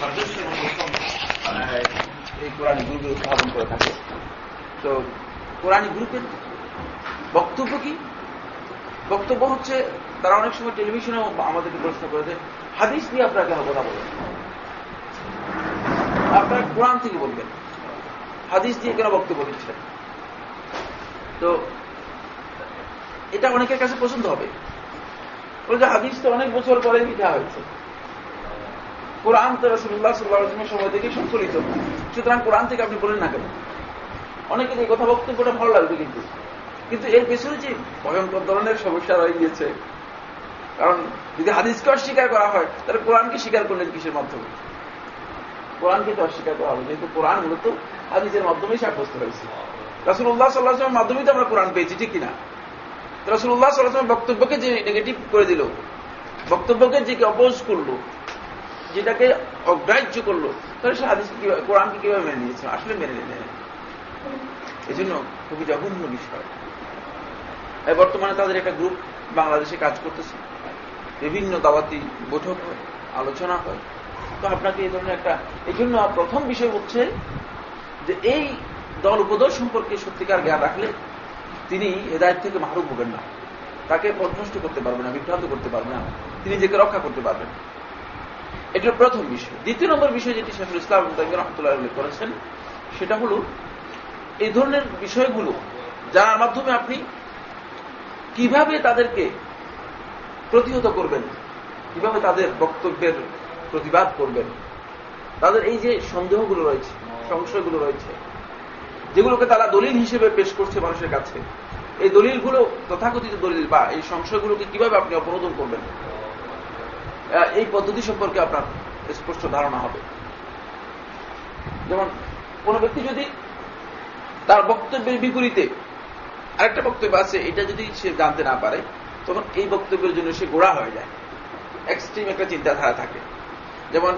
ফারদুস এই কোরআন গ্রুপের উদ্ভাবন করে থাকে। তো কোরআন গ্রুপের বক্তব্য কি? বক্তব্য হচ্ছে, তারা অনেক সময় টেলিভিশনেও আমাদেরকে প্রশ্ন করেছে হাদিস নিয়ে আপনারা কেন কথা বলেন? আপনারা কোরআন থেকে বলবেন। হাদিস দিয়ে কেন বক্তব্য দিচ্ছেন? তো এটা অনেকের কাছে পছন্দ হবে। ওই যে হাদিস তো অনেক বছর পরে লিখা হয়েছে। কোরআন তো রসুল্লাহ সাল্লাহামের সময় থেকে সংকলিত সুতরাং কোরআন থেকে আপনি বলেন না কেন? অনেকের এই কথা বক্তব্যটা ভালো লাগবে কিন্তু। কিন্তু এর পেছনে যে ভয়ঙ্কর ধরনের সমস্যা রয়ে গিয়েছে, কারণ যদি হাদিসকে অস্বীকার করা হয়, তাহলে কোরআনকে স্বীকার করলেন কিসের মাধ্যমে? কোরআনকে তো অস্বীকার করা হবে, যেহেতু কোরআন মূলত হাদিসের মাধ্যমেই সাব্যস্ত হয়েছে। রাসুল্লাহ সাল্লাহামের মাধ্যমেই তো আমরা কোরআন পেয়েছি, ঠিক কিনা? রাসুল্লাহ সাল্লাহামের বক্তব্যকে যে নেগেটিভ করে দিল, বক্তব্যকে যে অপোজ করল, যেটাকে অগ্রাহ্য করল, তাহলে সে হাদিস কোরআনকে কীভাবে মেনে নিয়েছে? আসলে মেনে নিয়ে এই জন্য খুবই জঘন্য বিষয়। বর্তমানে তাদের একটা গ্রুপ বাংলাদেশে কাজ করতেছে। বিভিন্ন দাওয়াতি বৈঠক হয়, আলোচনা হয়। তো আপনাকে এই ধরনের একটা, এই জন্য প্রথম বিষয় হচ্ছে যে এই দল উপদল সম্পর্কে সত্যিকার জ্ঞান রাখলে তিনি হেদায়ত থেকে মাহরুম হবেন না। তাকে পথনষ্ট করতে পারবে না, বিভ্রান্ত করতে পারবে না। তিনি নিজেকে রক্ষা করতে পারবেন। এটা প্রথম বিষয়। দ্বিতীয় নম্বর বিষয় যেটি শেখুল ইসলাম রহমতুল্লাহ উল্লেখ করেছেন, সেটা হল এই ধরনের বিষয়গুলো যার মাধ্যমে আপনি কীভাবে তাদেরকে প্রতিহত করবেন, কীভাবে তাদের বক্তব্যের প্রতিবাদ করবেন, তাদের এই যে সন্দেহগুলো রয়েছে, সংশয়গুলো রয়েছে যেগুলোকে তারা দলিল হিসেবে পেশ করছে মানুষের কাছে। এই দলিলগুলো তথাকথিত দলিল বা এই সংশয়গুলোকে কীভাবে আপনি অপনোদন করবেন? এই পদ্ধতি সম্পর্কে আপনার স্পষ্ট ধারণা হবে। যেমন, কোন ব্যক্তি যদি তার বক্তব্যের বিপরীতে আরেকটা বক্তব্য আছে, এটা যদি সে জানতে না পারে, তখন এই বক্তব্যের জন্য সে গোড়া হয়ে যায়। এক্সট্রিম একটা চিন্তাধারা থাকে। যেমন,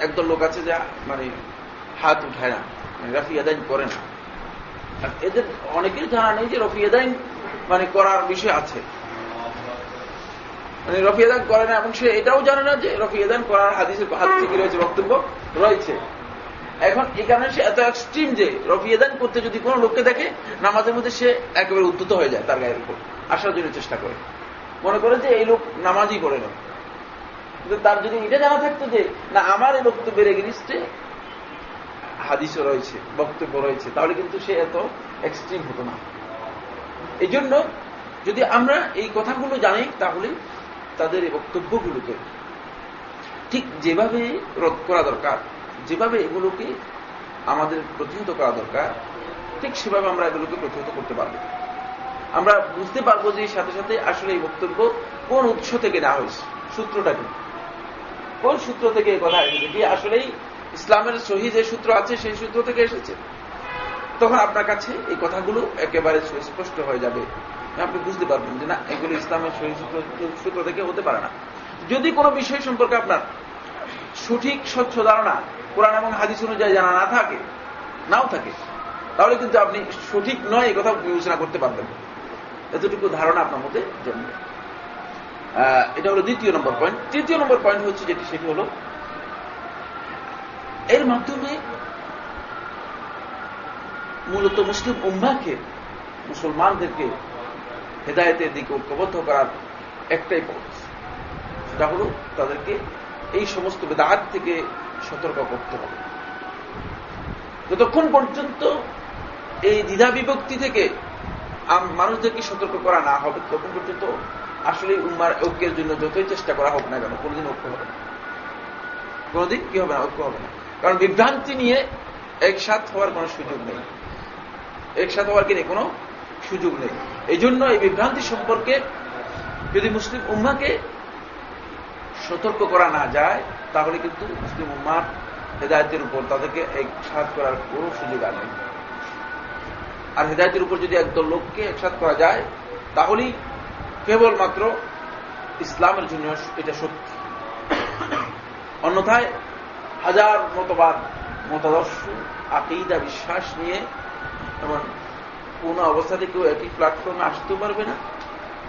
একদল লোক আছে যা মানে হাত উঠায় না মানে রাফিয়াদাইন করে না। এদের অনেকের জানা নেই যে রফিয়াদাইন মানে করার বিষয় আছে। মানে রফিয়াদান করে না, এবং সে এটাও জানে না যে রফিয়াদান করার হাদিসের হাত থেকে রয়েছে, বক্তব্য রয়েছে। এখন কারণে সে এত এক্সট্রিম যে রফিয়াদান করতে যদি কোনো লোককে দেখে, নামাজের মধ্যে সে একেবারে উদ্ধত হয়ে যায় তার গায়ের উপর, আসার জন্য চেষ্টা করে। মনে করে যে এই লোক নামাজই করে না। কিন্তু তার যদি এটা জানা থাকতো যে, না, আমার এই বক্তব্যের এগেনিস্টে হাদিসও রয়েছে, বক্তব্য রয়েছে, তাহলে কিন্তু সে এত এক্সট্রিম হতো না। এই জন্য যদি আমরা এই কথাগুলো জানি তাহলে তাদের এই বক্তব্যগুলোকে ঠিক যেভাবে রোধ করা দরকার, যেভাবে এগুলোকে আমাদের প্রতিহত করা দরকার, ঠিক সেভাবে আমরা এগুলোকে প্রতিহত করতে পারব। আমরা বুঝতে পারব যে সাথে সাথে আসলে এই বক্তব্য কোন উৎস থেকে নেওয়া হয়েছে, সূত্রটা কি? কোন সূত্র থেকে কথা এসেছে আসলেই ইসলামের সহি যে সূত্র আছে, সেই সূত্র থেকে এসেছে। তখন আপনার কাছে এই কথাগুলো একেবারে সুস্পষ্ট হয়ে যাবে। আপনি বুঝতে পারবেন যে না, এগুলো ইসলামের সহি সূত্র থেকে হতে পারে না। যদি কোনো বিষয় সম্পর্কে আপনার সঠিক, স্বচ্ছ ধারণা কোরআন এবং হাদিস অনুযায়ী জানা না থাকে, নাও থাকে, তাহলে কিন্তু আপনি সঠিক নয় এই কথা বিবেচনা করতে পারবেন। এতটুকু ধারণা আপনার মধ্যে জন্মে। এটা হলো দ্বিতীয় নম্বর পয়েন্ট তৃতীয় নম্বর পয়েন্ট হচ্ছে যেটি, সেটি হল এর মাধ্যমে মূলত মুসলিম উম্মাকে মুসলমানদেরকে হেদায়তের দিকে ঐক্যবদ্ধ করার একটাই পথ। সেটা হল তাদেরকে এই সমস্ত বেদাহাত থেকে সতর্ক করতে হবে। যতক্ষণ পর্যন্ত এই দ্বিধা বিভক্তি থেকে মানুষদেরকে সতর্ক করা না হবে তখন পর্যন্ত আসলে উম্মার ঐক্যের জন্য যতই চেষ্টা করা হোক না কেন, কোনোদিন ঐক্য হবে না। কোনোদিন কি হবে না? ঐক্য হবে না। কারণ বিভ্রান্তি নিয়ে একসাথ হওয়ার কোন সুযোগ নেই। একসাথ হওয়ার কি নেই? কোনো সুযোগ নেই। এই জন্য এই বিভ্রান্তি সম্পর্কে যদি মুসলিম উম্মাকে সতর্ক করা না যায়, তাহলে কিন্তু মুসলিম উম্মার হেদায়তের উপর তাদেরকে একসাথ করার কোন সুযোগ আর নেই। আর হেদায়তের উপর যদি একদল লোককে একসাথ করা যায়, তাহলেই কেবলমাত্র ইসলামের জন্য এটা সত্যি। অন্যথায় হাজার মতবাদ, মতাদর্শ, আকিদা, বিশ্বাস নিয়ে এমন কোন অবস্থাতে কেউ একই প্ল্যাটফর্মে আসতেও পারবে না,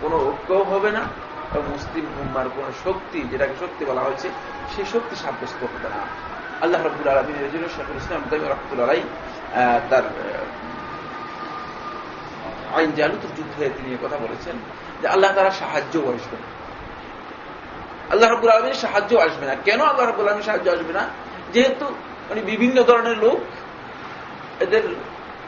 কোনো ঐক্যও হবে না এবং মুসলিম উম্মার কোন শক্তি যেটাকে শক্তি বলা হয়েছে সেই শক্তি সাব্যস্ত করতে না। আল্লাহ রব্বুল আলমিনের জন্য শেখুল ইসলাম তাই রহমতুল্লাহ তার আইন জালুতের যুদ্ধে তিনি কথা বলেছেন যে আল্লাহ তারা সাহায্য আসবে আল্লাহ রব্বুল আলমীর সাহায্য আসবে না। কেন আল্লাহ রব্বুল আলমীর সাহায্য আসবে না? যেহেতু মানে বিভিন্ন ধরনের লোক। এদের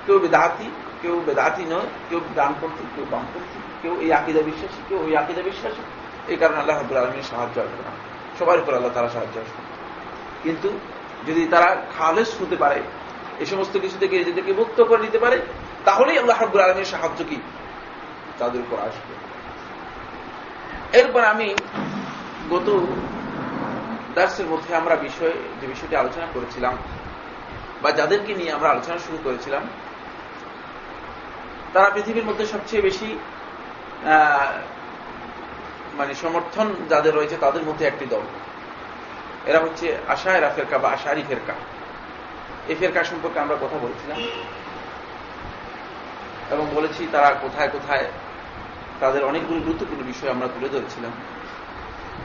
কেউ বেদাহাতি কেউ বেদাহাতি নয়, কেউ ডানপন্থী কেউ বামপন্থী কেউ এই আকিদা বিশ্বাসী, কেউ ওই আকিদা বিশ্বাসী। এই কারণে আল্লাহ রব্বুল আলমীর সাহায্য আসবে না। সবার উপর আল্লাহ তারা সাহায্য আসবে। কিন্তু যদি তারা খালেস হতে পারে এই সমস্ত কিছু থেকে নিজেদেরকে মুক্ত করে নিতে পারে, তাহলেই আল্লাহ রব্বুল আলমীর সাহায্য কি? তাদের উপর আসবে। এরপর আমি গত দার্সের মধ্যে আমরা বিষয়, যে বিষয়টি আলোচনা করেছিলাম, বা যাদেরকে নিয়ে আমরা আলোচনা শুরু করেছিলাম, তারা পৃথিবীর মধ্যে সবচেয়ে বেশি মানে সমর্থন যাদের রয়েছে তাদের মধ্যে একটি দল। এরা হচ্ছে আশায়রা ফেরকা বা আশারি ফেরকা। এই ফেরকা সম্পর্কে আমরা কথা বলেছিলাম। এবং বলেছি তারা কোথায় কোথায় তাদের অনেকগুলো গুরুত্বপূর্ণ বিষয় আমরা তুলে ধরেছিলাম।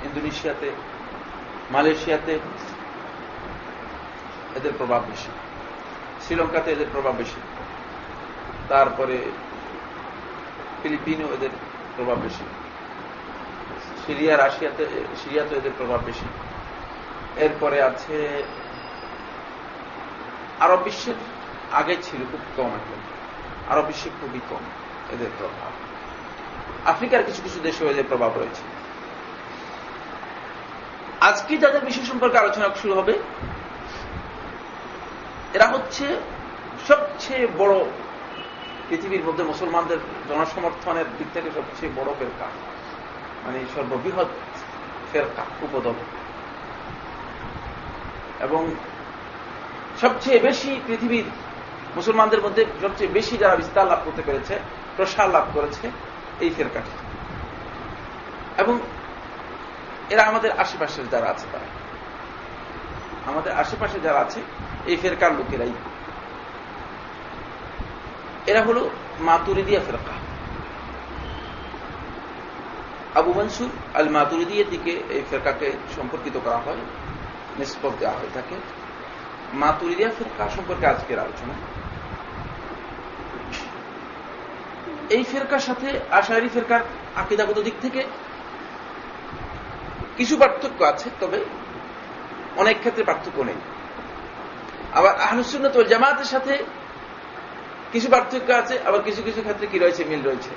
ইন্দোনেশিয়াতে, মালয়েশিয়াতে এদের প্রভাব বেশি। শ্রীলঙ্কাতে এদের প্রভাব বেশি। তারপরে ফিলিপিনও এদের প্রভাব বেশি। সিরিয়া, রাশিয়াতে সিরিয়াতে এদের প্রভাব বেশি। এরপরে আছে আরব বিশ্বের আগে ছিল খুব কম এখন। আরব বিশ্বে খুবই কম এদের প্রভাব। আফ্রিকার কিছু কিছু দেশেও এদের প্রভাব রয়েছে। আজকে যাদের বিষয় সম্পর্কে আলোচনা শুরু হবে, এরা হচ্ছে সবচেয়ে বড় পৃথিবীর মধ্যে মুসলমানদের জনসমর্থনের দিক থেকে সবচেয়ে বড় ফেরকা। মানে সর্ববৃহৎ ফেরকা উপদল এবং সবচেয়ে বেশি পৃথিবীর মুসলমানদের মধ্যে সবচেয়ে বেশি যারা বিস্তার লাভ করতে পেরেছে, প্রসার লাভ করেছে, এই ফেরকাটি। এবং এরা আমাদের আশেপাশের যারা আছে তারা। আমাদের আশেপাশে যারা আছে, এই ফেরকার লোকেরাই। এরা হল মাতুরিদিয়া ফেরকা। আবু মনসুর আল মাতুরিদিয়ার দিকে এই ফেরকাকে সম্পর্কিত করা হয় নিষ্পত দেওয়া হয়ে থাকে। মাতুরিদিয়া ফেরকা সম্পর্কে আজকের আলোচনা। এই ফেরকার সাথে আশারি ফেরকার আকিদাগত দিক থেকে কিছু পার্থক্য আছে, তবে অনেক ক্ষেত্রে পার্থক্য নেই। আবার আহনুসুন্নত জামাতের সাথে কিছু পার্থক্য আছে, আবার কিছু কিছু ক্ষেত্রে কি রয়েছে, মিল রয়েছে।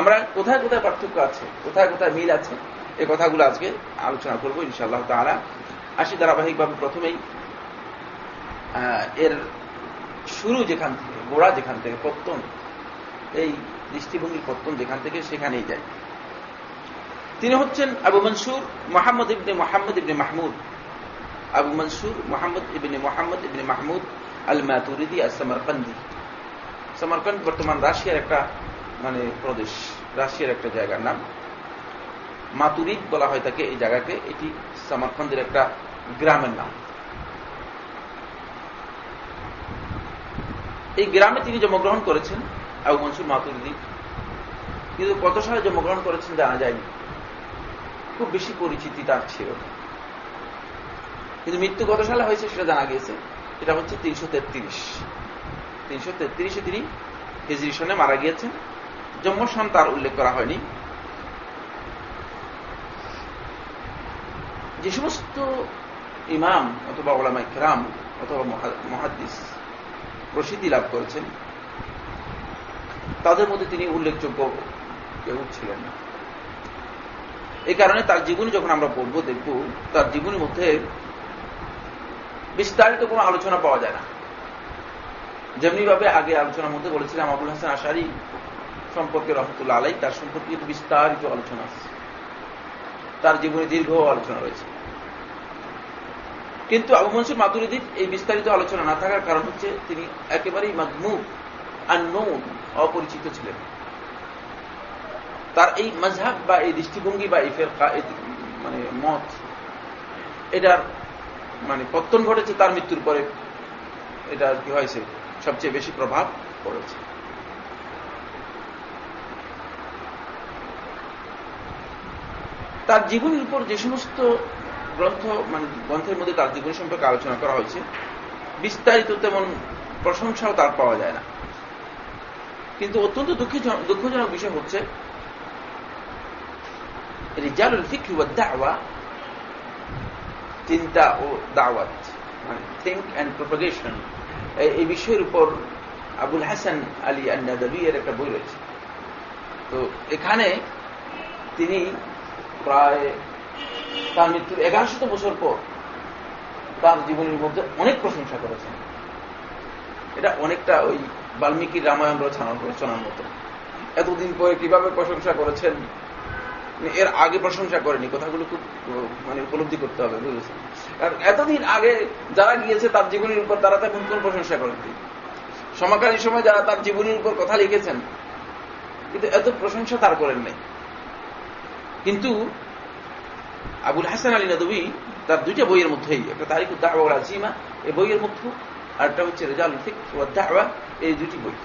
আমরা কোথায় কোথায় পার্থক্য আছে, কোথায় কোথায় মিল আছে এই কথাগুলো আজকে আলোচনা করব ইনশাআল্লাহ তারা আসি ধারাবাহিকভাবে প্রথমেই এর শুরু যেখান থেকে, গোড়া যেখান থেকে পত্তন এই দৃষ্টিভঙ্গির পত্তন যেখান থেকে সেখানেই যায় তিনি হচ্ছেন Abu Mansur Muhammad ibn Muhammad ibn Mahmud. Abu Mansur Muhammad ibn Muhammad ibn Mahmud al Maturidi আর সামারকান্দি সামারকান্দ বর্তমান রাশিয়ার একটা মানে প্রদেশ, রাশিয়ার একটা জায়গার নাম। মাতুরিদ বলা হয় তাকে এই জায়গাকে, এটি সামারকান্দের একটা গ্রামের নাম। এই গ্রামে তিনি জন্মগ্রহণ করেছেন, আবু মনসুর মাতুরিদি। কিন্তু কত সালে জন্মগ্রহণ করেছেন জানা যায়নি। খুব বেশি পরিচিতি তার ছিল। কিন্তু মৃত্যু কত সালে হয়েছে সেটা জানা গিয়েছে? এটা হচ্ছে তিনশো তেত্রিশ। তিনশো তেত্রিশে তিনি হিজরি সনে মারা গিয়েছেন। জন্মসন তার উল্লেখ করা হয়নি। যে সমস্ত ইমাম অথবা ওলামা কেরাম অথবা মহাদিস প্রসিদ্ধি লাভ করেছেন, তাদের মধ্যে তিনি উল্লেখযোগ্য কেউ ছিলেন না। এই কারণে তার জীবনী যখন আমরা পড়ব, দেখব, তার জীবনীর মধ্যে বিস্তারিত কোনো আলোচনা পাওয়া যায় না। যেমনিভাবে আগে আলোচনার মধ্যে বলেছিলাম, আবুল হাসান আশারি সম্পর্কে রহমতুল্লাহ আলাই তার সম্পর্কে বিস্তারিত আলোচনা আছে। তার জীবনে দীর্ঘ আলোচনা রয়েছে। কিন্তু আবু মনসুর মাতুরিদির এই বিস্তারিত আলোচনা না থাকার কারণ হচ্ছে, তিনি একেবারেই মাদমু আননোন, অপরিচিত ছিলেন। তার এই মজহাব বা এই দৃষ্টিভঙ্গি বা এই ফেরকা মানে মত, এটার মানে পত্তন ঘটেছে, তার মৃত্যুর পরে এটা কি হয়েছে, সবচেয়ে বেশি প্রভাব পড়েছে। তার জীবনের উপর যে সমস্ত গ্রন্থ মানে গ্রন্থের মধ্যে তার জীবন সম্পর্কে আলোচনা করা হয়েছে, বিস্তারিত তেমন প্রশংসাও তার পাওয়া যায় না। কিন্তু অত্যন্ত দুঃখজনক বিষয় হচ্ছে রিজালুল ফিক্রি ও দাওয়া, চিন্তা ও দাওয়াত মানে থিঙ্ক অ্যান্ড প্রোপাগেশন এই বিষয়ের উপর আবুল হাসান আলী আন্নাদবি এর একটা বই রয়েছে। তো এখানে তিনি প্রায় তার মৃত্যুর এগারোশত বছর পর তার জীবনের মধ্যে অনেক প্রশংসা করেছেন। এটা অনেকটা ওই বাল্মীকির রামায়ণ রচনা রচনার মতো। এতদিন পরে কীভাবে প্রশংসা করেছেন? এর আগে প্রশংসা করেনি, কথাগুলো খুব মানে উপলব্ধি করতে হবে, বুঝেছেন? কারণ এতদিন আগে যারা গিয়েছে তার জীবনের উপর তারা তখন কোন প্রশংসা করেন সমকালীন সময় যারা তার জীবনের উপর কথা লিখেছেন, কিন্তু এত প্রশংসা তার করেন নাই। কিন্তু আবুল হাসান আলী নদী তার দুইটা বইয়ের মধ্যেই, একটা তারিখ উদ্দাহা রাজিমা এই বইয়ের মধ্যে, আর একটা হচ্ছে রেজাল ফিক এই দুটি বই।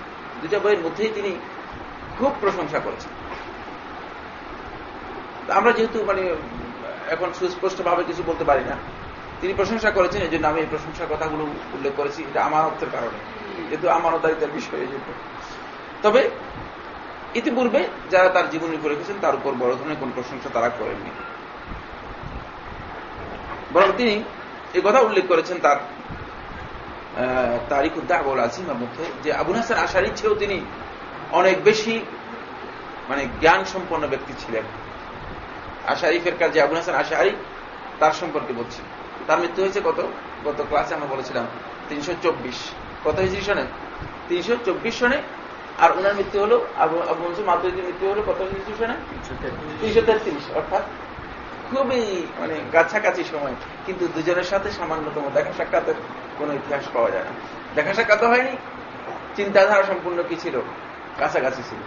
দুটা বইয়ের মধ্যেই তিনি খুব প্রশংসা করেছেন। আমরা যেহেতু মানে এখন সুস্পষ্টভাবে কিছু বলতে পারি না, তিনি প্রশংসা করেছেন, এই জন্য আমি এই প্রশংসার কথাগুলো উল্লেখ করেছি, এটা অর্থের কারণে, যেহেতু আমানতারিতার বিষয় এই জন্য। তবে ইতিপূর্বে যারা তার জীবনী করে রেখেছেন, তার উপর বড় ধরনের কোন প্রশংসা তারা করেননি। বরং তিনি এই কথা উল্লেখ করেছেন তার তারিখ উদ্দাবল আজিমার মধ্যে, যে আবুল হাসান আশারি চেয়েও তিনি অনেক বেশি মানে জ্ঞান সম্পন্ন ব্যক্তি ছিলেন। আশারি ফেরকার যে আবুল হাসান আশারি তার সম্পর্কে বলছি। তার মৃত্যু হয়েছে কত? গত ক্লাসে আমরা বলেছিলাম তিনশো চব্বিশ। কত হিজড়ি সনে? তিনশো চব্বিশ সনে। আর ওনার মৃত্যু হল আবু আবু মাতুরিদির মৃত্যু হল কত হিজড়ি সনে? তিনশো তেত্রিশ, অর্থাৎ খুবই মানে কাছাকাছি সময়। কিন্তু দুজনের সাথে সামান্যতম দেখা সাক্ষাতের কোন ইতিহাস পাওয়া যায় না। দেখা সাক্ষাৎ হয়নি। চিন্তাধারা সম্পূর্ণ কি ছিল? কাছাকাছি ছিল।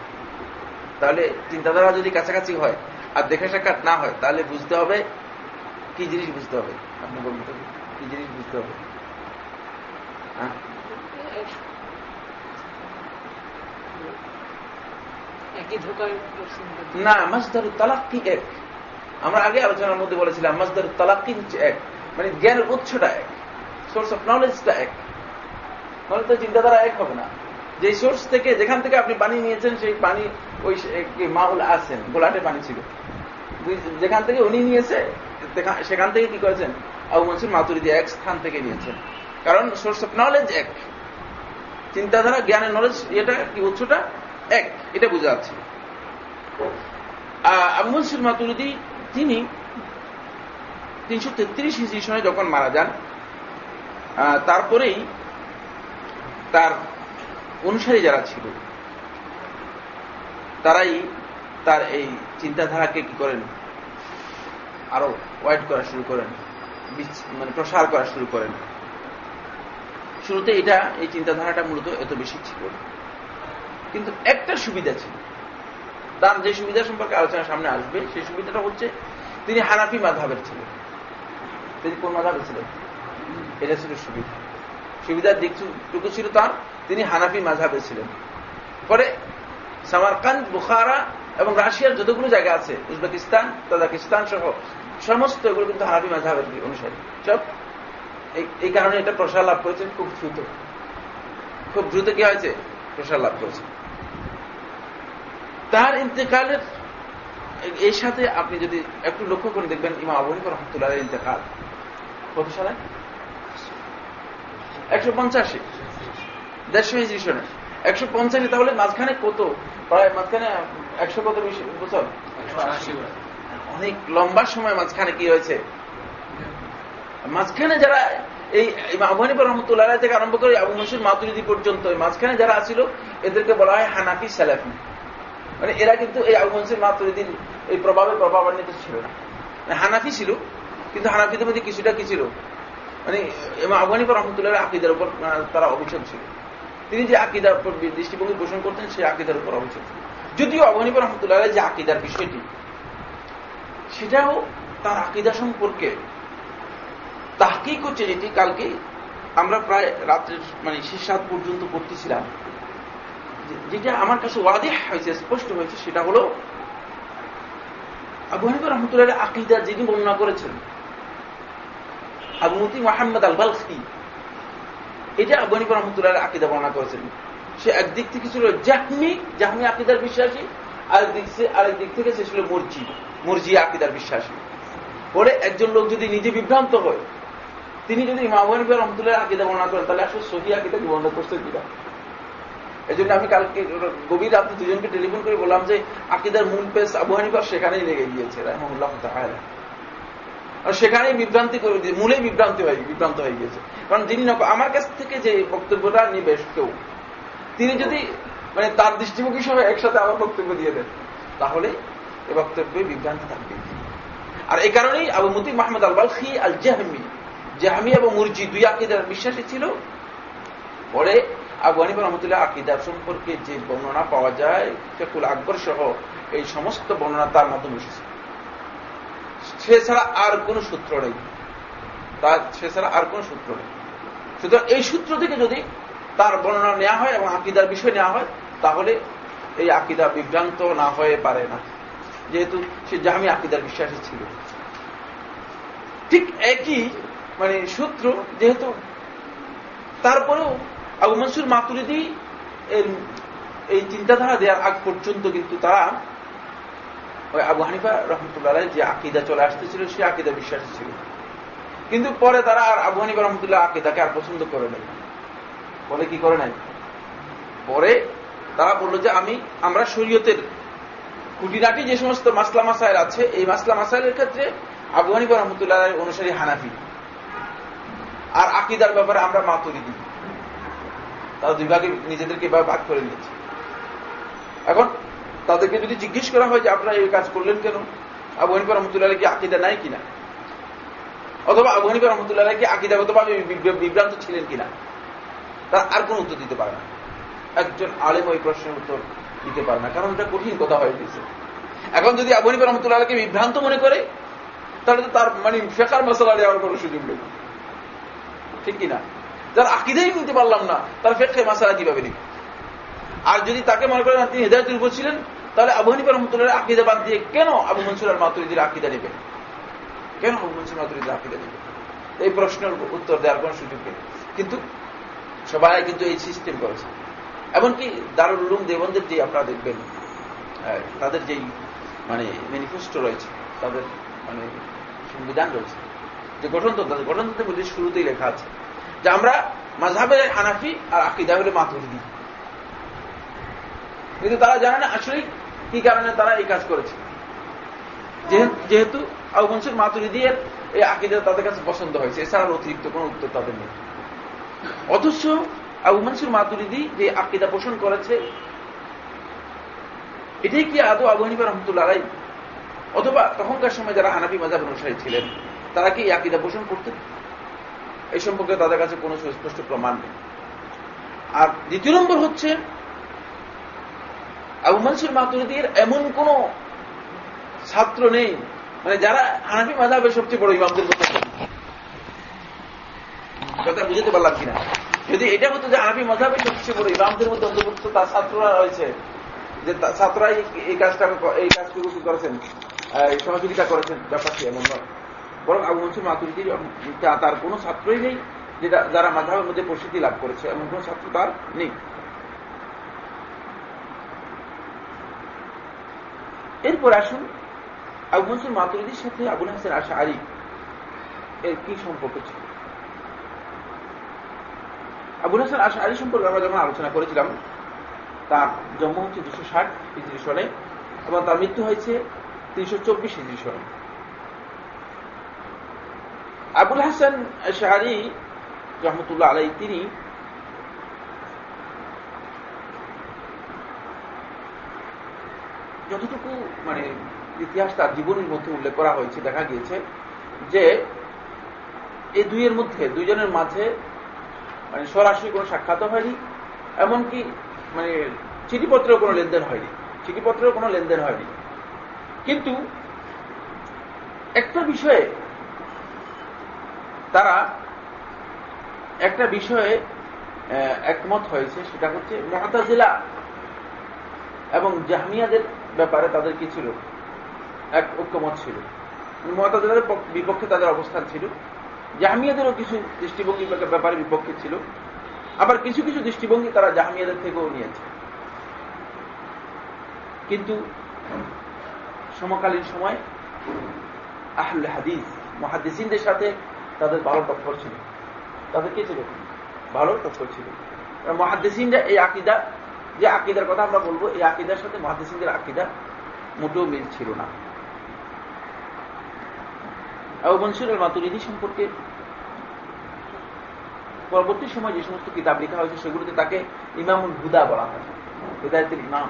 তাহলে চিন্তাধারা যদি কাছাকাছি হয় আর দেখা সাক্ষাৎ না হয় তাহলে বুঝতে হবে কি জিনিস বুঝতে হবে। আপনি বলুন তো কি জিনিস বুঝতে হবে? হ্যাঁ? না মাসদারুল তালাক্কি এক। আমরা আগে আলোচনার মধ্যে বলেছিলাম মাসদারুল তালাক্কি হচ্ছে এক। মানে জ্ঞানের উৎসটা এক সোর্স অফ নলেজটা এক। নলে তো চিন্তাধারা এক হবে না। যে সোর্স থেকে যেখান থেকে আপনি পানি নিয়েছেন সেই পানি ওই মাহুল আসেন গোলাটে পানি ছিল। যেখান থেকে উনি নিয়েছে সেখান থেকে কি করেছেন? আবু মনসুর মাতুরিদি এক স্থান থেকে নিয়েছেন। কারণ সোর্স অফ নলেজ এক। চিন্তাধারা, জ্ঞানের নলেজ এটা কি উৎসটা? এক। এটা বোঝা যাচ্ছে। আবু মনসুর মাতুরিদি তিনি তিনশো তেত্রিশ হিসি সময় যখন মারা যান তারপরেই তার অনুসারী যারা ছিল, তারাই তার এই চিন্তাধারাকে কি করেন? আরও ওয়াইড করা শুরু করেন মানে প্রসার করা শুরু করেন। শুরুতে এটা, এই চিন্তাধারাটা মূলত এত বেশি ছিল কিন্তু একটা সুবিধা ছিল। তার যে সুবিধা সম্পর্কে আলোচনা সামনে আসবে, সেই সুবিধাটা হচ্ছে তিনি হানাফি মাধাবের ছিলেন। তিনি কোন মাধাবের ছিলেন? এটা ছিল সুবিধা। সুবিধার দিকটুকু ছিল তার, তিনি হানাফি মাঝাবে ছিলেন। পরে সামারকান্দ, বুখারা এবং রাশিয়ার যতগুলো জায়গা আছে, উজবেকিস্তান, তাজাকিস্তান সহ সমস্ত এগুলো কিন্তু হানাফি মাঝাবের অনুসারী। সব এই কারণে এটা প্রসার লাভ করেছে খুব দ্রুত। খুব দ্রুত কি হয়েছে? প্রসার লাভ করেছে। তার ইন্তেকালের, এর সাথে আপনি যদি একটু লক্ষ্য করে দেখবেন ইমা আবহিক রহমতুল্লাহ ইন্তেকাল কত সালে? একশো পঞ্চাশে। দেড়শো হিজড়ি সনে। একশো পঞ্চাশে তাহলে মাঝখানে কত? প্রায় মাঝখানে একশো কত বছর। অনেক লম্বা সময় মাঝখানে কি হয়েছে? মাঝখানে যারা এই আবহানিপুর রহমতুল্লাহ থেকে আরম্ভ করে আবু মসুর মাতুরিদি পর্যন্ত মাঝখানে যারা আছিল এদেরকে বলা হয় হানাফি সালাফি। মানে এরা কিন্তু এই আবু মনসুর মাতুরিদিন এই প্রভাবে প্রভাবান্বিত ছিল না। মানে হানাফি ছিল, কিন্তু হানাফিদের মধ্যে কিছুটা কি ছিল? মানে আফগানিপুর রহমতুল্লাহ আকিদার উপর তারা অভিযোগ ছিল। তিনি যে আকিদার উপর দৃষ্টিভঙ্গি পোষণ করতেন, সেই আকিদার উপর অভিযোগ ছিল। যদিও আফগানিপুর রহমতুল্লাহ যে আকিদার বিষয়টি সেটাও তার আকিদা সম্পর্কে। তাহকিক হচ্ছে যেটি কালকে আমরা প্রায় রাত্রের মানে শেষ রাত পর্যন্ত পড়তেছিলাম যেটা আমার কাছে ওয়াদে হয়েছে, স্পষ্ট হয়েছে, সেটা হল আবু হানিফা রহমতুল্লাহ আকিদা যিনি বর্ণনা করেছেন। আবু মতি মোহাম্মদ আল বালখি এটা আবু হানিফা রহমতুল্লাহ আকিদা বর্ণনা করেছেন। সে একদিক থেকে ছিল জাহমি জাহমি আকিদার বিশ্বাসী, আরেক দিক থেকে সে ছিল মর্জি মর্জি আকিদার বিশ্বাসী। পরে একজন লোক যদি নিজে বিভ্রান্ত হয়, তিনি যদি ইমাম রহমতুল্লাহ আকিদা বর্ণনা করেন, তাহলে আসলে সহি আকিদা বর্ণনা করছে কিনা এই জন্য আমি কালকে গভীর আপনি দুজনকে টেলিফোন করে বললাম যে, আকিদার মূল পেস আবু হানিফার সেখানেই লেগে গিয়েছে রহমুল্লাহ তাহলে আর সেখানেই বিভ্রান্তি করে দিয়ে মূলেই বিভ্রান্তি হয়ে, বিভ্রান্ত হয়ে গিয়েছে। কারণ যিনি আমার কাছ থেকে যে বক্তব্যটা নিবে কেউ, তিনি যদি মানে তার দৃষ্টিভঙ্গি সহ একসাথে আমার বক্তব্য দিয়ে দেন, তাহলে এ বক্তব্যে বিভ্রান্তি থাকবে। আর এই কারণেই আবু মতি মাহমুদ আল বালখি আল জাহমি জাহামি এবং মুরজি দুই আকিদার বিশ্বাসী ছিল। পরে আবু হানিফা রহমতুল্লাহ আকিদার সম্পর্কে যে বর্ণনা পাওয়া যায় ফেকুল আকবর সহ এই সমস্ত বর্ণনা তার মাধ্যমে এসেছে। সে ছাড়া আর কোন সূত্র নেই। তার সে ছাড়া আর কোন সূত্র নেই। সুতরাং এই সূত্র থেকে যদি তার বর্ণনা নেওয়া হয় এবং আকিদার বিষয় নেওয়া হয়, তাহলে এই আকিদা বিভ্রান্ত না হয়ে পারে না। যেহেতু সে জাহামি আকিদার বিশ্বাসী ছিল। ঠিক একই মানে সূত্র যেহেতু, তারপরেও আবু মনসুর মাতুরিদি এর এই চিন্তাধারা দেওয়ার আগ পর্যন্ত কিন্তু তারা ওই আবু হানিফা রহমতুল্লাহ যে আকিদা চলে আসতেছিল, সে আকিদা বিশ্বাসী ছিল। কিন্তু পরে তারা আর আবু হানিফা রহমতুল্লাহ আকিদাকে আর পছন্দ করে নাই। পরে কি করে নাই? পরে তারা বলল যে আমি, আমরা শরীয়তের খুঁটিনাটি যে সমস্ত মাসলা মাসাইল আছে, এই মাসলা মাসাইলের ক্ষেত্রে আবু রহমতুল্লাহ অনুসারী হানাফি। আর আকিদার ব্যাপারে আমরা মাতুরি দিই তারা দুই ভাগে নিজেদেরকে ভাগ করে নিয়েছে। এখন তাদেরকে যদি জিজ্ঞেস করা হয় যে, আপনারা এই কাজ করলেন কেন? আবু রহমতুল্লাহ কি আকিদা নাই কিনা? অথবা আবু রহমতুল্লাহ কি আকিদাগতভাবে বিভ্রান্ত ছিলেন কিনা? তার আর কোন উত্তর দিতে পারে না। একজন আলেম ওই প্রশ্নের উত্তর দিতে পারে না, কারণ এটা কঠিন কথা হয়ে গেছে। এখন যদি আবু হানিফা রহমতুল্লাহকে বিভ্রান্ত মনে করে, তাহলে তো তার মানে ফেকার মশলা দেওয়ার কোনো সুযোগ নেই। ঠিক কিনা? যার আকিদাই নিতে পারলাম না, তার ফেকে মাসালা কীভাবে নিবে? আর যদি তাকে মনে করেন তিনি হেদায়তের উপর ছিলেন, তাহলে আবু হানিফা রহমতুল্লাহ আকিদা বাদ দিয়ে কেন আবু মনসুর আর মাতুরিদির আকিদা নেবেন? কেন আবু মনসুর মাতুরিদির আকিদা নেবেন? এই প্রশ্নের উত্তর দেওয়ার কোন সুযোগ নেই। কিন্তু সবাই কিন্তু এই সিস্টেম করেছে। এমনকি দারুল উলুম দেবন্দের যে আপনারা দেখবেন তাদের যেই মানে ম্যানিফেস্টো রয়েছে, তাদের মানে সংবিধান রয়েছে, যে গঠনতন্ত্র গঠনতন্ত্রের মধ্যে শুরুতেই লেখা আছে যে আমরা মাঝহাবের হানাফি আর আকিদা হলে মাতুরিদি কিন্তু তারা জানে না আসলে কি কারণে তারা এই কাজ করেছে। যেহেতু মনসুর মাতুরিদিয়ের এই আকিদা তাদের কাছে পছন্দ হয়েছে, এছাড়া অতিরিক্ত কোন উত্তর তাদের নেই। অথচ আবু মনসুর মাতুরিদি যে আকিদা পোষণ করেছে, এটাই কি আদৌ আবু হানিফা রহমতুল্লাহ অথবা তখনকার সময় যারা হানাফি মাজাব অনুসারী ছিলেন, তারা কি আকিদা পোষণ করতেন? এই সম্পর্কে তাদের কাছে কোনো সুস্পষ্ট প্রমাণ নেই। আর দ্বিতীয় নম্বর হচ্ছে, আবু মনসুর মাতুরিদির এমন কোন ছাত্র নেই মানে যারা হানাফি মাজাবের সবচেয়ে বড় ইমামদের কথা বুঝতে পারলাম কিনা? যদি এটা হতো যে হানাফি মাজাবের সবচেয়ে বড় ইমামদের মধ্যে অন্তর্ভুক্ত তার ছাত্ররা রয়েছে। যে ছাত্ররাই এই কাজটা এই কাজটুকু কি করেছেন। সহযোগিতা করেছেন ব্যাপারটি এমন নয়। বরং আবু মনসুর মাতুরিদির তার কোন ছাত্রই নেই যেটা যারা মাঝাবের মধ্যে প্রসিদ্ধি লাভ করেছে। এমন কোন ছাত্র তার নেই। এরপর আসুন আবু মনসুর মাতুরিদির সাথে আবুল হাসান আশা আলী এর কি সম্পর্ক ছিল? আবুল হাসান আশা আলী সম্পর্কে আমরা যখন আলোচনা করেছিলাম, তার জন্ম হচ্ছে দুশো ষাট হিজড়ি সনে এবং তার মৃত্যু হয়েছে তিনশো চব্বিশ হিজড়ি সনে। আবুল হাসান শাহরি রহমতুল্লাহ আলাই তিনি যতটুকু মানে ইতিহাস তার জীবনের মধ্যে উল্লেখ করা হয়েছে, দেখা গিয়েছে যে এই দুইয়ের মধ্যে, দুইজনের মাঝে মানে সরাসরি কোনো সাক্ষাৎ হয়নি, এমনকি মানে চিঠিপত্রেও কোনো লেনদেন হয়নি, চিঠিপত্রেও কোনো লেনদেন হয়নি। কিন্তু একটা বিষয়ে তারা একটা বিষয়ে একমত হয়েছে, সেটা হচ্ছে মহাতাজিলা এবং জাহমিয়াদের ব্যাপারে তাদের কি ছিল? এক ঐক্যমত ছিল। মতাদের বিপক্ষে তাদের অবস্থান ছিল। জাহামিয়াদেরও কিছু দৃষ্টিভঙ্গি ব্যাপারে বিপক্ষে ছিল। আবার কিছু কিছু দৃষ্টিভঙ্গি তারা জাহামিয়াদের থেকেও নিয়েছে। কিন্তু সমকালীন সময় আহল হাদিস মহাদিসিনদের সাথে তাদের ভালো টক্কর ছিল। তাদের কে ছিল? ভালো টক্কর ছিল। মহাদিসিনরা এই আকিদা, যে আকিদার কথা আমরা বলব, এই আকিদার সাথে মহাদিসিনদের আকিদা মোটেও মিল ছিল না। আবু মনসুর আল মাতুরিদি সম্পর্কে পরবর্তী সময় যে সমস্ত কিতাব লেখা হয়েছে, সেগুলোতে তাকে ইমামুল হুদা বলা হয়। হৃদায়তের ইমাম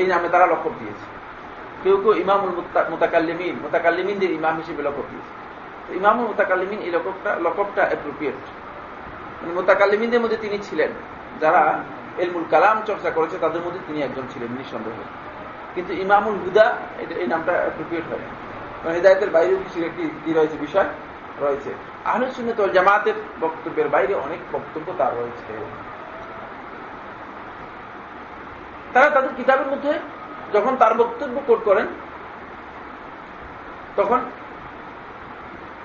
এই নামে তারা লক্ষ্য দিয়েছে। কেউ কেউ ইমামুল মোতাকাল্লিমিন, মোতাকাল্লিমিনদের ইমাম হিসেবে লক্ষ্য দিয়েছে। ইমামুল মোতাকাল্লিমিন এই লকবটা লকবটা অ্যাপ্রোপ্রিয়েট মানে মোতাকাল্লিমিনদের মধ্যে তিনি ছিলেন। যারা এলমুল কালাম চর্চা করেছে, তাদের মধ্যে তিনি একজন ছিলেন, নিঃসন্দেহ। কিন্তু ইমামুল হুদা, এই নামটা অ্যাপ্রোপ্রিয়েট হয় হেদায়তের বাইরেও কিছু একটি কি রয়েছে, বিষয় রয়েছে। আহলে সুন্নত জামাতের বক্তব্যের বাইরে অনেক বক্তব্য তার রয়েছে। তারা তাদের কিতাবের মধ্যে যখন তার বক্তব্য কোট করেন, তখন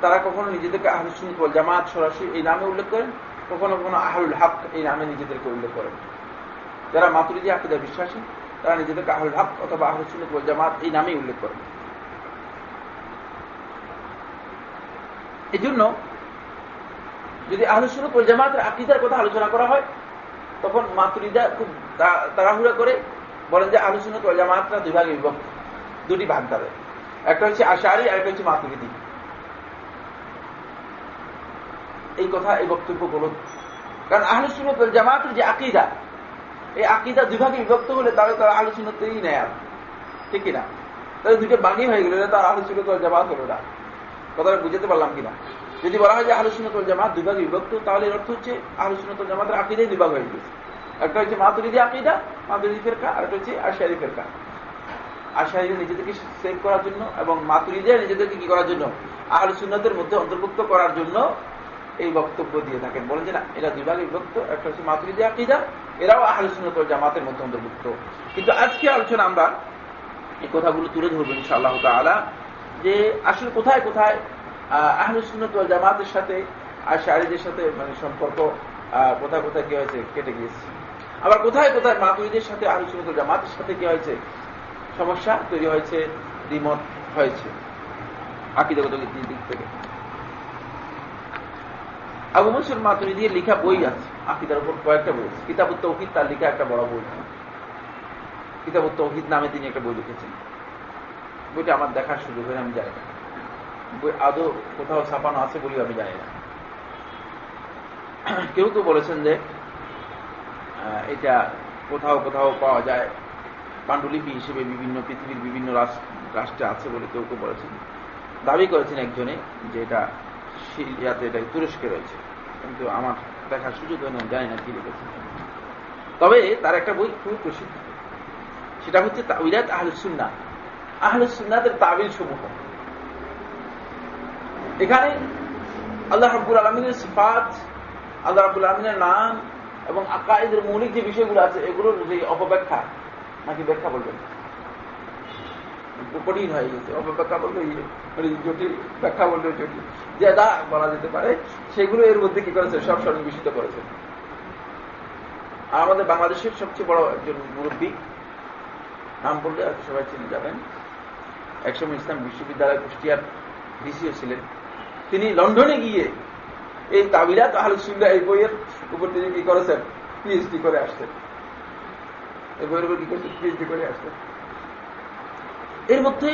তারা কখনো নিজেদেরকে আহল সুন্নত জামাত সরাসরি এই নামে উল্লেখ করেন, কখনো কখনো আহলুল হক এই নামে নিজেদেরকে উল্লেখ করেন। যারা মাতুরিদি আকিদা বিশ্বাসী, তারা নিজেদেরকে আহলুল হক অথবা আহল সুন্নত জামাত এই নামেই উল্লেখ করেন। এই জন্য যদি আলোচনা করে জামাতের আকিদার কথা আলোচনা করা হয়, তখন মাতুরিদা খুব তাড়াহুড়া করে বলেন যে আলোচনা করে জামাতরা দুই ভাগে বিভক্ত, দুটি ভাগ তাদের। একটা হচ্ছে আশারি আর একটা হচ্ছে মাতুরিদি। এই কথা, এই বক্তব্য বলুন। কারণ আহলুসুন জামাতের যে আকিদা, এই আকিদা দুই ভাগে বিভক্ত হলে তাহলে তারা আলোচনাতেই নেয় আর। ঠিক কিনা? তাহলে দুটো বাগি হয়ে গেলে তার আলোচনা জামাত হলো না। কথাটা বুঝতে পারলাম কিনা? যদি বলা হয় যে আলোচনাতল জামাত দুভাগে বিভক্ত, তাহলে এর অর্থ হচ্ছে আলোচনাতল জামাতের আকিদাই দুভাগ হয়ে গেছে। একটা হচ্ছে মাতুরিদি আকিদা, মাতুরিদি ফেরকা, আর একটা হচ্ছে আশারি ফেরকা। আশারিরা নিজেদেরকে সেভ করার জন্য এবং মাতুরিদিয়া নিজেদেরকে কি করার জন্য? আহল সুন্নতের মধ্যে অন্তর্ভুক্ত করার জন্য এই বক্তব্য দিয়ে থাকেন। বলেন যে না, এরা দুই ভাগে বিভক্ত, একটা হচ্ছে মাতুরিদি আকিদা, এরাও আহল সুন্নত জামাতের মধ্যে অন্তর্ভুক্ত। কিন্তু আজকে আলোচনা আমরা এই কথাগুলো তুলে ধরবো ইনশাআল্লাহ তালা যে আসলে কোথায় কোথায় আহলে সুন্নত জামাতের সাথে আর শাহরিদের সাথে মানে সম্পর্ক কোথায় কোথায় কি হয়েছে কেটে গিয়েছে। আবার কোথায় কোথায় মাতুরিদের সাথে আহলে সুন্নত জামাতের সাথে কি হয়েছে সমস্যা তৈরি হয়েছে, দ্বিমত হয়েছে। আকিদগত দিক থেকে। আবু মনসুর মাতুরিদির লিখা বই আছে, আকিদার উপর কয়েকটা বই আছে। কিতাবুত তার লিখা একটা বড় বই। কিতাবুত তৌহিদ নামে তিনি একটা বই লিখেছেন। বইটা আমার দেখার সুযোগ হয়ে আমি জানি না। বই আদৌ কোথাও ছাপানো আছে বলেও আমি জানি না। কেউ কেউ বলেছেন যে এটা কোথাও কোথাও পাওয়া যায়। পাণ্ডুলিপি হিসেবে বিভিন্ন পৃথিবীর বিভিন্ন রাষ্ট্রে আছে বলে কেউ কেউ বলেছেন। দাবি করেছেন একজনে যে এটা সিরিয়াতে এটা তুরস্কে রয়েছে। কিন্তু আমার দেখার সুযোগ হয় না জানি না কি লিখেছেন। তবে তার একটা বই খুবই প্রসিদ্ধ। সেটা হচ্ছে তাবিরাত আহলুসুন্না আহলুসুন্নাদের তাবিল সমূহ। এখানে আল্লাহ রাব্বুল আলমিনের সিফাত, আল্লাহ রাব্বুল আলমিনের নাম এবং আকাইদের মৌলিক যে বিষয়গুলো আছে, এগুলোর যে অপব্যাখ্যা, নাকি ব্যাখ্যা বলবেন? কঠিন হয়ে গেছে অপব্যাখ্যা বললে মানে জটিল ব্যাখ্যা বললে জটিল। যে দা বলা যেতে পারে, সেগুলো এর মধ্যে কি করেছে? সব সন্নিবেশিত করেছে। আমাদের বাংলাদেশের সবচেয়ে বড় একজন মুরব্বী, নাম বললে সবাই চিনে যাবেন। একসময় ইসলাম বিশ্ববিদ্যালয় কুষ্টিয়ার ডিসিও ছিলেন। তিনি লন্ডনে গিয়ে এই তাবিরাত আহলুসুল্লাহ এই বইয়ের উপর তিনি কি করেছেন? পিএইচডি করে আসতেন এই বইয়ের উপর কি করছেন? পিএইচডি করে আসতেন এর মধ্যে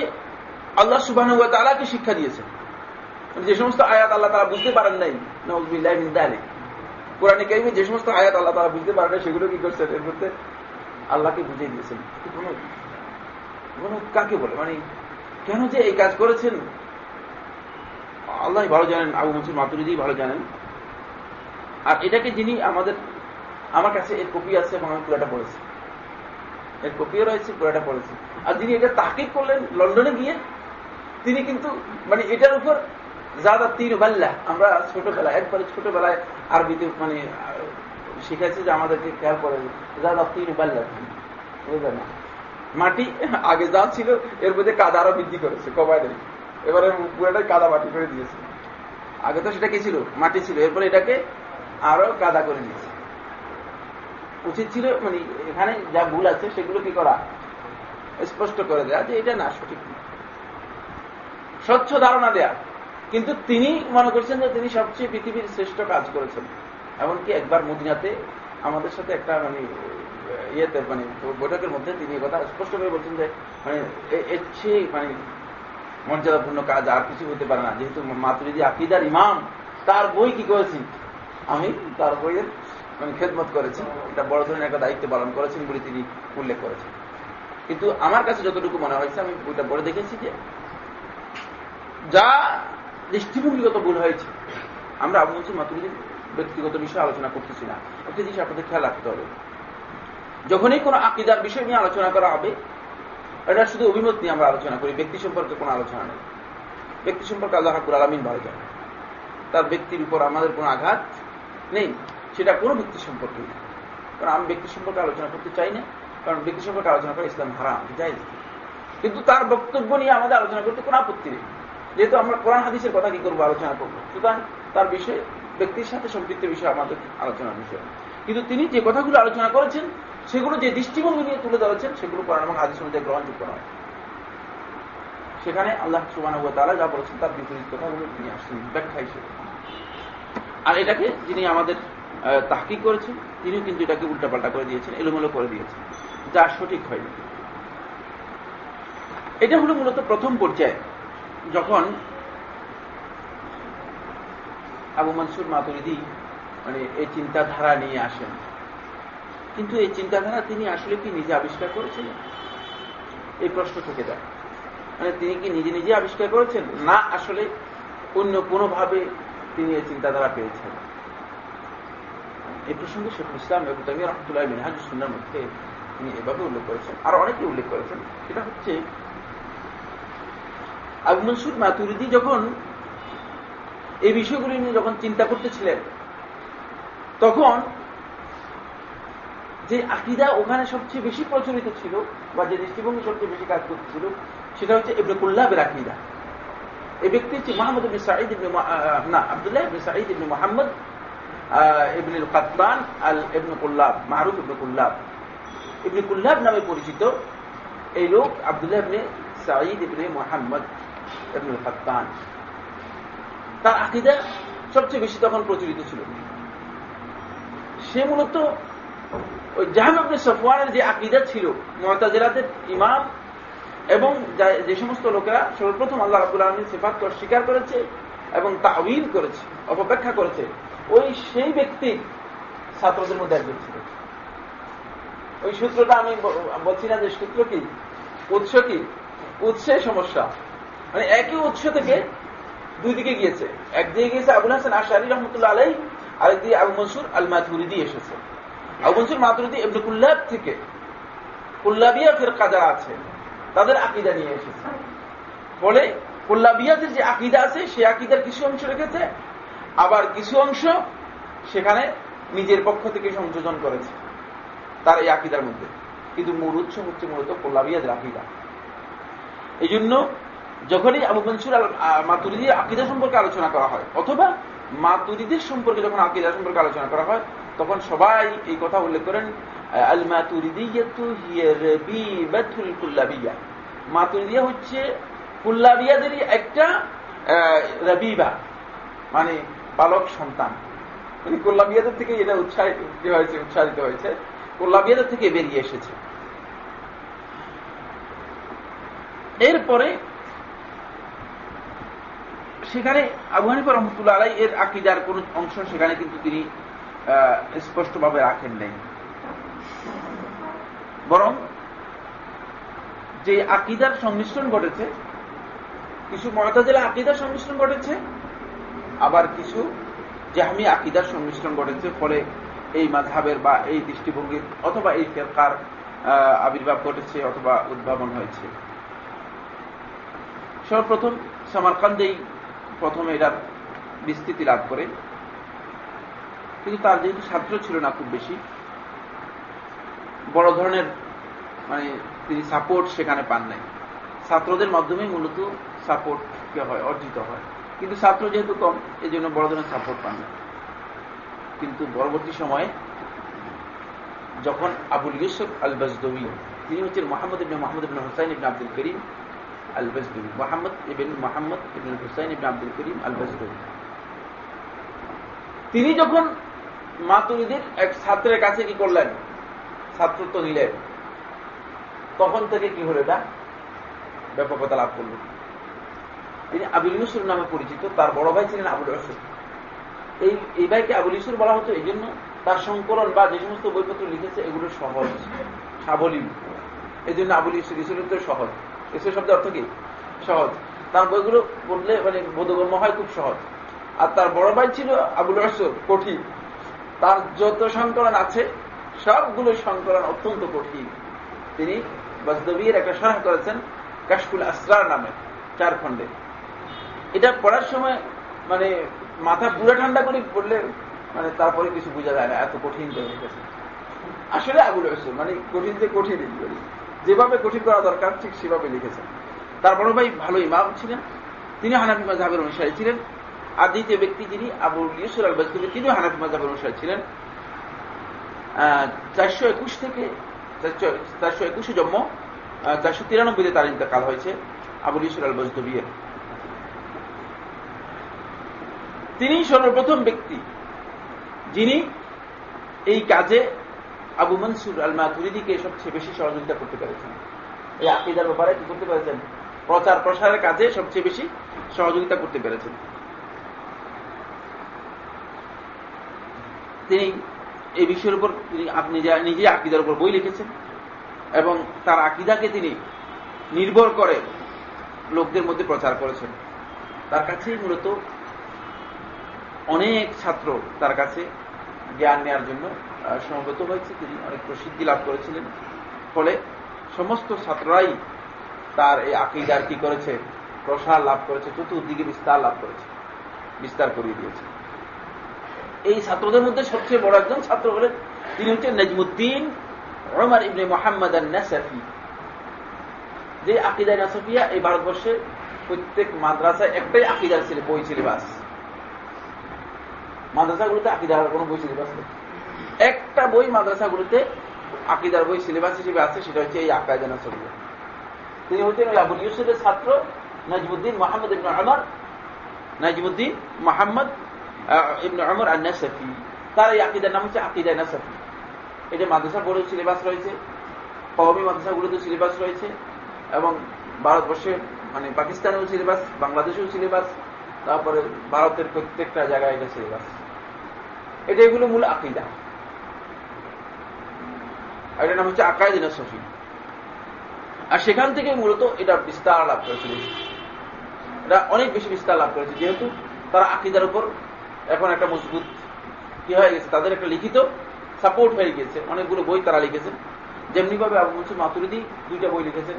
আল্লাহ সুবাহ তালাকে শিক্ষা দিয়েছেন? মানে যে সমস্ত আয়াত আল্লাহ তারা বুঝতে পারেন নাই নজবিল্লাহ কোরআনে কাইমে যে সমস্ত আয়াত আল্লাহ তারা বুঝতে পারেন সেগুলো কি করছেন? এর মধ্যে আল্লাহকে বুঝিয়ে দিয়েছেন। কাকে বলে? মানে কেন যে এই কাজ করেছেন? আল্লাহ ভালো জানেন, আবু মনসুর মাতুরিদি ভালো জানেন। আর এটাকে যিনি আমাদের, আমার কাছে এর কপি আছে এবং আমি পুরোটা পড়েছি। এর কপিও রয়েছে, পুরোটা পড়েছি। আর যিনি এটা তাকিদ করলেন লন্ডনে গিয়ে, তিনি কিন্তু মানে এটার উপর যাদা তিন বাল্লা, আমরা ছোটবেলায়, একবারে ছোটবেলায় আরবিতে মানে শিখাইছি যে আমাদেরকে খেয়াল করে যাদা তিন বাল্লা। বুঝলেন না? মাটি আগে যা ছিল, এর মধ্যে কাদা আরও বৃদ্ধি করেছে কবায় নেই এবারে পুরাটাই কাদা মাটি করে দিয়েছে। আগে তো সেটা কি ছিল? মাটি ছিল। এরপরে এটাকে আরও কাদা করে দিয়েছে উচিত ছিল মানে এখানে যা ভুল আছে, সেগুলো কি করা? স্পষ্ট করে দেয়া যে এটা না, সঠিক স্বচ্ছ ধারণা দেয়া। কিন্তু তিনি মনে করছেন যে তিনি সবচেয়ে পৃথিবীর শ্রেষ্ঠ কাজ করেছেন। এমনকি একবার মদিনাতে আমাদের সাথে একটা মানে ইয়েতে মানে বৈঠকের মধ্যে তিনি কথা স্পষ্ট করে বলছেন যে মানে এর মানে মর্যাদাপূর্ণ কাজ আর কিছু হতে পারে না। যেহেতু মাতুরিদি আকিদার ইমাম, তার বই কি করেছি? আমি তার বইয়ের মানে খেদমত করেছি। এটা বড় ধরনের একটা দায়িত্ব পালন করেছেন বলে তিনি উল্লেখ করেছেন। কিন্তু আমার কাছে যতটুকু মনে হয়েছে, আমি বইটা পড়ে দেখেছি যে, যা দৃষ্টিভঙ্গিগত ভুল হয়েছে, আমরা আবু মনসুর মাতুরিদির ব্যক্তিগত বিষয়ে আলোচনা করতেছি না। একটা জিনিস আপনাদের খেয়াল রাখতে হবে। যখনই কোনো আকিদার বিষয় নিয়ে আলোচনা করা হবে, এটা শুধু অভিমত নিয়ে আমরা আলোচনা করি, ব্যক্তি সম্পর্কে কোনো আলোচনা নেই। ব্যক্তি সম্পর্কে আল্লাহ হাকুর আলমিন ভালো জানে তার ব্যক্তির উপর আমাদের কোনো আঘাত নেই, সেটা কোনো ব্যক্তি সম্পর্কে নেই। কারণ আমি ব্যক্তি সম্পর্কে আলোচনা করতে চাই না, কারণ ব্যক্তি সম্পর্কে আলোচনা করে ইসলাম হারাম যাই কিন্তু তার বক্তব্য নিয়ে আমাদের আলোচনা করতে কোনো আপত্তি নেই। যেহেতু আমরা কোরআন হাদিসের কথা কি করব, আলোচনা করব? সুতরাং তার বিষয়ে ব্যক্তির সাথে সম্পৃক্ত বিষয় আমাদের আলোচনার বিষয়। কিন্তু তিনি যে কথাগুলো আলোচনা করেছেন সেগুলো যে দৃষ্টিভঙ্গি নিয়ে তুলে ধরেছেন সেগুলো কোরআন এবং হাদিস অনুযায়ী গ্রহণযোগ্য নয়। সেখানে আল্লাহ সুবান তারা যা বলেছেন তার বিপরীত কথাগুলো তিনি আসছেন, ব্যাখ্যা হিসেবে। আর এটাকে যিনি আমাদের তাহকি করেছেন, তিনিও কিন্তু এটাকে উল্টাপাল্টা করে দিয়েছেন, এলোমেলো করে দিয়েছেন, যা সঠিক হয়নি। এটা হলো মূলত প্রথম পর্যায়ে, যখন আবু মনসুর মাতুরিদি মানে এই চিন্তাধারা নিয়ে আসেন। কিন্তু এই চিন্তাধারা তিনি আসলে কি নিজে আবিষ্কার করেছিলেন? এই প্রশ্ন থেকে যায়। মানে তিনি কি নিজে নিজে আবিষ্কার করেছেন? না, আসলে অন্য কোনোভাবে তিনি এই চিন্তাধারা পেয়েছেন। এই প্রসঙ্গে শেখুল ইসলাম এবং তামিয়া রহমতুল্লাহ মিনহাজুসুন্নার মধ্যে তিনি এভাবে উল্লেখ করেছেন, আর অনেকে উল্লেখ করেছেন। সেটা হচ্ছে, আবু মনসুর মাতুরিদি যখন এই বিষয়গুলি নিয়ে যখন চিন্তা করতেছিলেন, তখন যে আকিদা ওখানে সবচেয়ে বেশি প্রচলিত ছিল বা যে দৃষ্টিভঙ্গি সবচেয়ে বেশি কাজ করতেছিল সেটা হচ্ছে ইবনে কুল্লাবের আকিদা। এই ব্যক্তি হচ্ছে মোহাম্মদ ইবনে সাঈদ ইবনে না, আব্দুল্লাহ ইবনে সাঈদ ইবনে মোহাম্মদ ইবনে কাতবান আল ইবনে কুল্লাব, মাহরুফ ইবনে কুল্লাব। ইবনে কুল্লাব নামে পরিচিত এই লোক আব্দুল্লাহ ইবনে সাঈদ ইবনে মোহাম্মদ ইবনে কাতবান তার আকিদা সবচেয়ে বেশি তখন প্রচলিত ছিল। সে মূলত ওই জাহাম আপনি সফওয়ানের যে আকিদা ছিল মহতাজেরাদের ইমাম এবং যে সমস্ত লোকেরা সর্বপ্রথম আল্লাহ রাবুল আলমীর সেফাতকে অস্বীকার করেছে এবং তাউিল করেছে, অপব্যাখ্যা করেছে, ওই সেই ব্যক্তির ছাত্রদের মধ্যে একজন ছিল। ওই সূত্রটা আমি বলছি না যে সূত্র কি, উৎস কি? উৎসে সমস্যা। মানে একই উৎস থেকে দুই দিকে গিয়েছে। একদিকে গিয়েছে আবুল হাসান আশারি রহমতুল্লাহ আলাই আরেকদিকে আবু মনসুর আল মাথুরিদি এসেছে। আবু মনসুর মাতুরিদি এমনি কুল্লাব থেকে। কুল্লাবিয়া ফের কাজা আছে, তাদের আকিদা নিয়ে এসেছে। ফলে কুল্লাবিয়াদের যে আকিদা আছে সে আকিদার কিছু অংশ রেখেছে, আবার কিছু অংশ সেখানে নিজের পক্ষ থেকে সংযোজন করেছে, তার এই আকিদার মধ্যে। কিন্তু মূল উৎস হচ্ছে মূলত কোল্লাবিয়াদের আকিদা। এই জন্য যখনই আবু মনসুর মাতুরিদি আকিদা সম্পর্কে আলোচনা করা হয়, অথবা মাতুরিদের সম্পর্কে যখন আকিদা সম্পর্কে আলোচনা করা হয় তখন সবাই এই কথা উল্লেখ করেন আল মাতুরিদিয়াতু মাতুরিদিয়া হচ্ছে কুল্লাবিয়াদেরই একটা রবিবা মানে বালক সন্তান। মানে কুল্লাবিয়াদের থেকে এটা উৎসাহিত হয়েছে উৎসাহিত হয়েছে, কুল্লাবিয়াদের থেকে বেরিয়ে এসেছে। এরপরে সেখানে আবু হানিফা রহমতুল্লাহ আলাই এর আকিদার কোন অংশ সেখানে কিন্তু তিনি স্পষ্টভাবে রাখেন নাই। বরং যে আকিদার সংমিশ্রণ ঘটেছে, কিছু মমতাজেলা আকিদার সংমিশ্রণ ঘটেছে, আবার কিছু জাহামি আকিদার সংমিশ্রণ ঘটেছে, ফলে এই মাঝহাবের বা এই দৃষ্টিভঙ্গির অথবা এই ফেরকার আবির্ভাব ঘটেছে অথবা উদ্ভাবন হয়েছে। সর্বপ্রথম সামারকান্দেই প্রথমে এটার বিস্তৃতি লাভ করে। কিন্তু তার যেহেতু ছাত্র ছিল না খুব বেশি, বড় ধরনের মানে তিনি সাপোর্ট সেখানে পান নাই। ছাত্রদের মাধ্যমে মূলত সাপোর্ট হয়, অর্জিত হয়। কিন্তু ছাত্র যেহেতু কম এই জন্য বড় ধরনের সাপোর্ট পান না কিন্তু পরবর্তী সময়ে যখন আবুল ইউসুফ আল বাজদবী তিনি হচ্ছেন মোহাম্মদ ইবিন মোহাম্মদ ইবিন হুসাইন ইবিন আব্দুল করিম আল বাজদবী মোহাম্মদ ইবিন মোহাম্মদ ইবিন হুসাইন ইবিন আব্দুল করিম আল বাজদবী তিনি যখন মাতুরিদের এক ছাত্রের কাছে কি করলেন? ছাত্রত্ব নিলেন। তখন থেকে কি হলো এটা? ব্যাপকতা লাভ করল। তিনি আবুল ইউসুর নামে পরিচিত, তার বড় ভাই ছিলেন আবুল ইউসুর এই এই ভাইকে আবুল ইউসুর বলা হতো এই জন্য তার সংকলন বা যে সমস্ত বইপত্র লিখেছে, এগুলো সহজ, সাবলীল। এই জন্য আবুল ইউসুর ইসুরের তো সহজ। ইসুর শব্দের অর্থ কি? সহজ। তার বইগুলো পড়লে মানে বোধগম্য হয় খুব সহজ। আর তার বড় ভাই ছিল আবুল রসুর কঠিন। তার যত সংকলন আছে সবগুলো সংকলন অত্যন্ত কঠিন। তিনি বাজদবির একটা সরাহ করেছেন, কাশফুল আসরার নামে চার খণ্ডে এটা পড়ার সময় মানে মাথা পুরো ঠান্ডা করে পড়লে মানে তারপরে কিছু বোঝা যায় না, এত কঠিন করে লিখেছে আসলে আবুল রসুল মানে কঠিন যে কঠিন যেভাবে কঠিন করা দরকার, ঠিক সেভাবে লিখেছেন। তার বড় ভাই ভালো ইমাম ছিলেন। তিনি হানাফি মাঝাবের অনুসারী ছিলেন। আর দ্বিতীয় ব্যক্তি যিনি আবুল ইউসুর আল বাজদুবি তিনিও হানাফি মাঝাবের অনুসারী ছিলেন। চারশো একুশ থেকে চারশো একুশে জন্ম চারশো তিরানব্বইতে তার ইন্তকাল হয়েছে আবুল ইসুর আল বজদবিয়ের তিনি সর্বপ্রথম ব্যক্তি যিনি এই কাজে আবু মনসুর আল মাতুরিদিকে সবচেয়ে বেশি সহযোগিতা করতে পেরেছেন। এই আকিদার ব্যাপারে কি করতে পেরেছেন? প্রচার প্রসারের কাজে সবচেয়ে বেশি সহযোগিতা করতে পেরেছেন। তিনি এই বিষয়ের উপর তিনি আপনি নিজে আকিদার উপর বই লিখেছেন এবং তার আকিদাকে তিনি নির্ভর করে লোকদের মধ্যে প্রচার করেছেন। তার কাছেই মূলত অনেক ছাত্র তার কাছে জ্ঞান নেওয়ার জন্য সমবেত হয়েছে। তিনি অনেক প্রসিদ্ধি লাভ করেছিলেন। ফলে সমস্ত ছাত্ররাই তার এই আকিদার কি করেছে, প্রসার লাভ করেছে, চতুর্দিকে বিস্তার লাভ করেছে, বিস্তার করিয়ে দিয়েছে। এই ছাত্রদের মধ্যে সবচেয়ে বড় একজন ছাত্র হলেন তিনি হচ্ছেন নজমুদ্দিন রমার ইবনে মোহাম্মদ নাসাফি যে আকিদা নাসাফিয়া এই ভারতবর্ষে প্রত্যেক মাদ্রাসায় একটাই আকিদার ছিল, বই সিলেবাস। মাদ্রাসাগুলোতে আকিদার কোন বই সিলেবাস নেই। একটা বই মাদ্রাসাগুলোতে আকিদার বই সিলেবাস হিসেবে আছে, সেটা হচ্ছে এই আকায়দা নাসাফিয়া তিনি হচ্ছেন ওই আবুল ইউসুফের ছাত্র নাজমুদ্দিন মোহাম্মদ ইবনে আমর নাজমুদ্দিন মোহাম্মদ ইবনে আমর আর নাসাফি তার এই আকিদার নাম হচ্ছে আকিদা নাসাফি। এটা মাদ্রাসা বোর্ডের সিলেবাস রয়েছে, কওমি মাদ্রাসাগুলোতে সিলেবাস রয়েছে, এবং ভারতবর্ষে মানে পাকিস্তানেও সিলেবাস, বাংলাদেশেও সিলেবাস, তারপরে ভারতের প্রত্যেকটা জায়গায় এটা সিলেবাস। এটা এগুলো মূল আকিদা। এটার নাম হচ্ছে আকায়দিনা সফি আর সেখান থেকে মূলত এটা বিস্তার লাভ করেছিল এটা অনেক বেশি বিস্তার লাভ করেছে, যেহেতু তারা আকিদার উপর এখন একটা মজবুত কি হয়ে গেছে? তাদের একটা লিখিত সাপোর্ট হয়ে গেছে। অনেকগুলো বই তারা লিখেছেন। যেমনি ভাবে আবু মনসুর মাতুরিদি দুইটা বই লিখেছেন।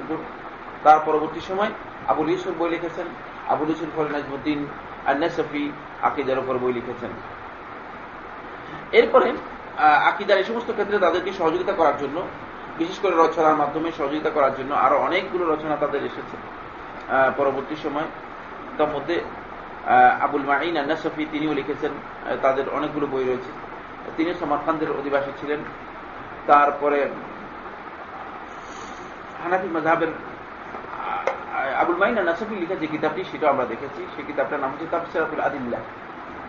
তার পরবর্তী সময় আবুল ইউসুফ বই লিখেছেন। আবুল ইউসুফ ফল নাজমুদ্দিন আন্নাসফি আকিদার উপর বই লিখেছেন। এরপরে আকিদার এই সমস্ত ক্ষেত্রে তাদেরকে সহযোগিতা করার জন্য, বিশেষ করে রচনার মাধ্যমে সহযোগিতা করার জন্য আরও অনেকগুলো রচনা তাদের এসেছে। পরবর্তী সময়, তার মধ্যে আবুল মাইন আন্নাসফি, তিনিও লিখেছেন তাদের অনেকগুলো বই রয়েছে। তিনি সমারখানদের অধিবাসী ছিলেন। তারপরে হানাফি মজাহের আবুল মাইন নাসফি লিখা যে কিতাবটি সেটা আমরা দেখেছি। সেই কিতাবটার নাম হচ্ছে তাফসিরাতুল আদিল্লা।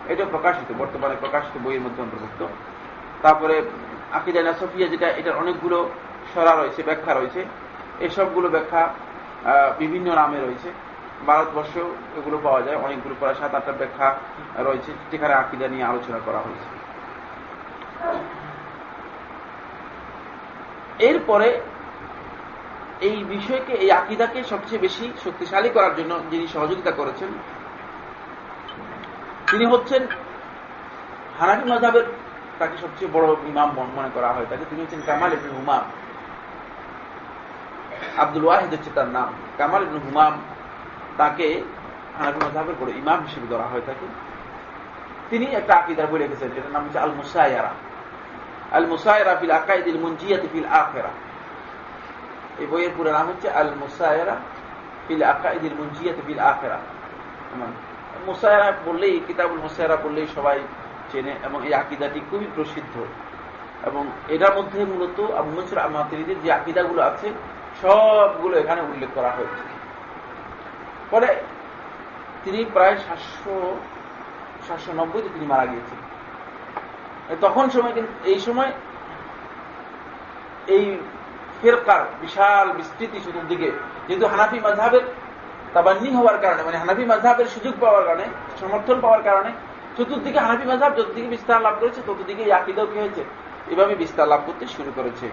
এটা প্রকাশিত, বর্তমানে প্রকাশিত বইয়ের মধ্যে অন্তর্ভুক্ত। তারপরে আকিদা নাসফিয়া, যেটা, এটার অনেকগুলো সরা রয়েছে, ব্যাখ্যা রয়েছে। এসবগুলো ব্যাখ্যা বিভিন্ন নামে রয়েছে। ভারতবর্ষেও এগুলো পাওয়া যায়। অনেকগুলো প্রায় সাত আটটা ব্যাখ্যা রয়েছে, যেখানে আকিদা নিয়ে আলোচনা করা হয়েছে। এরপরে এই বিষয়কে, এই আকিদাকে সবচেয়ে বেশি শক্তিশালী করার জন্য যিনি সহযোগিতা করেছেন, তিনি হচ্ছেন হানাফি মজাবের তাকে সবচেয়ে বড় ইমাম মনে করা হয় তাকে। তিনি হচ্ছেন কামাল ইবন হুমাম। আব্দুল ওয়াহিদ হচ্ছে তার নাম। কামাল ইবন হুমাম তাকে হানাফি মজাবের বড় ইমাম হিসেবে ধরা হয় থাকে তিনি একটা আকিদার বই রেখেছেন যেটার নাম হচ্ছে আল মুসায়ারা আল মুসায়রা ফিল আকাইদিল মুনজিয়াতি ফিল আখেরা। এই বইয়ের পুরো নাম হচ্ছে আল মুসায়রা ফিল আকাইদিল মুঞ্জিয়াত ফিল আখেরা। মুসায়রা বললেই, কিতাবুল মুসায়রা বললেই সবাই চেনে, এবং এই আকিদাটি খুবই প্রসিদ্ধ। এবং এটার মধ্যে মূলত আবু মনসুর আমাতিরিদের যে আকিদাগুলো আছে, সবগুলো এখানে উল্লেখ করা হয়েছে। পরে তিনি প্রায় সাতশো সাতশো নব্বইতে তিনি মারা গিয়েছেন তখন সময় কিন্তু, এই সময় এই ফেরকার বিশাল বিস্তৃতি চতুর্দিকে যেহেতু হানাফি মাঝহাবের তাবান্নি হওয়ার কারণে মানে হানাফি মাঝহাবের সুযোগ পাওয়ার কারণে, সমর্থন পাওয়ার কারণে, চতুর্দিকে হানাফি মাঝহাব যতদিকে বিস্তার লাভ করেছে, ততদিকে এই আকিদাও কি হয়েছে? এভাবে বিস্তার লাভ করতে শুরু করেছে।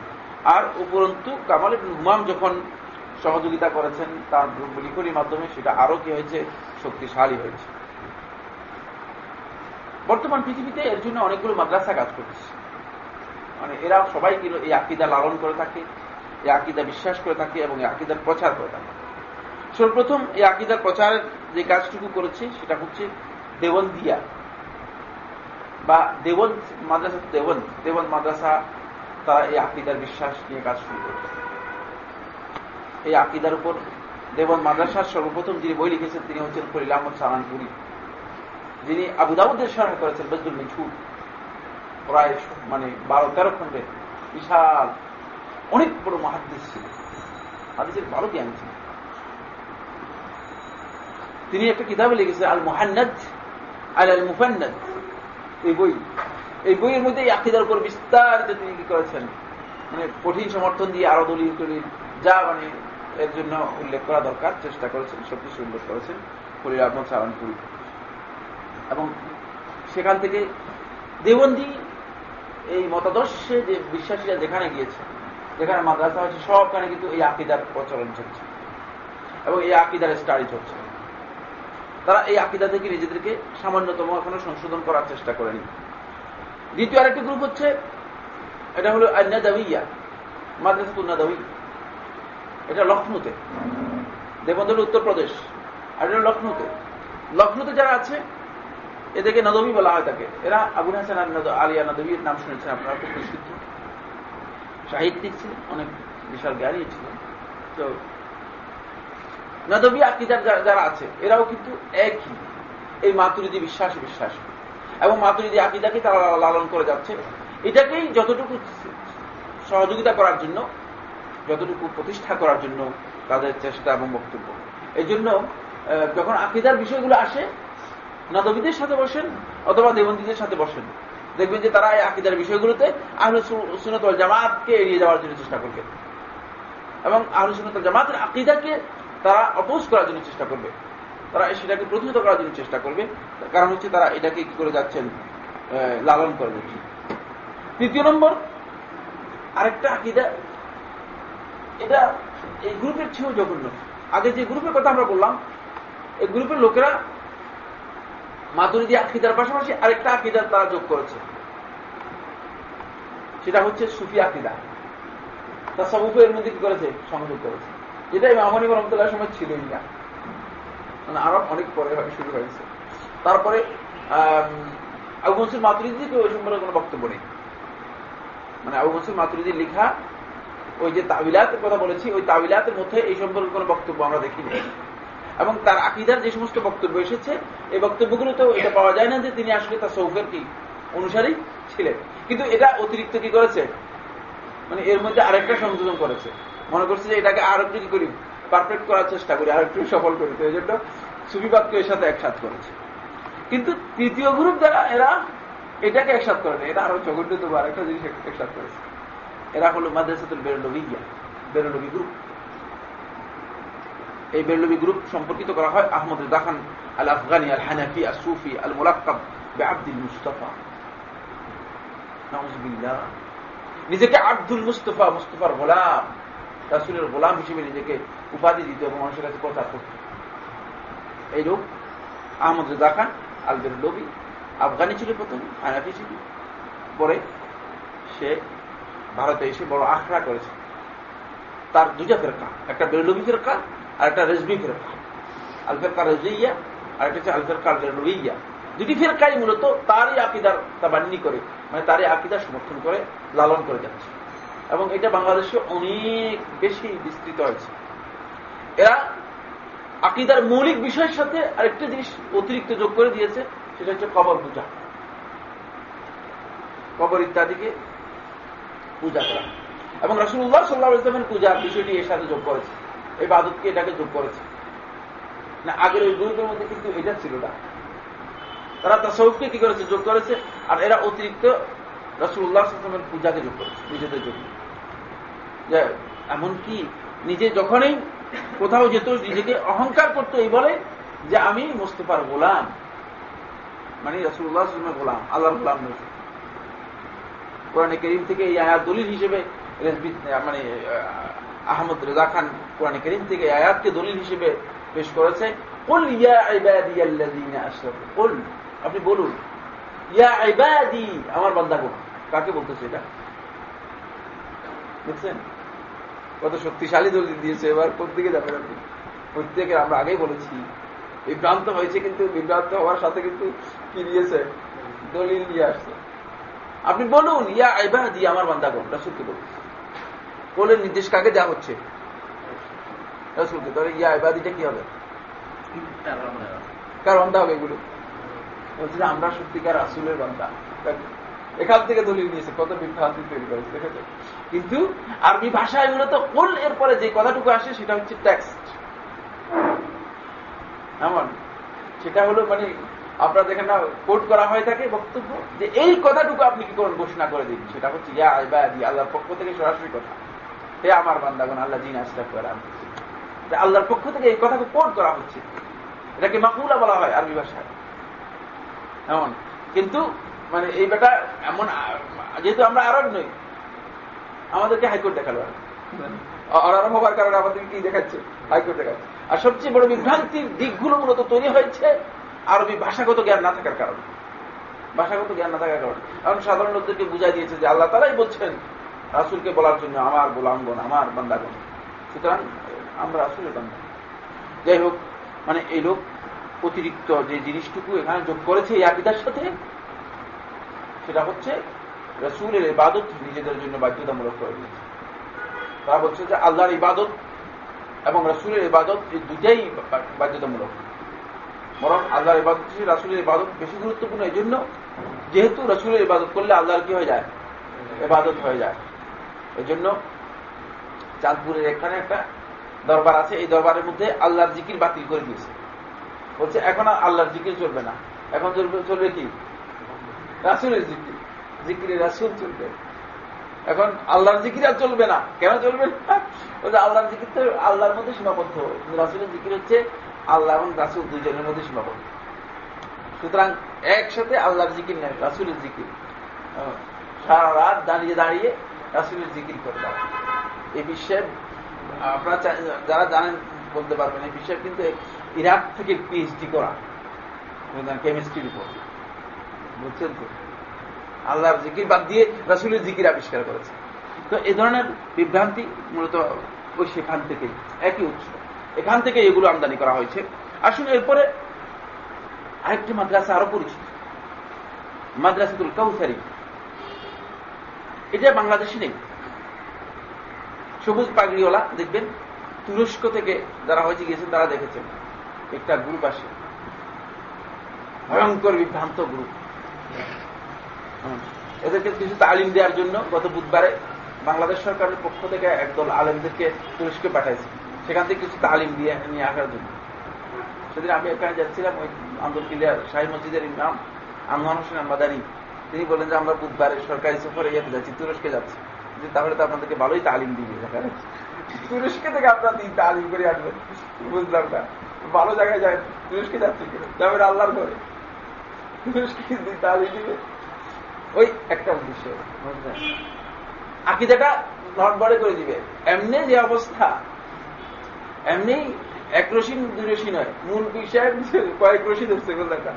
আর উপরন্তু কামাল হুমাম যখন সহযোগিতা করেছেন তার লিখনির মাধ্যমে সেটা আরও কি হয়েছে, শক্তিশালী হয়েছে। বর্তমান পৃথিবীতে এর জন্য অনেকগুলো মাদ্রাসা কাজ করছে। মানে এরা সবাই কিন্তু এই আকিদা লালন করে থাকে, এই আকিদা বিশ্বাস করে থাকে এবং এই আকিদার প্রচার করে থাকে। সর্বপ্রথম এই আকিদার প্রচারের যে কাজটুকু করেছে সেটা হচ্ছে দেবন্দিয়া বা দেবন মাদ্রাসা দেবন দেবন মাদ্রাসা, তারা এই আকিদার বিশ্বাস নিয়ে কাজ শুরু করেছে। এই আকিদার উপর দেবন মাদ্রাসার সর্বপ্রথম যিনি বই লিখেছেন, তিনি হচ্ছেন ফরিল আহমদ সালানপুরি। যিনি আবুদাবুদের সহায় করেছেন বেজুল মিছু প্রায় মানে বারো, তেরো খন্ডে বিশাল, অনেক বড় মহাদিস ছিল হাদিসের ভালো জ্ঞান ছিল। তিনি একটা কিতাবে লিখেছেন আল মুহান্নাদ আল আল মুফান্নাদ এই বই, এই বইয়ের মধ্যে এই আকিদার উপর বিস্তারিত তিনি কি করেছেন? মানে কঠিন সমর্থন দিয়ে আরও দলিল টলিল যা মানে এর জন্য উল্লেখ করা দরকার, চেষ্টা করেছেন, সবকিছু উল্লেখ করেছেন ফরির আহমদ সালানপুরি এবং সেখান থেকে দেবন্দি এই মতাদর্শে যে বিশ্বাসীরা যেখানে গিয়েছে, যেখানে মাদ্রাসা হয়েছে, সবখানে কিন্তু এই আকিদার প্রচলন চলছে। এবং এই আকিদার স্টাডি চলছে। তারা এই আকিদা থেকে নিজেদেরকে সামান্যতম এখনও সংশোধন করার চেষ্টা করেনি। দ্বিতীয় আরেকটি গ্রুপ হচ্ছে, এটা হলো আন্নাদাবিয়া মাদ্রাসা তুন্নাদাবি এটা লখনৌতে দেবন্দল উত্তরপ্রদেশ, আর এটা লখনৌতে লখনৌতে যারা আছে, এদেরকে নদবী বলা হয় তাকে। এরা আবুল হাসান আলিয়া নদবীর নাম শুনেছেন, আপনারা খুব প্রসিদ্ধ। সাহিত্যিক ছিলেন অনেক বিশাল জ্ঞানী ছিলেন তো নদবী আকিদার যারা আছে, এরাও কিন্তু একই। এই মাতুরিদি বিশ্বাস বিশ্বাস। এবং মাতুরিদি আকিদাকে তারা লালন করে যাচ্ছে। এটাকেই যতটুকু সহযোগিতা করার জন্য যতটুকু প্রতিষ্ঠা করার জন্য তাদের চেষ্টা এবং বক্তব্য। এই জন্য যখন আকিদার বিষয়গুলো আসে নদবীদের সাথে বসেন অথবা দেবন্দীদের সাথে বসেন, দেখবেন যে তারা এই আকিদার বিষয়গুলোতে আহলে সুনতল জামাতকে এড়িয়ে যাওয়ার জন্য চেষ্টা করবে। এবং আহলে সুনতল জামাতের আকিদাকে তারা অপোজ করার জন্য চেষ্টা করবে। তারা সেটাকে প্রতিহত করার জন্য চেষ্টা করবে। কারণ হচ্ছে তারা এটাকে কি করে যাচ্ছেন লালন করে যাচ্ছেন। তৃতীয় নম্বর, আরেকটা আকিদা এটা এই গ্রুপের চেয়েও জঘন্য। আগে যে গ্রুপের কথা আমরা বললাম, এই গ্রুপের লোকেরা মাতুরিদি আকিদার পাশাপাশি আরেকটা আকিদার তারা যোগ করেছে। সেটা হচ্ছে সুফি আকিদা। তার সবুফের মধ্যে কি করেছে? সংযোগ করেছে। যেটা মামনি রহমতুল্লাহ সময় ছিলই না। মানে আরও অনেক পরে শুরু হয়েছে। তারপরে আহ আবু মনসুর মাতুরিদিকে ওই সম্পর্কে কোনো বক্তব্য নেই। মানে আবু মনসুর মাতুরিদির লেখা ওই যে তাবিলাতের কথা বলেছি, ওই তাবিলাতের মধ্যে এই সম্পর্কে কোনো বক্তব্য আমরা দেখিনি। এবং তার আকিদার যে সমস্ত বক্তব্য এসেছে, এই বক্তব্যগুলো তো এটা পাওয়া যায় না যে তিনি আসলে তার সৌফের কি অনুসারী ছিলেন। কিন্তু এটা অতিরিক্ত কি করেছে? মানে এর মধ্যে আরেকটা সংযোজন করেছে। মনে করছে যে এটাকে আরও কি করি পারফেক্ট করার চেষ্টা করি, আর একটু সফল করি। তো এই জন্য সুবিবাদকে এর সাথে একসাথ করেছে। কিন্তু তৃতীয় গ্রুপ যারা এরা এটাকে একসাথ করে এটা আরও জঘন্য দেবো আরেকটা জিনিস একসাথ করেছে। এরা হলো মাদ্রাসাতুল বেরলবিয়া বেরলবি গ্রুপ এই বেরলবি গ্রুপ সম্পর্কিত করা হয় আহমদ দাখান আল আফগানি আল হানাফি আল সুফি আল মোলাক্কাব আব্দুল মুস্তফা নিজেকে আব্দুল মুস্তফা, মুস্তফার গোলাম, রাসুলের গোলাম হিসেবে নিজেকে উপাধি দিত এবং মানুষের কাছে প্রচার করত এই লোক আহমদ রেজা খান আল বেরলবি আফগানি ছিল প্রথম, হানাফি ছিল। পরে সে ভারতে এসে বড় আখড়া করেছে। তার দুটা ফেরকা, একটা বেরলবি ফেরকা আর একটা রেজবি ফেরকা। আল ফেরকা রেজিয়া আর একটা হচ্ছে আল ফেরকা বেরলবিয়া দুটি ফেরকাই মূলত তারই আকিদার তা বান্নি করে মানে তারই আকিদার সমর্থন করে, লালন করে যাচ্ছে। এবং এটা বাংলাদেশে অনেক বেশি বিস্তৃত হয়েছে। এরা আকিদার মৌলিক বিষয়ের সাথে আরেকটা জিনিস অতিরিক্ত যোগ করে দিয়েছে, সেটা হচ্ছে কবর পূজা। কবর ইত্যাদিকে পূজা করা। এবং রসুল্লাহ সাল্লাহ ইসলামের পূজার বিষয়টি এর সাথে যোগ করেছে। এই বাদতকে এটাকে যোগ করেছে। না, আগের ওই গ্রুপের মধ্যে কিন্তু এটা ছিল না। তারা তাসৌফকে কি করেছে? যোগ করেছে। আর এরা অতিরিক্ত রসুল্লাহ আসলামের পূজাকে যোগ করেছে, নিজেদের জন্য। এমনকি নিজে যখনই কোথাও যেত, নিজেকে অহংকার করতো এই বলে যে আমি মোস্তফার গোলাম। মানে রসুল্লাহ গোলাম আল্লাহ গোলাম নজর কোরআনে করিম থেকে এই আয়াত দলিল হিসেবে মানে আহমদ রেজা খান কোরআনে করিম থেকে আয়াতকে দলিল হিসেবে পেশ করেছে قل يا عبادي الذين اشركوا قل আপনি বলুন ইয়া ইবাদি আমার বান্দাগণ কাকে বলতেছে এটা বুঝছেন কত শক্তিশালী দলিল দিয়েছে এবার কোন দিকে যাবেন আপনি প্রত্যেকের আমরা আগেই বলেছি বিভ্রান্ত হয়েছে কিন্তু বিভ্রান্ত হওয়ার সাথে কিন্তু কি দিয়েছে দলিল নিয়ে আসছে আপনি বলুন, ইয়া ইবাদি, আমার বান্দাগণ, রাসুলকে বলুন। বলে নির্দেশ কাকে দেওয়া হচ্ছে? রাসুলকে। তাহলে ইয়া ইবাদিটা কি হবে? কার বান্দা হবে এগুলো? বলছে যে আমরা সত্যিকার রাসুলের বান্দা। এখান থেকে দলিল নিয়েছে, কত বিভ্রান্তি তৈরি করেছে দেখেছে কিন্তু আরবি ভাষায় মূলত কোল, এরপরে যে কথাটুকু আসে সেটা হচ্ছে টেক্সট এমন। সেটা হলো মানে আপনার দেখেন না কোট করা হয়ে থাকে বক্তব্য যে এই কথাটুকু আপনি কি করেন ঘোষণা করে দিন। সেটা হচ্ছে, ইয়া আইবাদি আল্লাহর পক্ষ থেকে সরাসরি কথা। হে আমার বান্দাগণ, আল্লাহ দিন আশরাফ করে আল্লাহর পক্ষ থেকে এই কথাকে কোট করা হচ্ছে। এটাকে মাকুলা বলা হয় আরবি ভাষায়। এমন। কিন্তু মানে এই বেটা এমন, যেহেতু আমরা আরব নই, আমাদেরকে হাইকোর্ট দেখাল অনারব হবার কারণে আমাদের কি দেখাচ্ছে? হাইকোর্ট দেখাচ্ছে। আর সবচেয়ে বড় বিভ্রান্তির দিকগুলো মূলত তৈরি হয়েছে আরবি ভাষাগত জ্ঞান না থাকার কারণে। ভাষাগত জ্ঞান না থাকার কারণে। কারণ সাধারণ লোকদেরকে বুঝাই দিয়েছে যে আল্লাহ তারাই বলছেন, রাসুলকে বলার জন্য আমার গোলামগণ, আমার বান্দাগণ। সুতরাং, আমরা রাসুলের বান্দা। যাই হোক মানে এই লোক অতিরিক্ত যে জিনিসটুকু এখানে যোগ করেছে এই আকিদার সাথে, সেটা হচ্ছে রসুলের ইবাদত নিজেদের জন্য বাধ্যতামূলক করে দিয়েছে। তারা বলছে যে আল্লাহর ইবাদত এবং রসুলের ইবাদত এই দুটাই বাধ্যতামূলক। বরং আল্লাহর ইবাদত রাসুলের ইবাদত বেশি গুরুত্বপূর্ণ এই জন্য যেহেতু রসুলের ইবাদত করলে আল্লাহর কি হয়ে যায়? ইবাদত হয়ে যায়। এই জন্য চাঁদপুরের এখানে একটা দরবার আছে, এই দরবারের মধ্যে আল্লাহর জিকির বাতিল করে দিয়েছে। বলছে, এখন আর আল্লাহর জিকির চলবে না। এখন চলবে চলবে কি? রাসুলের জিকির। জিকিরে রাসুল চলবে। এখন আল্লাহর জিকির আর চলবে না। কেন চলবে না? বলছে, আল্লাহর জিকির তো আল্লাহর মধ্যে সীমাবদ্ধ। রাসুলের জিকির হচ্ছে আল্লাহ এবং রাসুল দুইজনের মধ্যে সীমাবদ্ধ সুতরাং একসাথে আল্লাহর জিকির নেই রাসুলের জিকির। সারা রাত দাঁড়িয়ে দাঁড়িয়ে রাসুলের জিকির করে এই বিশ্বের আপনারা যারা জানেন বলতে পারবেন, এই বিষয়ে কিন্তু ইরাক থেকে পিএইচডি করা কেমিস্ট্রির উপর। বুঝছেন তো? আল্লাহর জিকির বাদ দিয়ে রাসুলের জিকির আবিষ্কার করেছে। তো এ ধরনের বিভ্রান্তি মূলত ওই সেখান থেকেই, একই উৎস। এখান থেকে এগুলো আমদানি করা হয়েছে। আসুন এরপরে আরেকটি মাদ্রাসা আরও পরিচিত। মাদ্রাসাতুল কাউসারি। এটা বাংলাদেশে নেই। সবুজ পাগড়িওয়ালা, দেখবেন, তুরস্ক থেকে যারা হয়েছে গিয়েছেন, তারা দেখেছেন। একটা গ্রুপ আসে। ভয়ঙ্কর বিভ্রান্ত গ্রুপ। এদেরকে কিছু তালিম দেওয়ার জন্য গত বুধবারে বাংলাদেশ সরকারের পক্ষ থেকে একদল আলেমদেরকে তুরস্কে পাঠাইছে। সেখান থেকে কিছু তালিম দিয়ে নিয়ে আসার জন্য। সেদিন আমি এখানে যাচ্ছিলাম, ওই আন্দোলকিলিয়ার শাহী মসজিদের ইমাম আনোয়ার হোসেন মাদানি তিনি বলেন যে, আমরা বুধবারে সরকারি সফরে ইয়েতে যাচ্ছি, তুরস্কে যাচ্ছি। যে, তাহলে তো আপনাদেরকে ভালোই তালিম দিবে সেখানে তুরস্কে থেকে আপনার দিন তালিম করে আসবেন বুঝলাম না। ভালো জায়গায় যায়, তুরস্কে যাচ্ছি যাবেন আল্লাহর ঘরে। তুরস্কে দিন তালিম দিবে ওই একটা উদ্দেশ্য আকিদাটা নটবড়ে করে দিবে। এমনি যে অবস্থা এমনি এক রশি দুই রশি নয় মূল বিষয় কয়েক রশি ধরছে গোল্লাটা।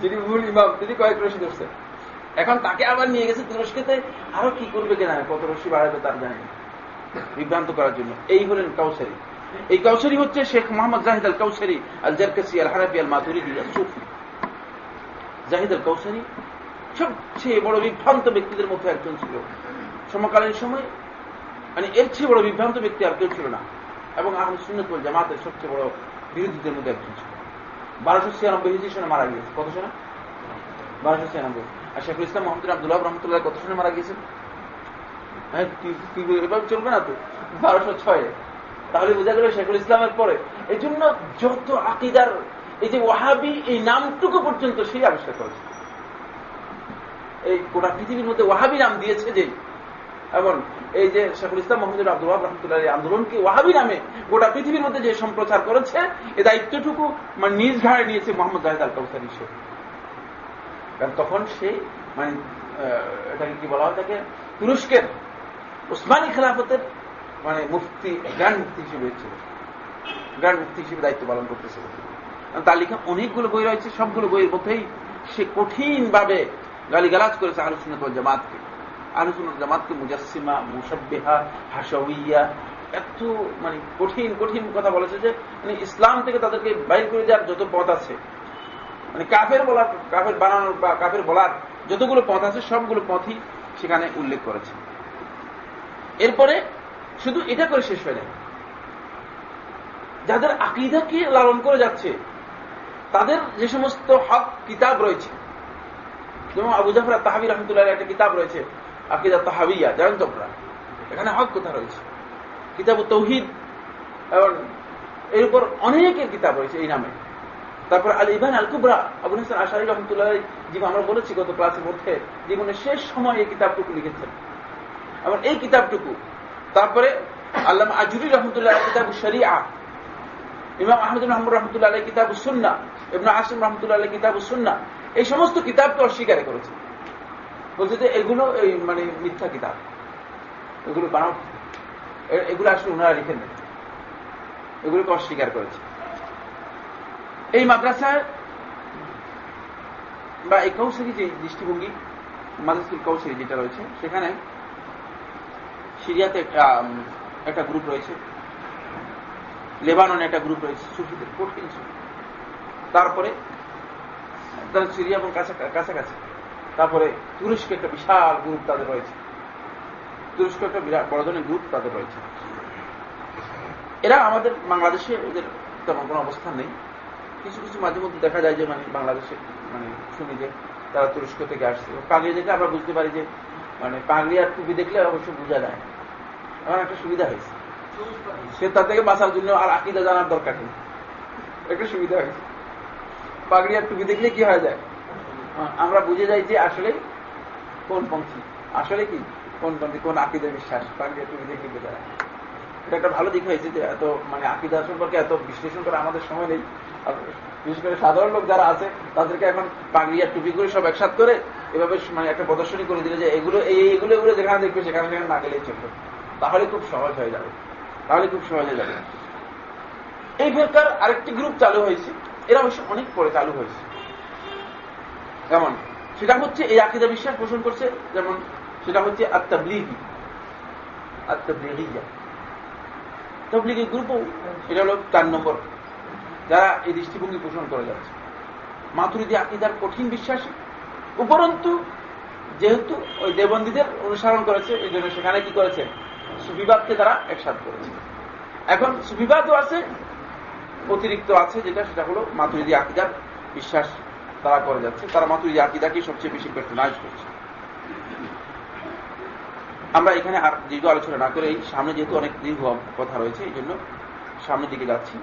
যিনি মূল ইমাম, তিনি কয়েক রশি ধরছে। এখন তাকে আবার নিয়ে গেছে তুরস্কেতে। আরও কি করবে কিনা কত রশি বাড়াবে তার জানি বিভ্রান্ত করার জন্য। এই হলেন কাউসারি। এই কাউসারি হচ্ছে শেখ মোহাম্মদ জাহিদ আল কাউসারি আল জারকাসি আল হারাফি আল মাতুরিদি আল সুফি। জাহিদ আল কাউসারি সবচেয়ে বড় বিভ্রান্ত ব্যক্তিদের মধ্যে একজন ছিল। সমকালীন সময় মানে এর চেয়ে বড় বিভ্রান্ত ব্যক্তি আর কেউ ছিল না। এবং আহম সুন্নত জামাতের সবচেয়ে বড় বিরোধীদের মধ্যে একজন ছিল। বারোশো ছিয়ানব্বই হিজি সনে মারা গিয়েছে। কত সনে? বারোশো ছিয়ানব্বই। আর শেখুল ইসলাম মোহাম্মদ আব্দুল্লাহ রহমতুল্লাহ কত সনে মারা গিয়েছেন? হ্যাঁ এভাবে চলবে না তো। বারোশো ছয়ে তাহলে বোঝা গেল শেখুল ইসলামের পরে। এই জন্য যত আকিদার এই যে ওয়াহাবি এই নামটুকু পর্যন্ত সেই আবিষ্কার করেছে এই গোটা পৃথিবীর মধ্যে ওয়াহাবি নাম দিয়েছে যে, এবং এই যে শেখুল ইসলাম মোহাম্মদ আব্দুল রহমতুল্লাহ এই আন্দোলনকে ওয়াহাবি নামে গোটা পৃথিবীর মধ্যে যে সম্প্রচার করেছে, এ দায়িত্বটুকু মানে নিজ ঘাড়ে নিয়েছে মোহাম্মদ জাহেদ আল কাউসার হিসেবে কারণ তখন সে মানে এটাকে কি বলা হয় তাকে তুরস্কের উসমানী খেলাফতের মানে মুফতি, গ্র্যান্ড মুফতি হিসেবে ছিল। গ্র্যান্ড মুফতি হিসেবে দায়িত্ব পালন করতেছে তার লিখা অনেকগুলো বই রয়েছে, সবগুলো বইয়ের মধ্যেই সে কঠিনভাবে গালিগালাজ করেছে আলোচনা করে জামাতকে। আলোচনা জামাতকে মুজাসিমা মুসাব্বেহা হাসাউইয়া এত মানে কঠিন কঠিন কথা বলেছে যে মানে ইসলাম থেকে তাদেরকে বাইর করে দেওয়ার যত পথ আছে মানে কাফের বলার, কাফের বানানোর বা কাফের বলার যতগুলো পথ আছে, সবগুলো পথই সেখানে উল্লেখ করেছে। এরপরে শুধু এটা করে শেষ হয়ে যায় যাদের আকিদাকে লালন করে যাচ্ছে, তাদের যে সমস্ত হক, কিতাব রয়েছে, যেমন আবু জাফর তাহাবি রহমতুল্লাহ একটা কিতাব রয়েছে আকিদা তাহাবিয়া, জানেন তো আপনারা? এখানে হক কথা রয়েছে? কিতাব তৌহিদ, এবং এর উপর অনেকের কিতাব রয়েছে এই নামে। তারপর আল ইবান আল কুবরা আবুল হাসান আশারি রহমতুল্লাহ জীবন আমরা বলেছি গত ক্লাসের মধ্যে, জীবনের শেষ সময় এই কিতাবটুকু লিখেছেন। এবং এই কিতাবটুকু, তারপরে আল্লাহ আজুরি রহমতুল্লাহ কিতাব শরিয়া, ইমাম আহমদ মাহমুদ রহমতুল্লাহ আলাই কিতাব সুন্না ইবনা আসিম রহমতুল্লাহ আলাই কিতাব সুন্না এই সমস্ত কিতাবকে অস্বীকার করেছে বলছে যে এগুলো এই মানে মিথ্যা কিতাব। এগুলো বানাও। এগুলো আসলে ওনারা লিখেন না এগুলোকে অস্বীকার করেছে। এই মাদ্রাসায় বা এই কৌশলী যে দৃষ্টিভঙ্গি মাদ্রাসুল কৌশলী যেটা রয়েছে, সেখানে সিরিয়াতে একটা একটা গ্রুপ রয়েছে। লেবাননে একটা গ্রুপ রয়েছে, সুফিদের, কঠিন তারপরে সিরিয়া এবং কাছাকাছি। তারপরে তুরস্কে একটা বিশাল গ্রুপ তাদের রয়েছে। তুরস্ক একটা বিরাট, বড় ধরনের গ্রুপ তাদের রয়েছে। এরা আমাদের বাংলাদেশে এদের তেমন কোনো অবস্থান নেই। কিছু কিছু মাঝে মধ্যে দেখা যায় যে মানে বাংলাদেশে মানে শুনি যে তারা তুরস্ক থেকে আসছে। পাগড়ি দেখে আমরা বুঝতে পারি যে মানে পাগড়ি আর টুপি দেখলে অবশ্য বোঝা যায়। এমন একটা সুবিধা হয়েছে। সে তার থেকে বাঁচার জন্য আর আকিদা জানার দরকার নেই। একটা সুবিধা হয়েছে। পাগড়ি আর টুপি দেখলে কি হয়ে যায়? আমরা বুঝে যাই যে আসলে কোন পন্থী? আসলে কি? কোন পন্থী? কোন আকিদের বিশ্বাস? আর টুপি দেখলে বোঝা এটা একটা ভালো দিক হয়েছে যে এত মানে আকিদা সম্পর্কে এত বিশ্লেষণ করে আমাদের সময় নেই। বিশেষ করে সাধারণ লোক যারা আছে, তাদেরকে এখন পাগড়ি আর টুপি করে সব একসাথ করে এভাবে মানে একটা প্রদর্শনী করে দিলে যে এগুলো, এই এগুলো এগুলো যেখানে দেখবে সেখানে সেখানে না গেলেই চলবে। তাহলে খুব সহজ হয়ে যাবে। তাহলে খুব সহজ হয়ে যাবে। এই প্রকার আরেকটি গ্রুপ চালু হয়েছে। এরা অবশ্য অনেক পরে চালু হয়েছে। যেমন, সেটা হচ্ছে এই আকিদা বিশ্বাস পোষণ করছে, যেমন, সেটা হচ্ছে আত্মাবলিগি আত্মাবলিগিয়া তবলিগি গ্রুপও এটা হল চার নম্বর। যারা এই দৃষ্টিভঙ্গি পোষণ করে যাচ্ছে। মাতুরিদি আকিদার কঠিন বিশ্বাসী। উপরন্তু, যেহেতু ওই দেবন্দীদের অনুসরণ করেছে এই জন্য সেখানে কি করেছে? সুবিবাদকে তারা একসাথ করেছে। এখন সুবিবাদও আছে, অতিরিক্ত আছে, যেটা, সেটা হলো মাতুরিদি আকিদার বিশ্বাস তারা করে যাচ্ছে, তারা মাতুরিদি আকিদাকে সবচেয়ে বেশি পেট্রোনাইজ করছে। আমরা এখানে আর দীর্ঘ আলোচনা না করে এই সামনে যেহেতু অনেক দীর্ঘ কথা রয়েছে, এই জন্য সামনের দিকে যাচ্ছি।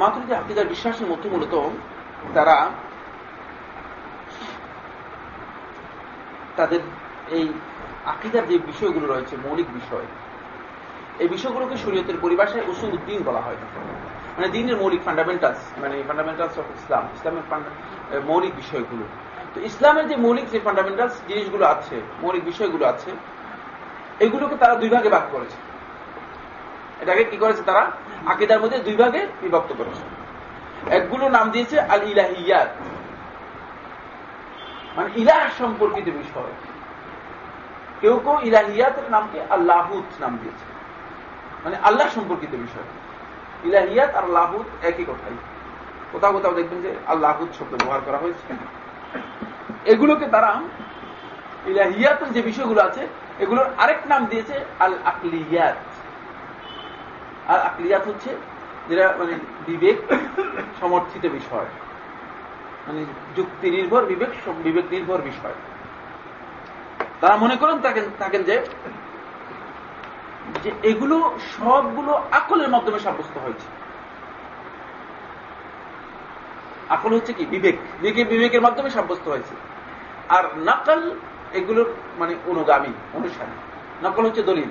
মাতুরিদি আকিদার বিশ্বাসের মধ্যে মূলত তারা তাদের এই আকিদার যে বিষয়গুলো রয়েছে, মৌলিক বিষয়, এই বিষয়গুলোকে শরীয়তের পরিভাষায় উসুল উদ্দিন বলা হয়। মানে দিনের মৌলিক ফান্ডামেন্টালস মানে ফান্ডামেন্টালস অফ ইসলাম ইসলামের মৌলিক বিষয়গুলো। তো ইসলামের যে মৌলিক যে ফান্ডামেন্টালস জিনিসগুলো আছে, মৌলিক বিষয়গুলো আছে, এগুলোকে তারা দুই ভাগে ভাগ করেছে। এটাকে কি করেছে তারা? আকিদার মধ্যে দুই ভাগে বিভক্ত করেছে। একগুলো নাম দিয়েছে আল ইলাহিয়াত মানে ইলাহ সম্পর্কিত বিষয়। কেউ কেউ ইলাহিয়াতের নামকে আল্লাহুত নাম দিয়েছে। মানে আল্লাহ সম্পর্কিত বিষয়। ইলাহিয়াত আর লাহুত একই কথাই। কোথাও কোথাও দেখবেন যে আল্লাহুত শব্দ ব্যবহার করা হয়েছে। এগুলোকে তারা ইলাহিয়াতের যে বিষয়গুলো আছে, এগুলোর আরেক নাম দিয়েছে আল আকলিয়াত আর আকলিয়াত হচ্ছে যেটা মানে বিবেক সমর্থিত বিষয়। মানে যুক্তি নির্ভর বিবেক বিবেক নির্ভর বিষয়। তারা মনে করেন থাকেন থাকেন যে যে এগুলো সবগুলো আকলের মাধ্যমে সাব্যস্ত হয়েছে। আকল হচ্ছে কি? বিবেক। বিবেকের বিবেকের মাধ্যমে সাব্যস্ত হয়েছে। আর নকল এগুলোর মানে অনুগামী, অনুসারী। নকল হচ্ছে দলিল।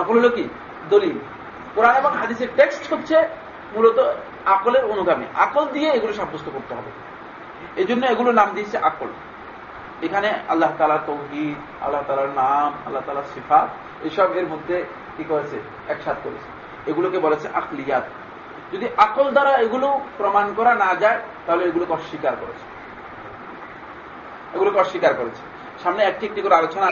নকল হলো কি? দলিল। কোরআন এবং হাদিসের টেক্সট হচ্ছে মূলত আকলের অনুগামী। আকল দিয়ে এগুলো সাব্যস্ত করতে হবে। এই জন্য এগুলো নাম দিয়েছে আকল। এখানে আল্লাহ তালা তৌহিদ, আল্লাহ তালার নাম, আল্লাহ তালার সিফাত। এসব এর মধ্যে কি করেছে একসাথ করেছে এগুলোকে বলেছে আকলিয়াত যদি আকল দ্বারা এগুলো প্রমাণ করা না যায় তাহলে এগুলোকে অস্বীকার করেছে এগুলোকে অস্বীকার করেছে সামনে একটি একটি করে আলোচনা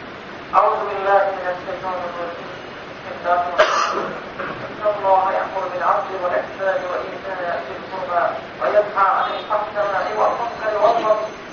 إن الله يأمر بالعدل والإحسان وإيتاء ذي القربى وينهى عن الفحشاء والمنكر والبغي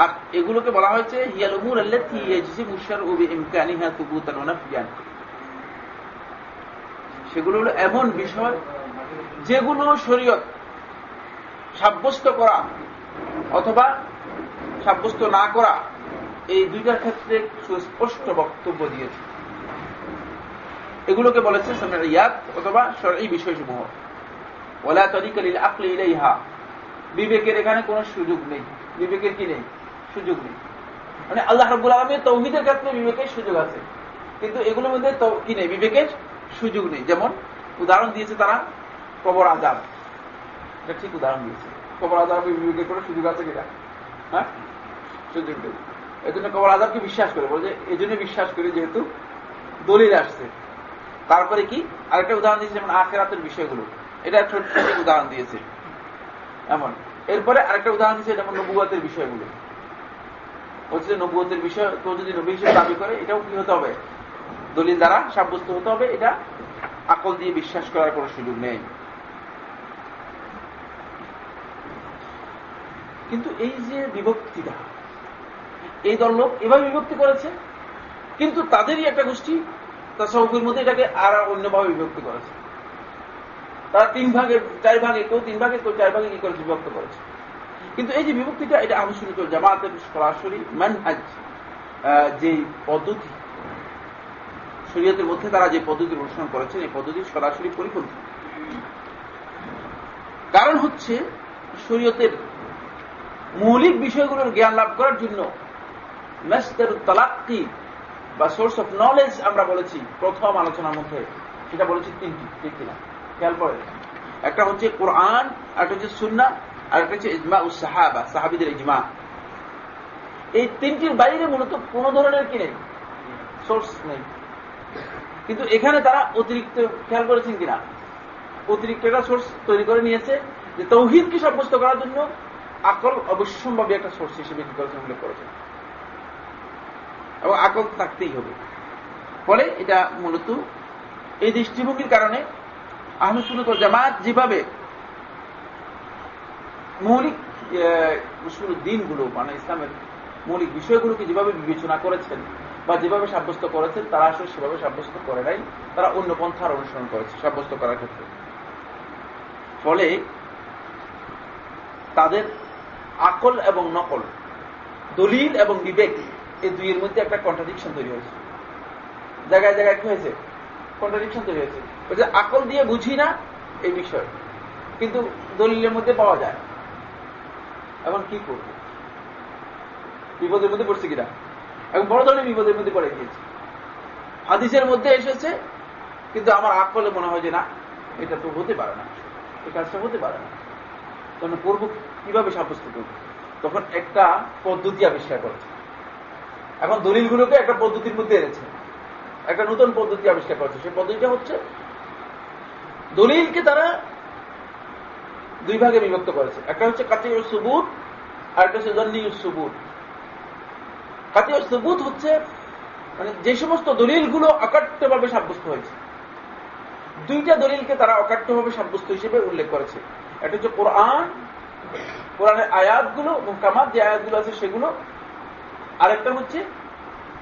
আর এগুলোকে বলা হয়েছে সেগুলো হলো এমন বিষয় যেগুলো শরীয়ত সাব্যস্ত করা অথবা সাব্যস্ত না করা, এই দুইটার ক্ষেত্রে সুস্পষ্ট বক্তব্য দিয়েছে। এগুলোকে বলেছে ইয়াদ অথবা এই বিষয়সমূহ। ওলা তরিকালিল আকলি ইলাইহা। বিবেকের এখানে কোনো সুযোগ নেই। বিবেকের কি নেই? সুযোগ নেই। মানে আল্লাহ রব্বুল আলমের তৌহিদের ক্ষেত্রে বিবেকের সুযোগ আছে। কিন্তু এগুলোর মধ্যে কি নেই? বিবেকের সুযোগ নেই। যেমন উদাহরণ দিয়েছে তারা, কবর আজাব। এটা ঠিক উদাহরণ দিয়েছে। কবর আজাব বিবেকের কোনো সুযোগ আছে কিনা? হ্যাঁ? সুযোগ নেই। এই জন্য কবর আজাবকে বিশ্বাস করে। বলছে এই জন্য বিশ্বাস করি যেহেতু দলিল আসছে। তারপরে কি? আরেকটা উদাহরণ দিয়েছে, যেমন আখেরাতের বিষয়গুলো। এটা ছোট ছোট উদাহরণ দিয়েছে। এমন। এরপরে আরেকটা উদাহরণ দিয়েছে, যেমন নবুয়াতের বিষয়গুলো। বলছে নবুয়তের বিষয়, কেউ যদি নবী হিসেবে দাবি করে, এটাও কি হতে হবে? দলিল দ্বারা সাব্যস্ত হতে হবে, এটা আকল দিয়ে বিশ্বাস করার কোনো সুযোগ নেই। কিন্তু এই যে বিভক্তিটা, এই দল লোক এভাবে বিভক্তি করেছে, কিন্তু তাদেরই একটা গোষ্ঠী তাসাউফের মধ্যে এটাকে আর অন্যভাবে বিভক্তি করেছে। তারা তিন ভাগে চার ভাগে কেউ তিন ভাগে কেউ চার ভাগে কি করেছে, বিভক্ত করেছে। কিন্তু এই যে বিভক্তিটা, এটা আনুষ্ঠানিক জামাতের সরাসরি ম্যানহাজ যে পদ্ধতি, শরীয়তের মধ্যে তারা যে পদ্ধতির অনুসরণ করেছেন, এই পদ্ধতির সরাসরি পরিপন্থী। কারণ হচ্ছে, শরীয়তের মৌলিক বিষয়গুলোর জ্ঞান লাভ করার জন্য মেস্তের তালাক্কি বা সোর্স অফ নলেজ আমরা বলেছি, প্রথম আলোচনার মধ্যে। সেটা বলেছি তিনটি ঠিক কিনা খেয়াল করে একটা হচ্ছে কোরআন একটা হচ্ছে সুন্না আর একটা হচ্ছে ইজমা উ সাহাবা সাহাবিদের ইজমা এই তিনটির বাইরে মূলত কোন ধরনের কি নেই? সোর্স নেই। কিন্তু এখানে তারা অতিরিক্ত খেয়াল করেছেন কিনা? অতিরিক্ত একটা সোর্স তৈরি করে নিয়েছে যে তৌহিদকে সাব্যস্ত করার জন্য আকল অবশ্যম্ভাবী একটা সোর্স হিসেবে কি করেছেন, উল্লেখ করেছেন। এবং আকল থাকতেই হবে। ফলে এটা মূলত এই দৃষ্টিভঙ্গির কারণে আহমদুল জামাত যেভাবে মৌলিক দিনগুলো মানে ইসলামের মৌলিক বিষয়গুলোকে যেভাবে বিবেচনা করেছেন বা যেভাবে সাব্যস্ত করেছেন, তারা আসলে সেভাবে সাব্যস্ত করে নাই। তারা অন্য পন্থার অনুসরণ করেছে সাব্যস্ত করার ক্ষেত্রে। ফলে তাদের আকল এবং নকল, দলিল এবং বিবেক এই দুইয়ের মধ্যে একটা কন্ট্রাডিকশন তৈরি হয়েছে। জায়গায় জায়গায় কি হয়েছে? কন্ট্রাডিকশন তৈরি হয়েছে। আকল দিয়ে বুঝি না এই বিষয়, কিন্তু দলিলের মধ্যে পাওয়া যায়। এখন কি করব? বিপদের মধ্যে পড়ছে কিনা? এখন বড় ধরনের বিপদের মধ্যে পড়ে গিয়েছে। হাদিসের মধ্যে এসেছে, কিন্তু আমার আকলে মনে হয় যে না, এটা তো হতে পারে না। এই কাজটা হতে পারে না। তখন করব কীভাবে সাব্যস্ত করব? তখন একটা পদ্ধতি আবিষ্কার করেছে। এখন দলিলগুলোকে একটা পদ্ধতির মধ্যে এনেছে। একটা নতুন পদ্ধতি আবিষ্কার করেছে। সেই পদ্ধতিটা হচ্ছে, দলিলকে তারা দুই ভাগে বিভক্ত করেছে। একটা হচ্ছে কাতি সুবুত, আর একটা হচ্ছে জন্নি সুবুত। কাতি সুবুত হচ্ছে মানে যে সমস্ত দলিলগুলো অকাট্যভাবে সাব্যস্ত হয়েছে, দুইটা দলিলকে তারা অকাট্যভাবে সাব্যস্ত হিসেবে উল্লেখ করেছে। একটা হচ্ছে কোরআন, কোরআনের আয়াতগুলো কামাত যে আয়াতগুলো আছে সেগুলো, আরেকটা হচ্ছে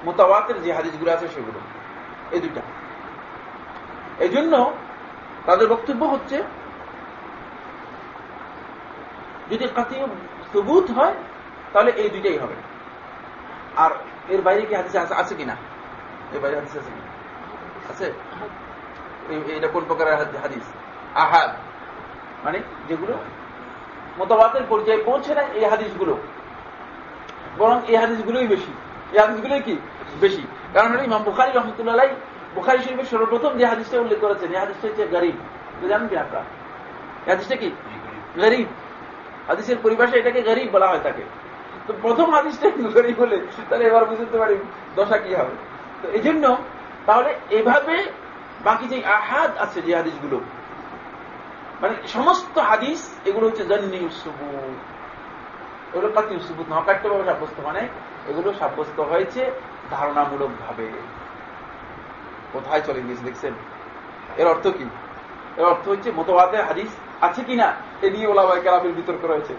মোতাবাতের যে হাদিসগুলো আছে সেগুলো। এই দুইটা। এই জন্য তাদের বক্তব্য হচ্ছে যদি কাতীয় সবুত হয় তাহলে এই দুইটাই হবে। আর এর বাইরে কি হাদিস আছে কিনা? এর বাইরে হাদিস আছে কিনা? আছে? এটা কোন প্রকারের হাদিস? আহাদ। মানে যেগুলো মতবাতের পর্যায়ে পৌঁছে না এই হাদিসগুলো। বরং এই হাদিসগুলোই বেশি। এই হাদিসগুলোই কি? বেশি। কারণ হলো ইমাম বুখারি রহমতুল্লাহ বুখারি শরীফের সর্বপ্রথম যে হাদিসটা উল্লেখ করেছেন এই হাদিসটা হচ্ছে গরিব। জানেন কি আপনার? এই হাদিসটা কি? গরিব। হাদিসের পরিভাষা এটাকে গরিব বলা হয় তাকে। তো প্রথম হাদিসটা গরিব বলে তাহলে এবার বুঝতে পারি দশা কি হবে। তো এই জন্য তাহলে এভাবে বাকি যে আহাদ আছে যে হাদিসগুলো মানে সমস্ত হাদিস এগুলো হচ্ছে জন্নি সুবুত এগুলো কাতি সুবুত নকাট্যভাবে সাব্যস্ত মানে এগুলো সাব্যস্ত হয়েছে ধারণামূলক ভাবে কোথায় চলে গিয়েছে, দেখছেন? এর অর্থ কি? এর অর্থ হচ্ছে মতবাদের হাদিস আছে কিনা, এ নিয়ে ওলাবাই কেরামের বিতর্ক রয়েছে।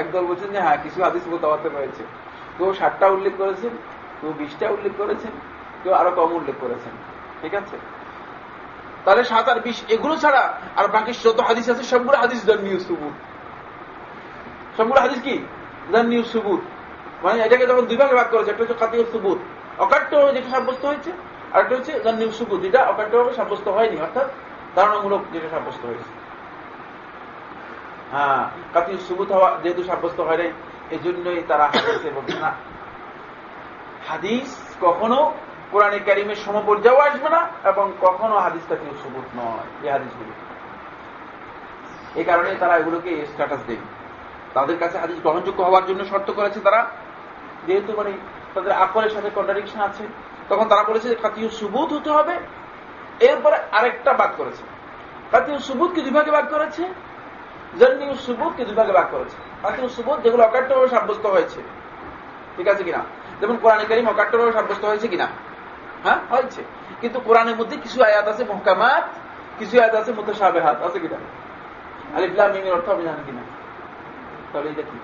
একদল বলছেন যে হ্যাঁ কিছু হাদিস মতবাদে রয়েছে। কেউ ষাটটা উল্লেখ করেছেন, কেউ বিশটা উল্লেখ করেছেন, কেউ আরও কম উল্লেখ করেছেন। ঠিক আছে? তাহলে সাত আর বিশ, এগুলো ছাড়া আর বাকি যত হাদিস আছে, সবগুলো হাদিস জন্মীয় সুবুত সবগুলো হাদিস কি? জন্মীয় সুবুত মানে এটাকে যখন দুই ভাগে ভাগ করেছে একটা হচ্ছে কাতীয় সুবুত অকাট্য যেটা সাব্যস্ত হয়েছে আর একটা হচ্ছে জন্মীয় সুবুত যেটা অকাট্যভাবে সাব্যস্ত হয়নি, অর্থাৎ ধারণামূলক যেটা সাব্যস্ত হয়েছে। হ্যাঁ কাতীয় সুবুত হওয়া যেহেতু সাব্যস্ত হয় নাই এই জন্যই তারা হাদিসে বলছে না। হাদিস কখনো কোরআনে কারিমের সমপর্যায়েও আসবে না এবং কখনো হাদিসটা কেউ সবুত নয়, এই হাদিসগুলো। এই কারণে তারা এগুলোকে স্ট্যাটাস দেয় তাদের কাছে হাদিস গ্রহণযোগ্য হওয়ার জন্য শর্ত করেছে তারা। যেহেতু মানে তাদের আকলের সাথে কন্ট্রাডিকশন আছে, তখন তারা বলেছে কাতীয় সুবুত হতে হবে। এরপরে আরেকটা বাদ করেছে। কাতীয় সুবুতকে দুভাগে বাদ করেছে। জন্মীয় সুবুতকে দুভাগে ভাগ করেছে। কাতীয় সুবুত যেগুলো অকাট্যভাবে সাব্যস্ত হয়েছে। ঠিক আছে কিনা? যেমন কোরআনে কারিম অকাট্যভাবে সাব্যস্ত হয়েছে কিনা? হ্যাঁ হয়েছে। কিন্তু কোরআনের মধ্যে কিছু আয়াত আছে, মহকামাত, কিছু আয়াত আছে মুতাসাবেহাত আছে কিনা? আলিফলাম মিমের অর্থ আপনি জানেন কিনা? তাহলে এটা কি?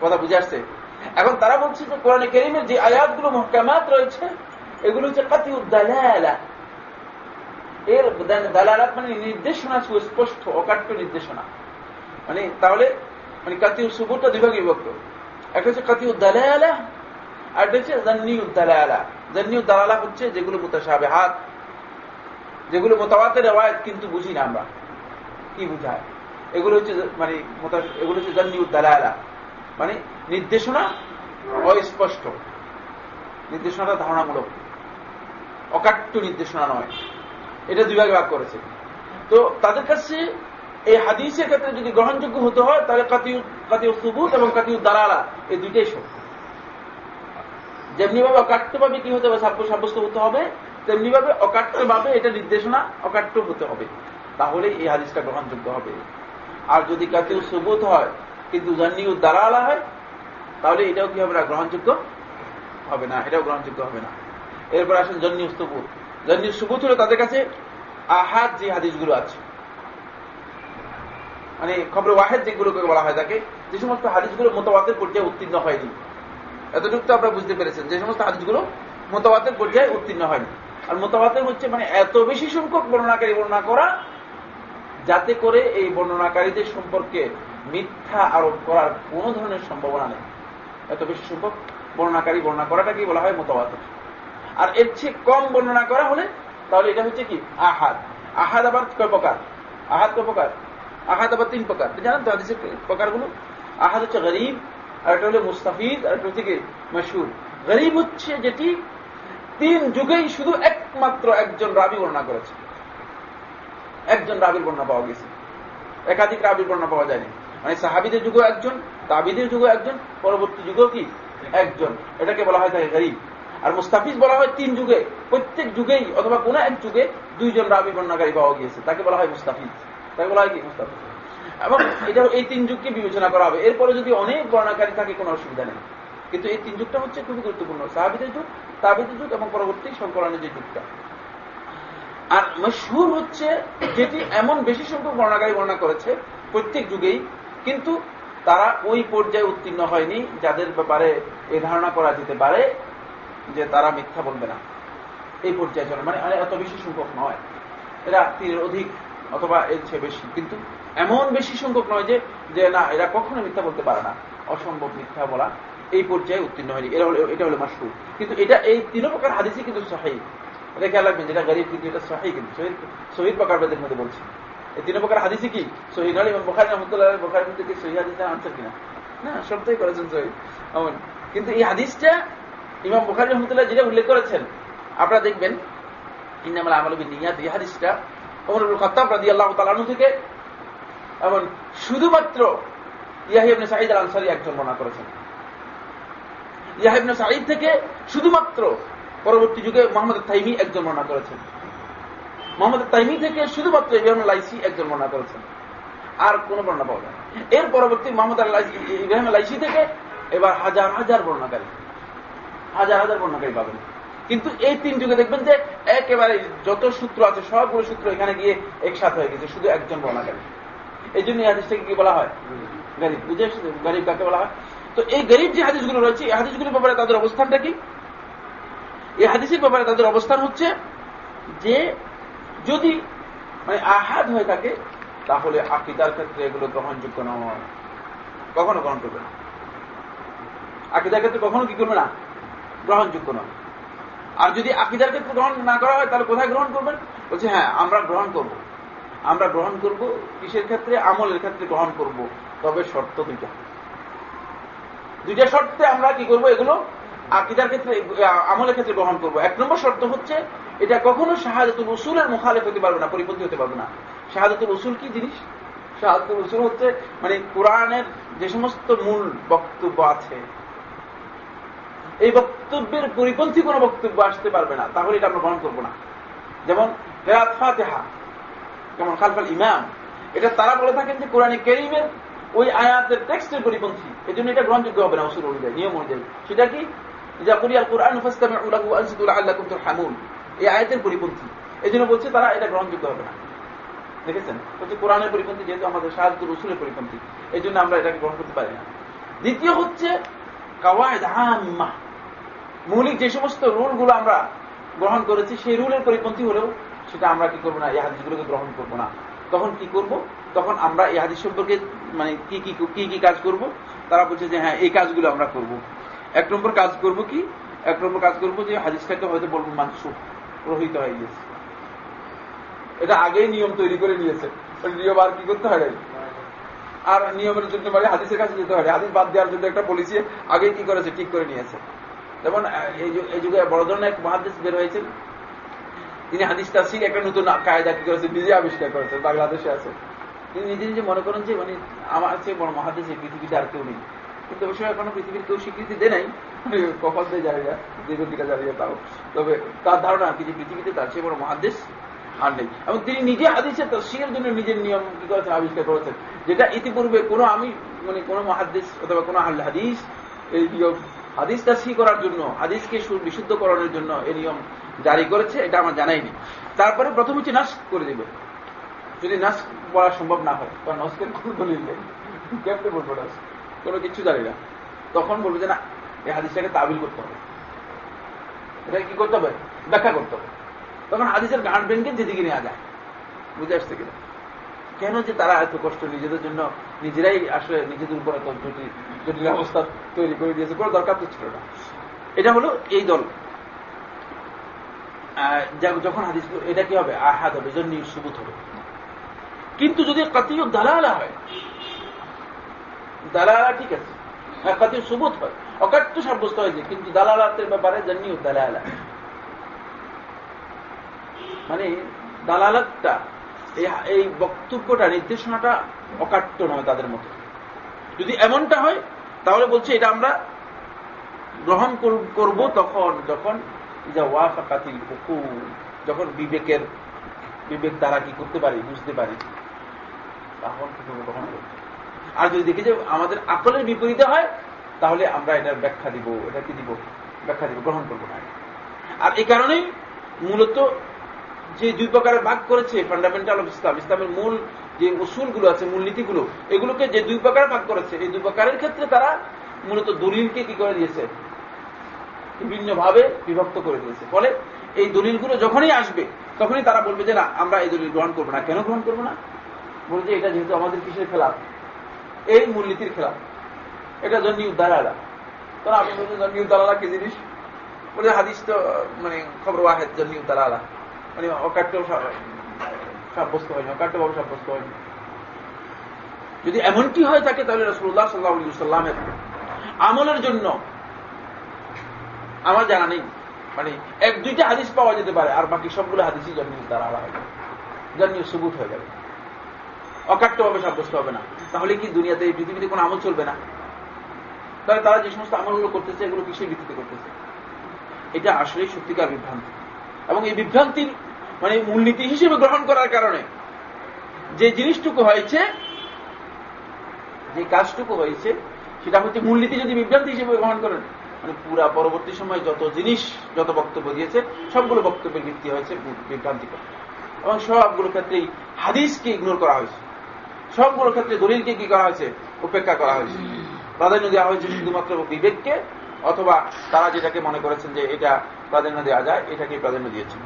কথা বুঝে আসছে? এখন তারা বলছে যে কোরআনে কেরিমের যে আয়াতগুলো, মহকামাত রয়েছে, এগুলো হচ্ছে কাতি উদ্দালা এর দালালাত মানে নির্দেশনা সুস্পষ্ট অকাট্য নির্দেশনা। মানে তাহলে মানে কাতি সুবুরটা দুভাগে বিভক্ত। একটা হচ্ছে কাতি উদ্দালা আর এটা হচ্ছে জান্নিউদ্দালা জান্নিউদ্দালা হচ্ছে যেগুলো মুতাসাবে হাত। যেগুলো মোতাবাতের রেওয়ায়ত কিন্তু বুঝি না আমরা। কি বুঝায়? এগুলো হচ্ছে মানে এগুলো হচ্ছে জান্নিউদ্দালা মানে নির্দেশনা অস্পষ্ট। নির্দেশনাটা ধারণামূলক। অকাট্য নির্দেশনা নয়। এটা দুই ভাগে ভাগ করেছে। তো তাদের কাছে এই হাদিসের ক্ষেত্রে যদি গ্রহণযোগ্য হতে হয়, তাহলে কাতিউ কাতিউ সুবুত এবং কাতিউ দালালা, এই দুইটাই সত্য। যেমনি ভাবে অকাট্য ভাবে কি হতে হবে সাব্যস্ত হতে হবে তেমনি ভাবে অকাট্য ভাবে এটা নির্দেশনা অকাট্য হতে হবে। তাহলে এই হাদিসটা গ্রহণযোগ্য হবে। আর যদি কাতিউ সুবুত হয়, কিন্তু জান্নিউ দালালা হয়, তাহলে এটাও কি হবে না, গ্রহণযোগ্য হবে না, এটাও গ্রহণযোগ্য হবে না। এরপর আসেন জন্নি সুবুত। সুবুত হলো তাদের কাছে আহাদ যে হাদিসগুলো আছে মানে খবর ওয়াহেদ যেগুলোকে বলা হয় তাকে, যে সমস্ত হাদিসগুলো মোতাবাতের পর্যায়ে উত্তীর্ণ হয়নি। এতটুকু তো আপনারা বুঝতে পেরেছেন যে সমস্ত হাদিসগুলো মোতাবাতের পর্যায়ে উত্তীর্ণ হয়নি। আর মোতাবাতের হচ্ছে মানে এত বেশি সংখ্যক বর্ণনাকারী বর্ণনা করা, যাতে করে এই বর্ণনাকারীদের সম্পর্কে মিথ্যা আরোপ করার কোন ধরনের সম্ভাবনা নেই। এত বেশি সংখ্যক বর্ণনাকারী বর্ণনা করাটাকেই বলা হয় মোতাবাতের। আর এর চেয়ে কম বর্ণনা করা হলে, তাহলে এটা হচ্ছে কি? আহাদ। আহাদ আবার কয় প্রকার? আহাদ কয় প্রকার? আহাদ আবার তিন প্রকার। জানেন তো হাদিসের প্রকারগুলো? আহাদ হচ্ছে গরিব আর একটা হলো মুস্তাফিদ আর একটা হচ্ছে মশুর গরিব হচ্ছে যেটি তিন যুগেই শুধু একমাত্র একজন রাবি বর্ণনা করেছে। একজন রাবির বর্ণনা পাওয়া গেছে। একাধিক রাবির বর্ণনা পাওয়া যায়নি। মানে সাহাবিদের যুগও একজন, তাবিদের যুগও একজন, পরবর্তী যুগও কি? একজন। এটাকে বলা হয় থাকে গরিব। আর মুস্তাফিজ বলা হয় তিন যুগে, প্রত্যেক যুগেই অথবা কোন এক যুগে দুইজন রাবি বর্ণাকারী পাওয়া গিয়েছে। তাকে বলা হয় মুস্তাফিজ। তাকে বলা হয় কি? মুস্তাফিজ। এবং এটা এই তিন যুগকে বিবেচনা করা হবে। এরপরে যদি অনেক বর্ণাকারী থাকে, কোনো অসুবিধা নেই। কিন্তু এই তিন যুগটা হচ্ছে খুবই গুরুত্বপূর্ণ। সাহাবিদের যুগ তাবিদের যুগ এবং পরবর্তী সংকলনের যে যুগটা। আর মশহুর হচ্ছে যেটি এমন বেশি সংখ্যক বর্ণাকারী বর্ণনা করেছে প্রত্যেক যুগেই, কিন্তু তারা ওই পর্যায়ে উত্তীর্ণ হয়নি, যাদের ব্যাপারে এ ধারণা করা যেতে পারে। যে তারা মিথ্যা বলবে না। এই পর্যায়ে চলে। মানে এত বেশি সংখ্যক নয়। এরা তীরের অধিক অথবা এর চেয়ে বেশি। কিন্তু এমন বেশি সংখ্যক নয় যে যে না, এরা কখনো মিথ্যা বলতে পারে না। অসম্ভব মিথ্যা বলা এই পর্যায়ে উত্তীর্ণ হয়নি। হলো, এটা হলো মাসুর কিন্তু এটা, এই তিন প্রকার হাদিসই কিন্তু সহাই এটা খেয়াল রাখবেন যেটা গরিব কিন্তু এটা সহাই কিন্তু। শহীদ শহীদ প্রকারবাদের মধ্যে বলছি এই তিন প্রকার হাদিসি কি? শহীদ হল এবং বোখারি রহমতুল্লাহ বোখারি মধ্যে কি সহি হাদিসের আনসার কিনা? না, সবটাই করেছেন শহীদ কিন্তু এই হাদিসটা ইমাম বোখারি রহমতুল্লাহ যেটা উল্লেখ করেছেন, আপনারা দেখবেন, ইন্নামাল আমল নিয়াত এই ওমরুল খত্তাব রাদি আল্লাহ তালানু থেকে, এবং শুধুমাত্র ইয়াহিবনে সাঈদ আল আনসারি একজন বর্ণনা করেছেন। ইয়াহিবনে সাঈদ থেকে শুধুমাত্র পরবর্তী যুগে মোহাম্মদ তাইমি একজন বর্ণনা করেছেন। মোহাম্মদ তাইমি থেকে শুধুমাত্র ইব্রাহিম লাইসি একজন বর্ণনা করেছেন। আর কোন বর্ণনা পাওয়া যায় এর পরবর্তী মোহাম্মদ ইব্রাহিম লাইসি থেকে এবার হাজার হাজার বর্ণাকারী হাজার হাজার বর্ণাকারী পাবেন। কিন্তু এই তিন যুগে দেখবেন যে একেবারে যত সূত্র আছে, সবগুলো সূত্র এখানে গিয়ে একসাথ হয়ে গেছে, শুধু একজন বর্ণাকারী। এই জন্য হাদিসটাকে কি বলা হয়? গরিব। বুঝে গরিব কাকে বলা হয়? তো এই গরিব যে হাদিসগুলো রয়েছে, এই হাদিসগুলোর ব্যাপারে তাদের অবস্থানটা কি? এই হাদিসের ব্যাপারে তাদের অবস্থান হচ্ছে যে যদি মানে আহাদ হয়ে থাকে, তাহলে আকিদার ক্ষেত্রে এগুলো গ্রহণযোগ্য নয়। কখনো গ্রহণ করবে না। আকিদার ক্ষেত্রে কখনো কি করবে না? গ্রহণযোগ্য নয়। আর যদি আকিদার ক্ষেত্রে গ্রহণ না করা হয়, তাহলে কোথায় গ্রহণ করবেন? বলছে হ্যাঁ আমরা গ্রহণ করব। আমরা গ্রহণ করব কিসের ক্ষেত্রে? আমলের ক্ষেত্রে গ্রহণ করব। তবে শর্ত দুইটা। দুইটা শর্তে আমরা কি করব? এগুলো আকিদার ক্ষেত্রে, আমলের ক্ষেত্রে গ্রহণ করব। এক নম্বর শর্ত হচ্ছে, এটা কখনো শাহাদাতুল উসুলের মুখালেফ হতে পারবে না, পরিপন্থী হতে পারবে না। শাহাদাতুল উসুল কি জিনিস? শাহাদাতুল উসুল হচ্ছে মানে কোরআনের যে সমস্ত মূল বক্তব্য আছে এই বক্তব্যের পরিপন্থী কোন বক্তব্য আসতে পারবে না। তাহলে এটা আমরা গ্রহণ করব না। যেমন ফাতেহা, যেমন খালফাল ইমাম, এটা তারা বলে থাকেন যে কোরআন কেরিমের ওই আয়াতের টেক্সটের পরিপন্থী। এই জন্য এটা গ্রহণযোগ্য হবে না উসুল অনুযায়ী, নিয়ম অনুযায়ী। সেটা কি? যা কুরিয়াল কোরআন হামুন এই আয়াতের পরিপন্থী। এই জন্য বলছে তারা এটা গ্রহণযোগ্য হবে না। দেখেছেন? বলছে কোরআনের পরিপন্থী যেহেতু আমাদের সাহায্য রসুলের পরিপন্থী এই জন্য আমরা এটাকে গ্রহণ করতে পারি না। দ্বিতীয় হচ্ছে কাওয়ায় মৌলিক যে সমস্ত রুলগুলো আমরা গ্রহণ করেছি, সেই রুলের পরিপন্থী হলেও সেটা আমরা কি করব না, এই হাদিসগুলোকে গ্রহণ করব না। তখন কি করব? তখন আমরা এই হাদিস সম্পর্কে মানে কি কি কি কি কাজ করব? তারা বলছে যে হ্যাঁ এই কাজগুলো আমরা করব। এক নম্বর কাজ করব কি? এক নম্বর কাজ করব যে হাদিসটাকে হয়তো বলব মানসুখ, রহিত হয়ে গেছে। এটা আগেই নিয়ম তৈরি করে নিয়েছে। নিয়ম আর কি করতে হয়? আর নিয়মের জন্য মানে হাদিসের কাছে যেতে হয়। হাদিস বাদ দেওয়ার জন্য একটা পলিসি আগেই কি করেছে? ঠিক করে নিয়েছে। যেমন এই যুগে বড় ধরনের এক মহাদেশ বের হয়েছেন। তিনি হাদিস তাফসির একটা নতুন কায়দা কি করেছেন, নিজে আবিষ্কার করেছেন, বাংলাদেশে আছে তিনি নিজে নিজে মনে করেন যে মানে আমার চেয়ে বড় মহাদেশ এই পৃথিবীতে আর কেউ নেই। কিন্তু অবশ্যই এখনও পৃথিবীর কেউ স্বীকৃতি দেয় নাই। কপাল দিয়ে জানি না দীর্ঘদিকা জানি তাও। তবে তার ধারণা কি যে পৃথিবীতে তার চেয়ে বড় মহাদেশ আর নেই। এবং তিনি নিজে হাদিসের তফসিরের জন্য নিজের নিয়ম কি করেছেন, আবিষ্কার করেছেন। যেটা ইতিপূর্বে কোনো আমি মানে কোনো মহাদেশ অথবা কোনো হাদিস, এই নিয়ম হাদিস তাসি করার জন্য, হাদিসকে বিশুদ্ধকরণের জন্য এই নিয়ম জারি করেছে, এটা আমার জানাই নেই তারপরে প্রথম হচ্ছে নাশ করে দিবে। যদি নাশ বলা সম্ভব না হয়, কারণ নস্কের কোনো দলিল কেমনে বলব নাশ কোনো কিছু জানি না। তখন বলবে যে না, এই হাদিসটাকে তাবিল করতে হবে। এটা কি করতে হবে? ব্যাখ্যা করতে হবে। তখন হাদিসের গান ভেঙ্গে যেদিকে নেওয়া যায়। বুঝে আসছে কিনা? কেন যে তারা এত কষ্ট নিজেদের জন্য, নিজেরাই আসলে নিজেদের উপর এত জটিল জটিল অবস্থা তৈরি করে দিয়েছে, কোনো দরকার তো ছিল না। এটা হলো এই দল। যখন হাদিস এটা কি হবে? আহাদ হবে, জন্য সুবুত হবে। কিন্তু যদি কাতীয় দালালা হয়, দালালা ঠিক আছে হ্যাঁ কাতীয় সুবুত হয়, অকাট্য সাব্যস্ত হয়েছে কিন্তু দালালাতের ব্যাপারে জানিও দালালা। মানে দালালাতটা এই বক্তব্যটা, নির্দেশনাটা অকাট্য নয় তাদের মতো যদি এমনটা হয়, তাহলে বলছে এটা আমরা গ্রহণ করব তখন, যখন যা ওয়াফাকাতিল হুকুম যখন বিবেকের, বিবেক দ্বারা কি করতে পারি, বুঝতে পারি, তখন গ্রহণ করব আর যদি দেখি যে আমাদের আকলের বিপরীতে হয়, তাহলে আমরা এটার ব্যাখ্যা দিব এটা কি দিব, ব্যাখ্যা দিব, গ্রহণ করব না। আর এই কারণেই মূলত যে দুই প্রকারের ভাগ করেছে ফান্ডামেন্টাল অফ ইসলাম ইসলামের মূল যে উসুলগুলো আছে মূলনীতিগুলো এগুলোকে যে দুই প্রকার ভাগ করেছে, এই দুই প্রকারের ক্ষেত্রে তারা মূলত দলিলকে কি করে দিয়েছে? বিভিন্নভাবে বিভক্ত করে দিয়েছে। ফলে এই দলিলগুলো যখনই আসবে, তখনই তারা বলবে যে না, আমরা এই দলিল গ্রহণ করব না। কেন গ্রহণ করব না? বলছে এটা যেহেতু আমাদের কিসের খেলাফ? এই মূলনীতির খেলাফ। এটা জন্মি উদ্ধার আলা তখন আপনি বলছেন জন্মি উদ্ধার আলা কি জিনিস? বলে হাদিস তো মানে খবর ওয়াহেদ জন্মি উদ্ধার আলা মানে অকাট্য সাব্যস্ত হয়নি অকাট্যভাবে সাব্যস্ত হয়নি যদি এমনটি হয় থাকে, তাহলে রসুল্লাহ সাল্লাহ সাল্লামের আমলের জন্য আমার জানা নেই। মানে এক, দুইটা হাদিস পাওয়া যেতে পারে, আর বাকি সবগুলো হাদিসই জন্মিয়ে তারা আলাদা হয়ে যাবে। জন্মিয়ে সুবুত হয়ে যাবে। অকাট্যভাবে সাব্যস্ত হবে না। তাহলে কি দুনিয়াতে, এই পৃথিবীতে কোনো আমল চলবে না? তাহলে তারা যে সমস্ত আমলগুলো করতেছে, এগুলো কিসের ভিত্তিতে করতেছে? এটা আসলে সত্যিকার বিভ্রান্তি। এবং এই বিভ্রান্তির মানে মূলনীতি হিসেবে গ্রহণ করার কারণে যে জিনিসটুকু হয়েছে যে কাজটুকু হয়েছে সেটা হচ্ছে মূলনীতি যদি বিভ্রান্তি হিসেবে গ্রহণ করেন মানে পুরা পরবর্তী সময় যত জিনিস যত বক্তব্য দিয়েছে সবগুলো বক্তব্যের ভিত্তি হয়েছে বিভ্রান্তিকর। এবং সবগুলো ক্ষেত্রেই হাদিসকে ইগনোর করা হয়েছে। সবগুলো ক্ষেত্রে দলিলকে কি করা হয়েছে? উপেক্ষা করা হয়েছে। প্রাধান্য দেওয়া হয়েছে শুধুমাত্র বিবেককে অথবা তারা যেটাকে মনে করেছেন যে এটা প্রাধান্য দেওয়া যায় এটাকে প্রাধান্য দিয়েছেন।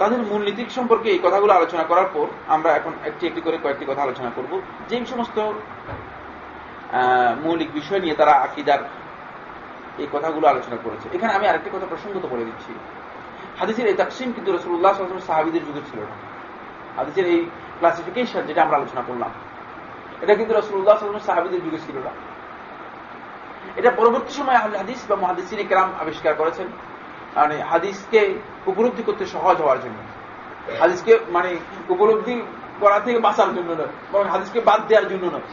তাদের মূলনীতি সম্পর্কে এই কথাগুলো আলোচনা করার পর আমরা এখন একটি একটি করে কয়েকটি কথা আলোচনা করব যে সমস্ত মৌলিক বিষয় নিয়ে তারা আকিদার এই কথাগুলো আলোচনা করেছে। এখানে আমি আরেকটি কথা প্রসঙ্গত করে দিচ্ছি। হাদিসের এই তাকসিম কিন্তু রসুল্লাহ সাহাবিদের যুগে ছিল না। হাদিসের এই ক্লাসিফিকেশন যেটা আমরা আলোচনা করলাম, এটা কিন্তু রসুল্লাহ সাহাবিদের যুগে ছিল না। এটা পরবর্তী সময় আহলে হাদিস বা মহাদিসিন কেরাম আবিষ্কার করেছেন। মানে হাদিসকে উপলব্ধি করতে সহজ হওয়ার জন্য। হাদিসকে মানে উপলব্ধি করা থেকে বাঁচার জন্য নয়, বরং হাদিসকে বাদ দেওয়ার জন্য নয়।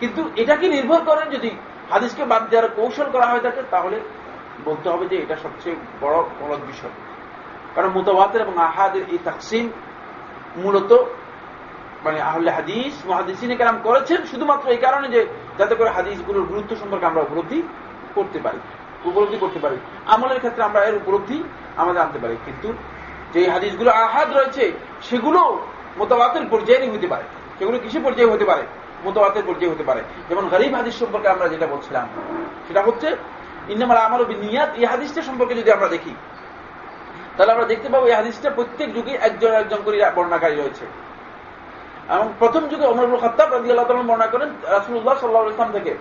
কিন্তু এটাকে নির্ভর করেন যদি হাদিসকে বাদ দেওয়ার কৌশল করা হয়ে থাকে, তাহলে বলতে হবে যে এটা সবচেয়ে বড় বড় বিষয়। কারণ মোতাবাতের এবং আহাদের এই তাকসিম মূলত মানে আহলে হাদিস মহাদিসিনে কেরাম করেছেন শুধুমাত্র এই কারণে যে যাতে করে হাদিসগুলোর গুরুত্ব সম্পর্কে আমরা উপলব্ধি করতে পারি, উপলব্ধি করতে পারি। আমলের ক্ষেত্রে আমরা এর উপলব্ধি আমাদের আনতে পারি। কিন্তু যে হাদিসগুলো আহাদ রয়েছে, সেগুলো মোতাবাতের পর্যায়ে হতে পারে। সেগুলো কিসে পর্যায়ে হতে পারে? মোতাবাতের পর্যায়ে হতে পারে। যেমন গরিব হাদিস সম্পর্কে আমরা যেটা বলছিলাম, সেটা হচ্ছে, ইন্নামাল আমার নিয়াত এই হাদিসটা সম্পর্কে যদি আমরা দেখি, তাহলে আমরা দেখতে পাবো এই হাদিসটা প্রত্যেক যুগে একজন একজন করে বর্ণাকারী রয়েছে। এবং প্রথম যুগে অমরুল খত্তাব রাজি আল্লাহ বর্ণনা করেন রাসুল্লাহ সাল্লাহ ইসলাম থেকে।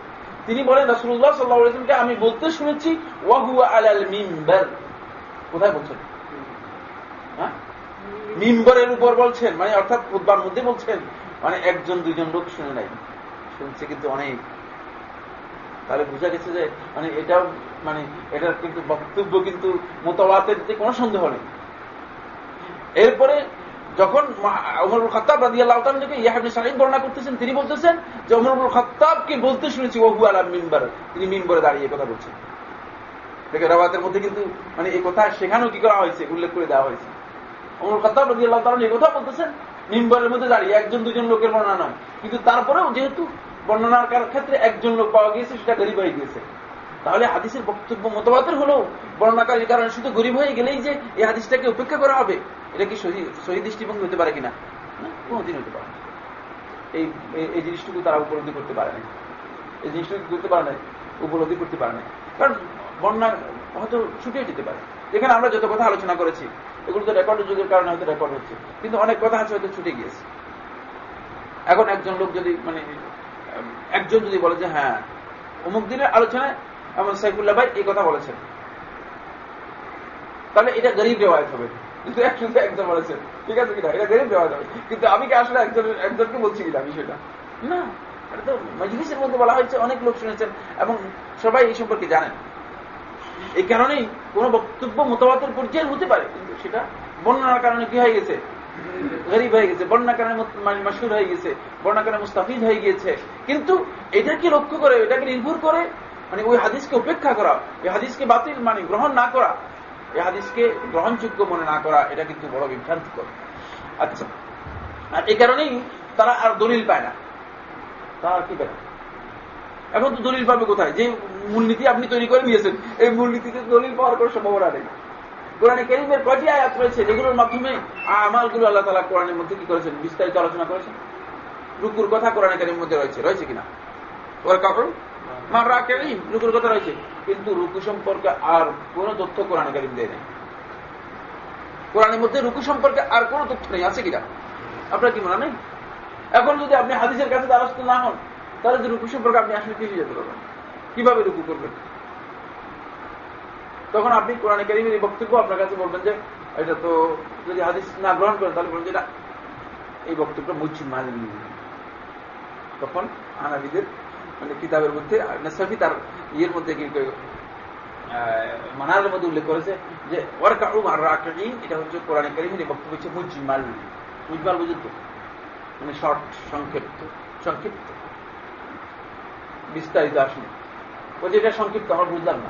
তিনি বলেন রাসুল্লাহ সাল্লাহ ইসলামকে আমি বলতে শুনেছি, ওয়াহুয়া আল মিম্বার। কোথায় বলছেন? হ্যাঁ? মিম্বরের উপর বলছেন মানে অর্থাৎ উদ্বার মধ্যে বলছেন। মানে একজন, দুইজন লোক শুনে নাই। শুনছে কিন্তু অনেক। তাহলে বোঝা গেছে যে মানে এটাও মানে এটার কিন্তু বক্তব্য কিন্তু মোতাবাতের যে কোনো সন্দেহ নেই। এরপরে যখন অমরুল খত্তাব রাজি আল্লাহ থেকে ইয়াহাবি সালিম বর্ণনা করতেছেন, তিনি বলতেছেন যে অমরুল খত্তাবকে বলতে শুনেছি, ওহু আলাম মিম্বার তিনি মিম্বরে দাঁড়িয়ে কথা বলছেন। দেখে রাবাতের মধ্যে কিন্তু মানে এই কথা সেখানেও কি করা হয়েছে, উল্লেখ করে দেওয়া হয়েছে। অমরুল খত্তাব রাজি আল্লাহ তালন এই কথা বলতেছেন মিম্বরের মধ্যে দাঁড়িয়ে একজন দুজন লোকের বর্ণনা নয়। কিন্তু তারপরেও যেহেতু বর্ণনার ক্ষেত্রে একজন লোক পাওয়া গিয়েছে, সেটা গরিব হয়ে গিয়েছে। তাহলে হাদিসের বক্তব্য মতবাদের হলেও বর্ণনাকারীর কারণে শুধু গরিব হয়ে গেলেই যে এই হাদিসটাকে উপেক্ষা করা হবে। এটা কি শহীদ দৃষ্টিভঙ্গি হতে পারে কিনা? কোনদিন হতে পারে এই এই জিনিসটুকু তারা উপলব্ধি করতে পারে না এই জিনিসটুকু করতে পারে না উপলব্ধি করতে পারে না কারণ বন্যা হয়তো ছুটিয়ে যেতে পারে। যেখানে আমরা যত কথা আলোচনা করেছি, এগুলো তো রেকর্ডের যুগের কারণে হয়তো রেকর্ড হচ্ছে। কিন্তু অনেক কথা আছে হয়তো ছুটে গিয়েছে। এখন একজন লোক যদি মানে একজন যদি বলে যে হ্যাঁ অমুক দিনের আলোচনায় এমন সাইফুল্লাহ ভাই এই কথা বলেছেন। তাহলে এটা গরিব রেওয়ায়ত হবে। কিন্তু একসাথে একজন বলেছেন ঠিক আছে কিনা? এটা গরিব রেওয়ায়ত হবে কিন্তু আমি কি আসলে একজন একজনকে বলছি কিনা বিষয়টা? না, এটা তো মজলিসের মধ্যে বলা হয়েছে, অনেক লোক শুনেছেন এবং সবাই এই সম্পর্কে জানেন। এই কারণেই কোন বক্তব্য মতবাতের পর্যায়ে হতে পারে, কিন্তু সেটা বর্ণনার কারণে কি হয়ে গেছে? গরিব হয়ে গেছে বন্যা কারণে মাসুর হয়ে গেছে বন্যা কারণে মুস্তাফিদ হয়ে গিয়েছে। কিন্তু এটাকে লক্ষ্য করে, এটাকে নির্ভর করে মানে ওই হাদিসকে উপেক্ষা করা, ওই হাদিসকে বাতিল মানে গ্রহণ না করা এই হাদিসকে গ্রহণযোগ্য মনে না করা, এটা কিন্তু বড় বিভ্রান্তিকর। আচ্ছা আর এই কারণেই তারা আর দলিল পায় না। তারা কি পায়? এখন তো দলিল পাবে কোথায়? যে মূলনীতি আপনি তৈরি করে নিয়েছেন, এই মূলনীতিতে দলিল পাওয়ার কোনো সম্ভাবনা নেই। কোরআনে কেরিমের কয়টি আয়াত রয়েছে? যেগুলোর মাধ্যমে আমালগুলো আল্লাহ তালা কোরআনের মধ্যে কি করেছেন? বিস্তারিত আলোচনা করেছেন? রুকুর কথা কোরআনে কারিমের মধ্যে রয়েছে রয়েছে কিনা? ওর কাপড় মামরা কেরিম রুকুর কথা রয়েছে। কিন্তু রুকু সম্পর্কে আর কোন তথ্য কোরআনে কারিম দেয় নেই। কোরআনের মধ্যে রুকু সম্পর্কে আর কোন তথ্য নেই। আছে কিনা? আপনার কি মনে নেই? এখন যদি আপনি হাদিসের কাছে দ্বারস্থ না হন, তাহলে যে রুকু সম্পর্কে আপনি আসলে কিছু যেতে পারবেন? কীভাবে রুকু করবেন? তখন আপনি কোরআনে কারিমের এই বক্তব্য আপনার কাছে বলবেন যে, এটা তো যদি হাদিস না গ্রহণ করেন, তাহলে বলবেন যে এই বক্তব্য মুজিমাল। তখন আনাবিদের মানে কিতাবের মধ্যে নাসাফি তার ইয়ের মধ্যে কি মানারের মধ্যে উল্লেখ করেছে যে ওয়ারকা উমার রাকিন এটা হচ্ছে কোরআনে কারিমের বক্তব্য হচ্ছে মুজিমাল। মুজমাল বুঝুন তো। মানে শর্ট, সংক্ষিপ্ত সংক্ষিপ্ত। বিস্তারিত আসলে। বলছে এটা সংক্ষিপ্ত, আমরা বুঝলাম না।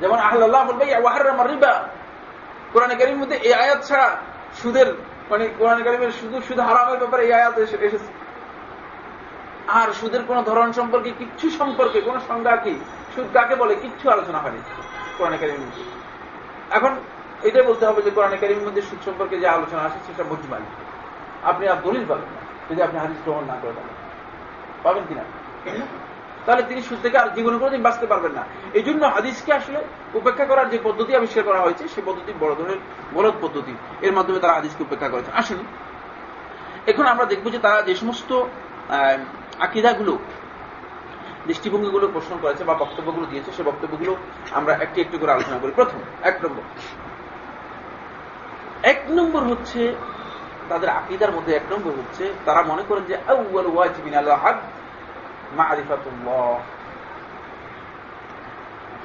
যেমন আহ্লাহ বলবে ওয়াহারাম রিবা। কোরআন কারিমের মধ্যে এই আয়াত ছাড়া সুদের মানে কোরআন কারিমের শুধু সুদ হারামের ব্যাপারে এই আয়াত এসেছে। আর সুদের কোন ধরন সম্পর্কে কিচ্ছু সম্পর্কে কোন সংজ্ঞা কি? সুদ কাকে বলে? কিচ্ছু আলোচনা হয়নি কোরআন কারিমের মধ্যে। এখন এটাই বলতে হবে যে কোরআন কারিমের মধ্যে সুদ সম্পর্কে যে আলোচনা আছে, সেটা বুঝবেন আপনি আর দলিল পাবেন না, যদি আপনি হাদিস গ্রহণ না করে পাবেন পাবেন কিনা? তাহলে তিনি সুদ থেকে আর জীবনে কোনোদিন বাঁচতে পারবেন না। এই জন্য হাদিসকে আসলে উপেক্ষা করার যে পদ্ধতি আবিষ্কার করা হয়েছে সেই পদ্ধতি বড় ধরনের বলদ পদ্ধতি। এর মাধ্যমে তারা হাদিসকে উপেক্ষা করেছে। আসুন, এখন আমরা দেখব যে তারা যে সমস্ত আকিদাগুলো, দৃষ্টিভঙ্গিগুলো প্রশ্ন করেছে বা বক্তব্যগুলো দিয়েছে, সে বক্তব্যগুলো আমরা একটি একটু করে আলোচনা করি। প্রথম, এক নম্বর। এক নম্বর হচ্ছে, তাদের আকিদার মধ্যে এক নম্বর হচ্ছে, তারা মনে করেন যে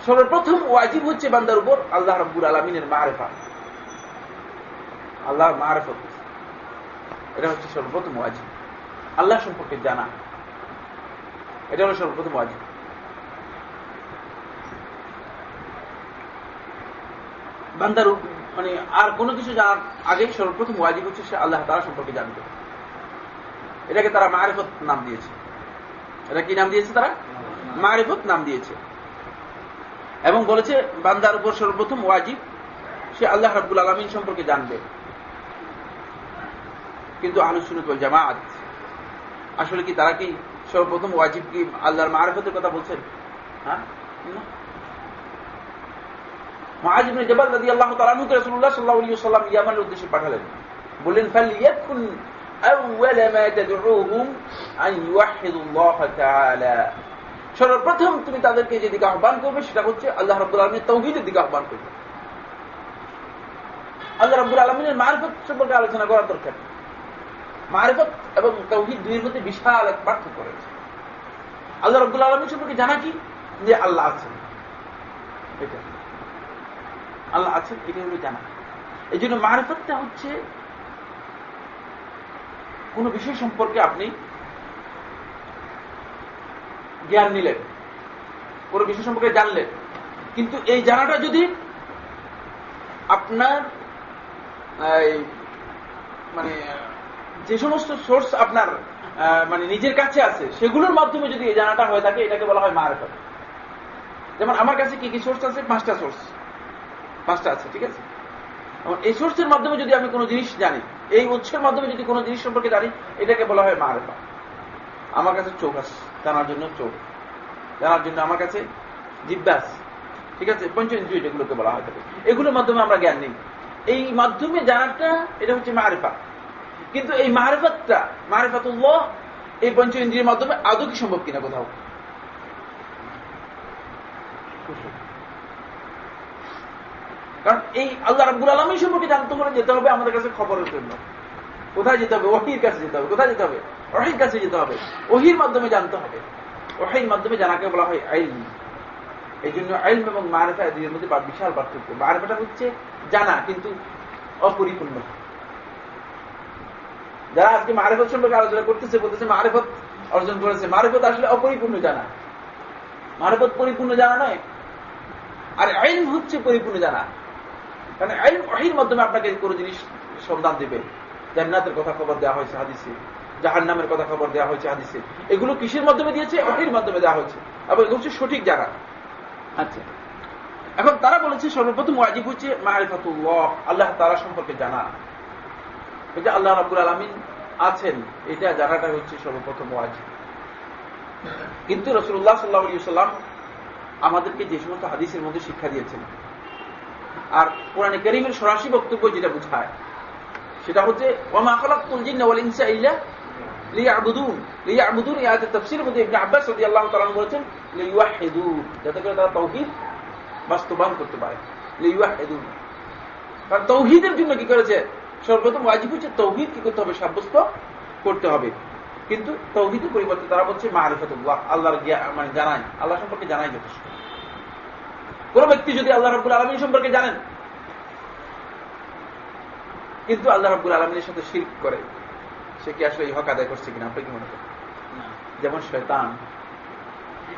সর্বপ্রথম ওয়াজিব হচ্ছে বান্দার উপর, আল্লাহ রব্বুল আলমিনের মারেফা। আল্লাহ মারেফত এটা হচ্ছে সর্বপ্রথম ওয়াজিব। আল্লাহ সম্পর্কে জানা। এটা হলো সর্বপ্রথম ওয়াজিব। বান্দার মানে আর কোনো কিছু জানার আগে সর্বপ্রথম ওয়াজিব হচ্ছে, সে আল্লাহ তারা সম্পর্কে জানবে এটাকে তারা মারেফত নাম দিয়েছে। এটা কি নাম দিয়েছে তারা? মারেফত নাম দিয়েছে। এবং বলেছে, বান্দার উপর সর্বপ্রথম ওয়াজিব, সে আল্লাহ রাব্বুল আলমিন সম্পর্কে জানবে। কিন্তু আলোচনা জামাত, আসলে কি তারা কি সর্বপ্রথম ওয়াজিব কি আল্লাহর মারেফতের কথা বলছেন হ্যাঁ মহাজিবিন জবাল নদী আল্লাহ তালানুকে রসুল্লাহ সাল্লাহ সাল্লাম ইয়ামানের উদ্দেশ্যে পাঠালেন বললেন ফাল ইয়াকুন أول ما تدعوهم أن يوحدوا الله تعالى সর্বপ্রথম তুমি তাদেরকে যেদিকে আহ্বান করবে সেটা হচ্ছে আল্লাহ রব্বুল আলমীর তৌহিদের দিকে আহ্বান করবে আল্লাহ রব্বুল আলমিনের মারফত সম্পর্কে আলোচনা করার দরকার মারফত এবং তৌহিদ দুইয়ের মধ্যে বিশাল এক পার্থক্য রয়েছে। আল্লাহ রব্বুল আলমী সম্পর্কে জানা কি? যে আল্লাহ আছেন। এটা। আল্লাহ আছেন এটা হলো জানা। এই জন্য মারফতটা হচ্ছে কোন বিষয় সম্পর্কে আপনি জ্ঞান নিলেন, কোন বিষয় সম্পর্কে জানলেন। কিন্তু এই জানাটা যদি আপনার মানে যে সমস্ত সোর্স আপনার মানে নিজের কাছে আছে, সেগুলোর মাধ্যমে যদি এই জানাটা হয়ে থাকে, এটাকে বলা হয় মারেফত। যেমন আমার কাছে কি কি সোর্স আছে? পাঁচটা সোর্স পাঁচটা আছে, ঠিক আছে? এই সোর্সের মাধ্যমে যদি আমি কোনো জিনিস জানি, এই উৎসের মাধ্যমে যদি কোনো জিনিস সম্পর্কে জানি, এটাকে বলা হয় মারেফা আমার কাছে চোখ আছে, জানার জন্য চোখ। জানার জন্য আমার কাছে জিব্বাস ঠিক আছে? পঞ্চ ইন্দ্রিয় যেগুলোকে বলা হয় থাকে এগুলোর মাধ্যমে আমরা জ্ঞান নিই। এই মাধ্যমে জানাটা, এটা হচ্ছে মারেফা কিন্তু এই মারেফাতটা মারেফাতুল্লাহ এই পঞ্চ ইন্দ্রিয়ের মাধ্যমে আদৌ কি সম্ভব কিনা কোথাও? কারণ এই আল্লাহ রাব্বুল আলমী সম্পর্কে জানতে হলে যেতে হবে আমাদের কাছে খবরের জন্য। কোথায় যেতে হবে? ওহির কাছে যেতে হবে। কোথায় যেতে হবে? ওহির কাছে যেতে হবে। ওহির মাধ্যমে জানতে হবে। ওহির মাধ্যমে জানাকে বলা হয় আইল। এই জন্য আইল এবং মারেফা এদের মধ্যে বিশাল পার্থক্য। মারেফাটা হচ্ছে জানা, কিন্তু অপরিপূর্ণ। যারা আজকে মারেফত সম্পর্কে আলোচনা করতেছে, বলতেছে মারেফত অর্জন করেছে। মারেফত আসলে অপরিপূর্ণ জানা। মারফত পরিপূর্ণ জানা নয়। আর আইন হচ্ছে পরিপূর্ণ জানা। কারণ আইন অহির মাধ্যমে আপনাকে কোনো জিনিস সন্ধান দেবে। জান্নাতের কথা খবর দেওয়া হয়েছে হাদিসে। জাহান নামের কথা খবর দেওয়া হয়েছে হাদিসে। এগুলো কিসের মাধ্যমে দিয়েছে? অহির মাধ্যমে দেওয়া হয়েছে। এবং এগুলো হচ্ছে সঠিক জানা। আচ্ছা। এখন তারা বলেছে সর্বপ্রথম ওয়াজিব হচ্ছে মারিফাতুল্লাহ। আল্লাহ তারা সম্পর্কে জানা। যে আল্লাহ রাবুল আলমিন আছেন, এটা জানাটা হচ্ছে সর্বপ্রথম ওয়াজিব। কিন্তু রসুল্লাহ সাল্লাহ সাল্লাম আমাদেরকে যে সমস্ত হাদিসের মধ্যে শিক্ষা দিয়েছেন, আর কোরআনে করিমের সরাসরি বক্তব্য যেটা বুঝায়, সেটা হচ্ছে আব্বাস রাদিয়াল্লাহু তাআলা বলেছেন যাতে করে তারা তাওহীদ বাস্তবায়ন করতে পারে। লিইয়াহিদুন কারণ তৌহিদের জন্য কি করেছে? সর্বপ্রথম ওয়াজিব হচ্ছে তৌহিদ কি করতে হবে? সাব্যস্ত করতে হবে। কিন্তু তৌহিদের পরিবর্তে তারা বলছে মারিফাতুল্লাহ আল্লাহর মানে জানাই আল্লাহ সম্পর্কে জানাই যথেষ্ট। কোন ব্যক্তি যদি আল্লাহ রব্বুল আলমী সম্পর্কে জানেন কিন্তু আল্লাহ রব্বুল আলমিনের সাথে শির করে সে কি আসলে হক আদায় করছে কিনা? আপনি কি মনে করেন? যেমন শয়তান।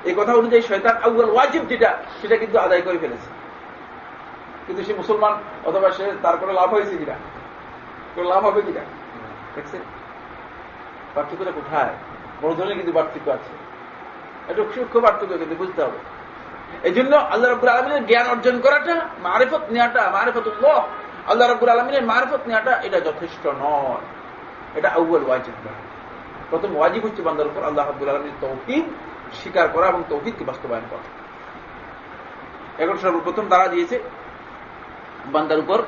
এই কথা অনুযায়ী শয়তান আউ্ল ওয়াজিব যেটা সেটা কিন্তু আদায় করে ফেলেছে। কিন্তু সে মুসলমান অথবা সে তার কোনো লাভ হয়েছে কিনা? কোনো লাভ হবে কিনা? দেখছে পার্থক্যটা কোথায়? বড় ধরনের কিন্তু পার্থক্য আছে। একটু সূক্ষ্ম পার্থক্য কিন্তু বুঝতে হবে। এই জন্য আল্লাহ রব্বুল আলমিনের জ্ঞান অর্জন করাটা, মারেফত নেওয়াটা মারেফত আল্লাহ রব্বুল আলমিনের মারেফত নেওয়াটা এটা যথেষ্ট নয়। এটা আউ্বল ওয়াজিব না প্রথম ওয়াজিব হচ্ছে বান্দার উপর আল্লাহ আব্দুল আলমীর তৌহিদ স্বীকার করা এবং তৌহিদকে বাস্তবায়ন করা। এখন সর্বপ্রথম তারা দিয়েছে বান্দার উপর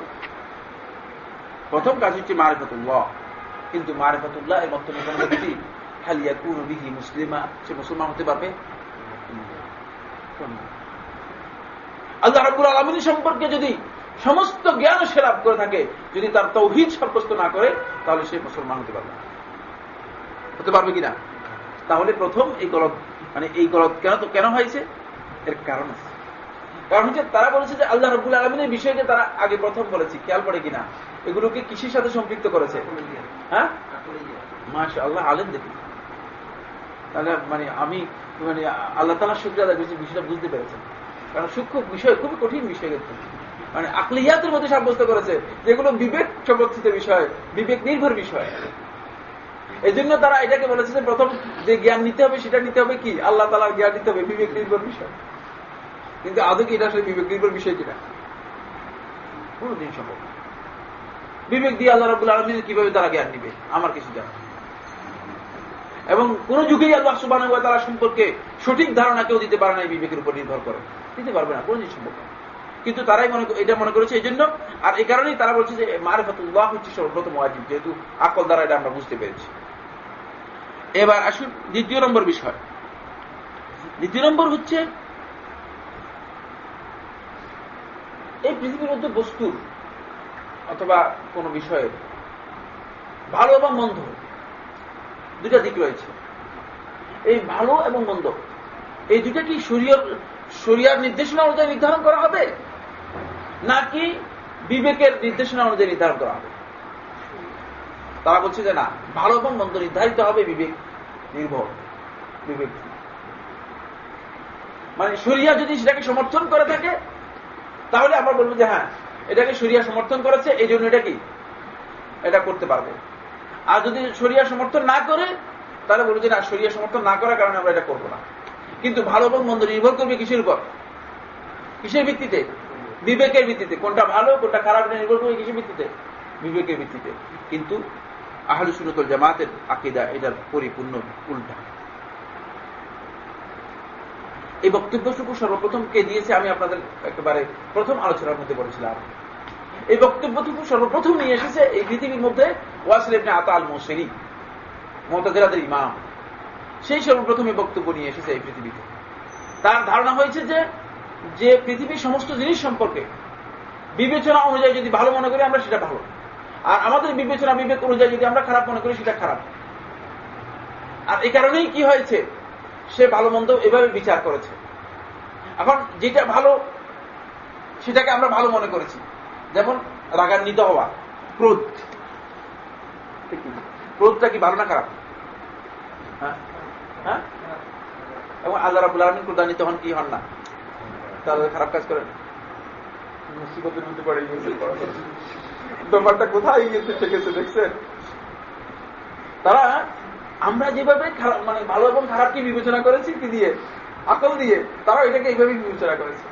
প্রথম কাজ হচ্ছে মারেফতুল্লাহ। কিন্তু মারেফতুল্লাহ এর মধ্যে কোন ব্যক্তি হালিয়া কুন বিহি মুসলিমা, সে মুসলমান হতে পারবে? আল্লাহ রাবুল আলমিনী সম্পর্কে যদি সমস্ত জ্ঞান সে লাভ করে থাকে, যদি তার তৌহিদ সাব্যস্ত না করে, তাহলে সে মুসলমান হতে পারবে হতে পারবে কিনা? তাহলে প্রথম এই গলত মানে এই গলত কেন তো কেন হয়েছে? এর কারণ আছে। কারণ হচ্ছে তারা বলেছে যে আল্লাহ রব্বুল আলমিনের বিষয়কে তারা আগে প্রথম বলেছে। খেয়াল পড়ে কিনা? এগুলোকে কৃষির সাথে সম্পৃক্ত করেছে? হ্যাঁ? মাসা আল্লাহ আলেম দেখি তাহলে মানে আমি মানে আল্লাহ তালা শুক্র আদায় করেছি, বিষয়টা বুঝতে পেরেছেন। কারণ সূক্ষ্ম বিষয়, খুবই কঠিন বিষয় কিন্তু। মানে আকলিয়াতের মধ্যে সাব্যস্ত করেছে যেগুলো বিবেক সমর্থিত বিষয়, বিবেক নির্ভর বিষয়। এই জন্য তারা এটাকে বলেছে যে প্রথম যে জ্ঞান নিতে হবে, সেটা নিতে হবে কি? আল্লাহ তালার জ্ঞান নিতে হবে, বিবেক নির্ভর বিষয়। কিন্তু আদৌ কি এটা আসলে বিবেক নির্ভর বিষয় কিনা? কোনদিন সম্ভব বিবেক দিয়ে আল্লাহ রবুল আলমিন কীভাবে তারা জ্ঞান নিবে? আমার কিছু জানা এবং কোন যুগেই আল্লাহ সুবাহ তারা সম্পর্কে সঠিক ধারণা কেউ দিতে পারে না বিবেকের উপর নির্ভর করে। দিতে পারবে না কোন জিনিস সম্ভব কিন্তু তারাই মনে এটা মনে করেছে এই জন্য আর এই কারণেই তারা বলছে যে মারেফাতুল্লাহ হচ্ছে সর্বপ্রথম ওয়াজিব, যেহেতু আকল দ্বারা এটা আমরা বুঝতে পেরেছি। এবার আসুন দ্বিতীয় নম্বর বিষয়। দ্বিতীয় নম্বর হচ্ছে এই পৃথিবীর মধ্যে বস্তুর অথবা কোন বিষয়ের ভালো বা মন্দ দুটা দিক রয়েছে। এই ভালো এবং মন্দ, এই দুটা কি শরীয়র শরিয়ার নির্দেশনা অনুযায়ী নির্ধারণ করা হবে? নাকি বিবেকের নির্দেশনা অনুযায়ী নির্ধারণ করা হবে? তারা বলছে যে না, ভালো এবং মন্দ নির্ধারিত হবে বিবেক, নির্ভর, বিবেক। মানে সরিয়া যদি সেটাকে সমর্থন করে থাকে তাহলে আমরা বলব যে হ্যাঁ এটাকে সরিয়া সমর্থন করেছে, এই জন্য এটা কি? এটা করতে পারব। আর যদি সরিয়া সমর্থন না করে, তাহলে বলব যে না সরিয়া সমর্থন না করার কারণে আমরা এটা করব না। কিন্তু ভালো এবং মন্দ নির্ভর করবে কিসের উপর? কিসের ভিত্তিতে? বিবেকের ভিত্তিতে। কোনটা ভালো, কোনটা খারাপ, এটা নির্ভর করবে কিসের ভিত্তিতে? বিবেকের ভিত্তিতে। কিন্তু আহলু সুনতল জামাতের আকিদা এটার পরিপূর্ণ উল্টা। এই বক্তব্যটুকু সর্বপ্রথম কে দিয়েছে আমি আপনাদের একেবারে প্রথম আলোচনার মধ্যে বলেছিলাম এই বক্তব্যটুকু সর্বপ্রথম নিয়ে এসেছে এই পৃথিবীর মধ্যে ওয়াসিল ইবনে আতা আল মোসেরি মোতাজেরাদের ইমাম। সেই সর্বপ্রথম এই বক্তব্য নিয়ে এসেছে এই পৃথিবীতে। তার ধারণা হয়েছে যে যে পৃথিবীর সমস্ত জিনিস সম্পর্কে বিবেচনা অনুযায়ী যদি ভালো মনে করি আমরা সেটা ভালো। আর আমাদের বিবেচনা বিবেক অনুযায়ী যদি আমরা খারাপ মনে করি সেটা খারাপ। আর এই কারণেই কি হয়েছে? সে ভালো মন্দ এভাবে বিচার করেছে। এখন যেটা ভালো, সেটাকে আমরা ভালো মনে করেছি। যেমন রাগান্বিত হওয়া, ক্রোধ। ক্রোধটা কি ভালো না খারাপ? হ্যাঁ? হ্যাঁ? এবং আল্লাহ রাবুল আলমিন কোরদানিত হন, কি হন না? তাহলে খারাপ কাজ করেন ব্যাপারটা কোথায় গিয়েছে দেখছেন? তারা আমরা যেভাবে মানে ভালো এবং খারাপকে বিবেচনা করেছি কি দিয়ে? আকল দিয়ে তারা এটাকে এইভাবে বিবেচনা করেছে।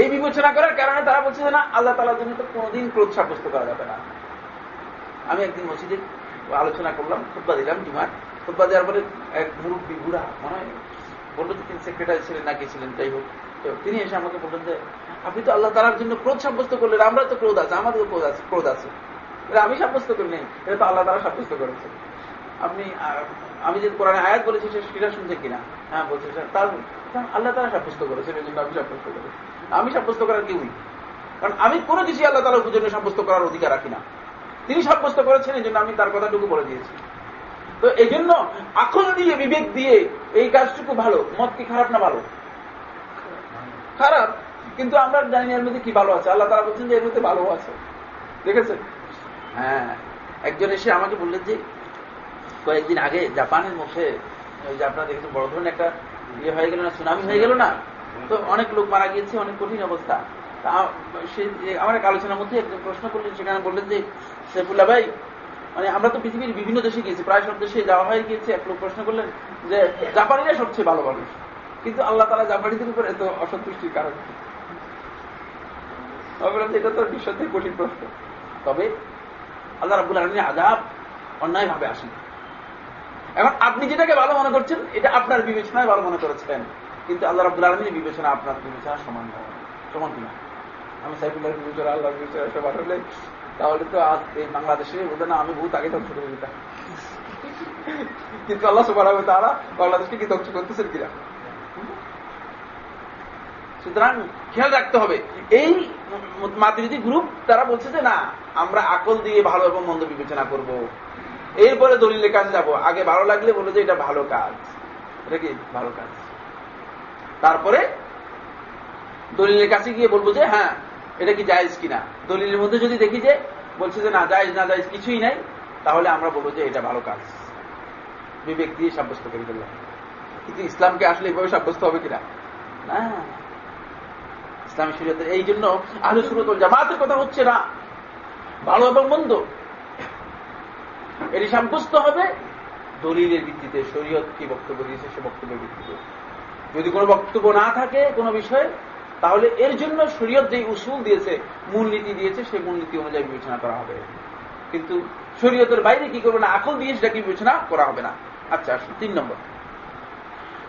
এই বিবেচনা করার কারণে তারা বলছে না, আল্লাহ তালার জন্য তো কোনোদিন ক্রোধ সাব্যস্ত করা যাবে না। আমি একদিন মসজিদে আলোচনা করলাম খুব্বা দিলাম জুমার। খুব্বা দেওয়ার পরে এক মুরব্বী বুড়া, মনে হয় বলল যে তিনি সেক্রেটারি ছিলেন নাকি ছিলেন, যাই হোক। তিনি এসে আমাকে বললেন যে, আপনি তো আল্লাহ তালার জন্য ক্রোধ সাব্যস্ত করলেন, আমরা তো ক্রোধ আছে, আমাদের ক্রোধ আছে ক্রোধ আছে। আমি সাব্যস্ত করি নাই এটা তো আল্লাহ তারা সাব্যস্ত করেছে। আপনি আমি যে কোরআনে আয়াত বলেছি সেটা শুনছে কিনা? হ্যাঁ বলছে তার আল্লাহ তারা সাব্যস্ত করেছে এই জন্য আমি সাব্যস্ত করেছি। আমি সাব্যস্ত করার কেউই কারণ আমি কোনো কিছু আল্লাহ তালার জন্য সাব্যস্ত করার অধিকার রাখি না। তিনি সাব্যস্ত করেছেন এই জন্য আমি তার কথাটুকু বলে দিয়েছি। তো এই জন্য আকল দিয়ে বিবেক দিয়ে এই কাজটুকু ভালো, মত কি খারাপ না ভালো? খারাপ, কিন্তু আমরা জানি এর মধ্যে কি ভালো আছে। আল্লাহ তারা বলছেন যে এর মধ্যে ভালো আছে। দেখেছেন? হ্যাঁ একজন এসে আমাকে বললেন যে কয়েকদিন আগে জাপানের মুখে ওই যে আপনারা দেখেছেন, বড় ধরনের একটা ইয়ে হয়ে গেল না, সুনামি হয়ে গেল না? তো অনেক লোক মারা গিয়েছে, অনেক কঠিন অবস্থা। সে আমার এক আলোচনার মধ্যে একজন প্রশ্ন করলেন, সেখানে বললেন যে, সেফুল্লাহ ভাই মানে আমরা তো পৃথিবীর বিভিন্ন দেশে গিয়েছি, প্রায় সব দেশে যাওয়া হয়ে গিয়েছে। এক লোক প্রশ্ন করলেন যে জাপানিরা সবচেয়ে ভালো মানুষ। কিন্তু আল্লাহ তালা জাপানিদের উপর এত অসন্তুষ্টির কারণ এটা তো নিঃসন্দেহে কঠিন প্রশ্ন। তবে আল্লাহ রাবুল আলমীর আজাব অন্যায় ভাবে আসেন। এখন আপনি যেটাকে ভালো মনে করছেন, এটা আপনার বিবেচনায় ভালো মনে করেছেন কিন্তু আল্লাহ রাবুল আলমীর বিবেচনা আপনার বিবেচনা সমান সমান কিনা? আমি সাইফুল্লাহ বিবেচনা, আল্লাহ বিবেচনা সমান হলে তাহলে তো আজ এই বাংলাদেশে বোধ না, আমি বহুত আগে ধ্বংস করে দিতাম। কিন্তু আল্লাহ সবার হবে তারা বাংলাদেশকে কি ধ্বংস করতেছেন কিনা? সুতরাং খেয়াল রাখতে হবে, এই মাতৃদি গ্রুপ তারা বলছে যে না, আমরা আকল দিয়ে ভালো এবং মন্দ বিবেচনা করব। এরপরে দলিলের কাছে যাব। আগে ভালো লাগলে বলে যে এটা ভালো কাজ। এটা কি? ভালো কাজ। তারপরে দলিলের কাছে গিয়ে বলব যে হ্যাঁ এটা কি জায়েজ কিনা? দলিলের মধ্যে যদি দেখি যে বলছে যে না, জায়েজ না জায়েজ কিছুই নাই, তাহলে আমরা বলব যে এটা ভালো কাজ। বিবেক দিয়ে সাব্যস্ত করে ফেললাম কিন্তু ইসলামকে আসলে এইভাবে সাব্যস্ত হবে কিনা? না। ইসলামী শরীয়তের এই জন্য আহলে সুরত জামাতের কথা হচ্ছে না। ভালো এবং মন্দ। এটি সাব্যস্ত হবে। দলিলের ভিত্তিতে, শরীয়ত কি বক্তব্য দিয়েছে সে বক্তব্যের ভিত্তিতে। যদি কোনো বক্তব্য না থাকে, কোনো বিষয়ে, তাহলে এর জন্য শরীয়ত যে উসুল দিয়েছে, মূলনীতি দিয়েছে, সেই মূলনীতি অনুযায়ী বিবেচনা করা হবে। কিন্তু শরীয়তের বাইরে কি করবে না, আকল দিয়ে সেটাকে বিবেচনা করা হবে না। আচ্ছা আসুন, তিন নম্বর।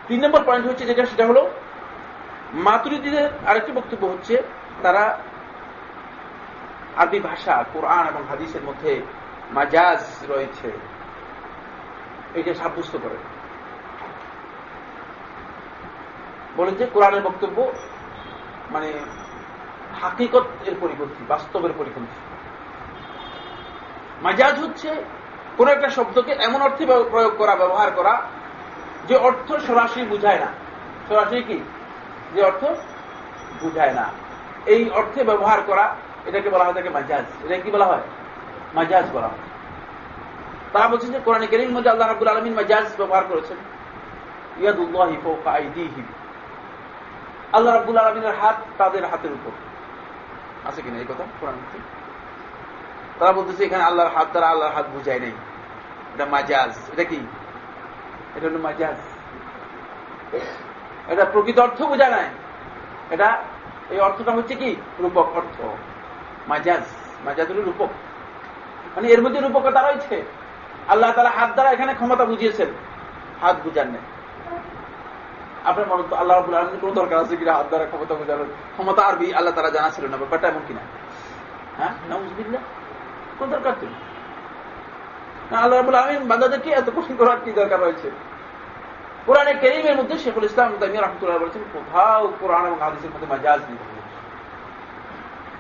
তিন নম্বর পয়েন্ট হচ্ছে যেটা, সেটা হলো মাতুরিদিদের আরেকটি বক্তব্য হচ্ছে, তারা আরবি ভাষা, কোরআন এবং হাদিসের মধ্যে মাজাজ রয়েছে। এটা সাব্যস্ত করে। বলেন যে কোরআনের বক্তব্য মানে হাকিকত এর পরিপন্থী, বাস্তবের পরিপন্থী। মাজাজ হচ্ছে কোন একটা শব্দকে এমন অর্থে প্রয়োগ করা, ব্যবহার করা, যে অর্থ সরাসরি বুঝায় না। সরাসরি কি? যে অর্থ বুঝায় না। এই অর্থে ব্যবহার করা, এটাকে বলা হয় থাকে মাজাজ। এটা কি বলা হয়? মাজাজ বলা হয়। তারা বলছেন যে কোরআন কেরিম মধ্যে আল্লাহ রাবুল আলমিন মাজাজ ব্যবহার করেছেন। ইয়াদুল্লাহি ফৌকা আইদিহিম। আল্লাহ রাবুল আলমিনের হাত তাদের হাতের উপর। আছে কিনা এই কথা? কোরআন তারা বলতেছে এখানে আল্লাহর হাত দ্বারা আল্লাহর হাত বুঝায় নেই। এটা মাজাজ। এটা কি? এটা হলো মাজাজ। এটা প্রকৃত অর্থ বোঝা নাই। এটা, এই অর্থটা হচ্ছে কি? রূপক অর্থ। মাজাজ। মাজাজ হল রূপক। মানে এর মধ্যে রূপকতা রয়েছে। আল্লাহ তালা হাত দ্বারা এখানে ক্ষমতা বুঝিয়েছেন। হাত বুঝান নেই। আপনার মনে তো আল্লাহ রাবুল আলমীর কোন দরকার আছে কিনা হাত দ্বারা ক্ষমতা বোঝানোর? ক্ষমতা আরবি আল্লাহ তারা জানা ছিল না, ব্যাপারটা এমন কিনা? হ্যাঁ? নাউজবিল্লা কোন দরকার না, আল্লাহ রাবুল আলমিন বান্দাদেরকে এত কঠিন করার কি দরকার রয়েছে? কোরআনে কেরিমের মধ্যে শেখুল ইসলাম তামিয়া রহমতুল্লাহ বলেছেন, কোথাও কোরআন এবং হাদিসের মধ্যে মাজাজ নেই।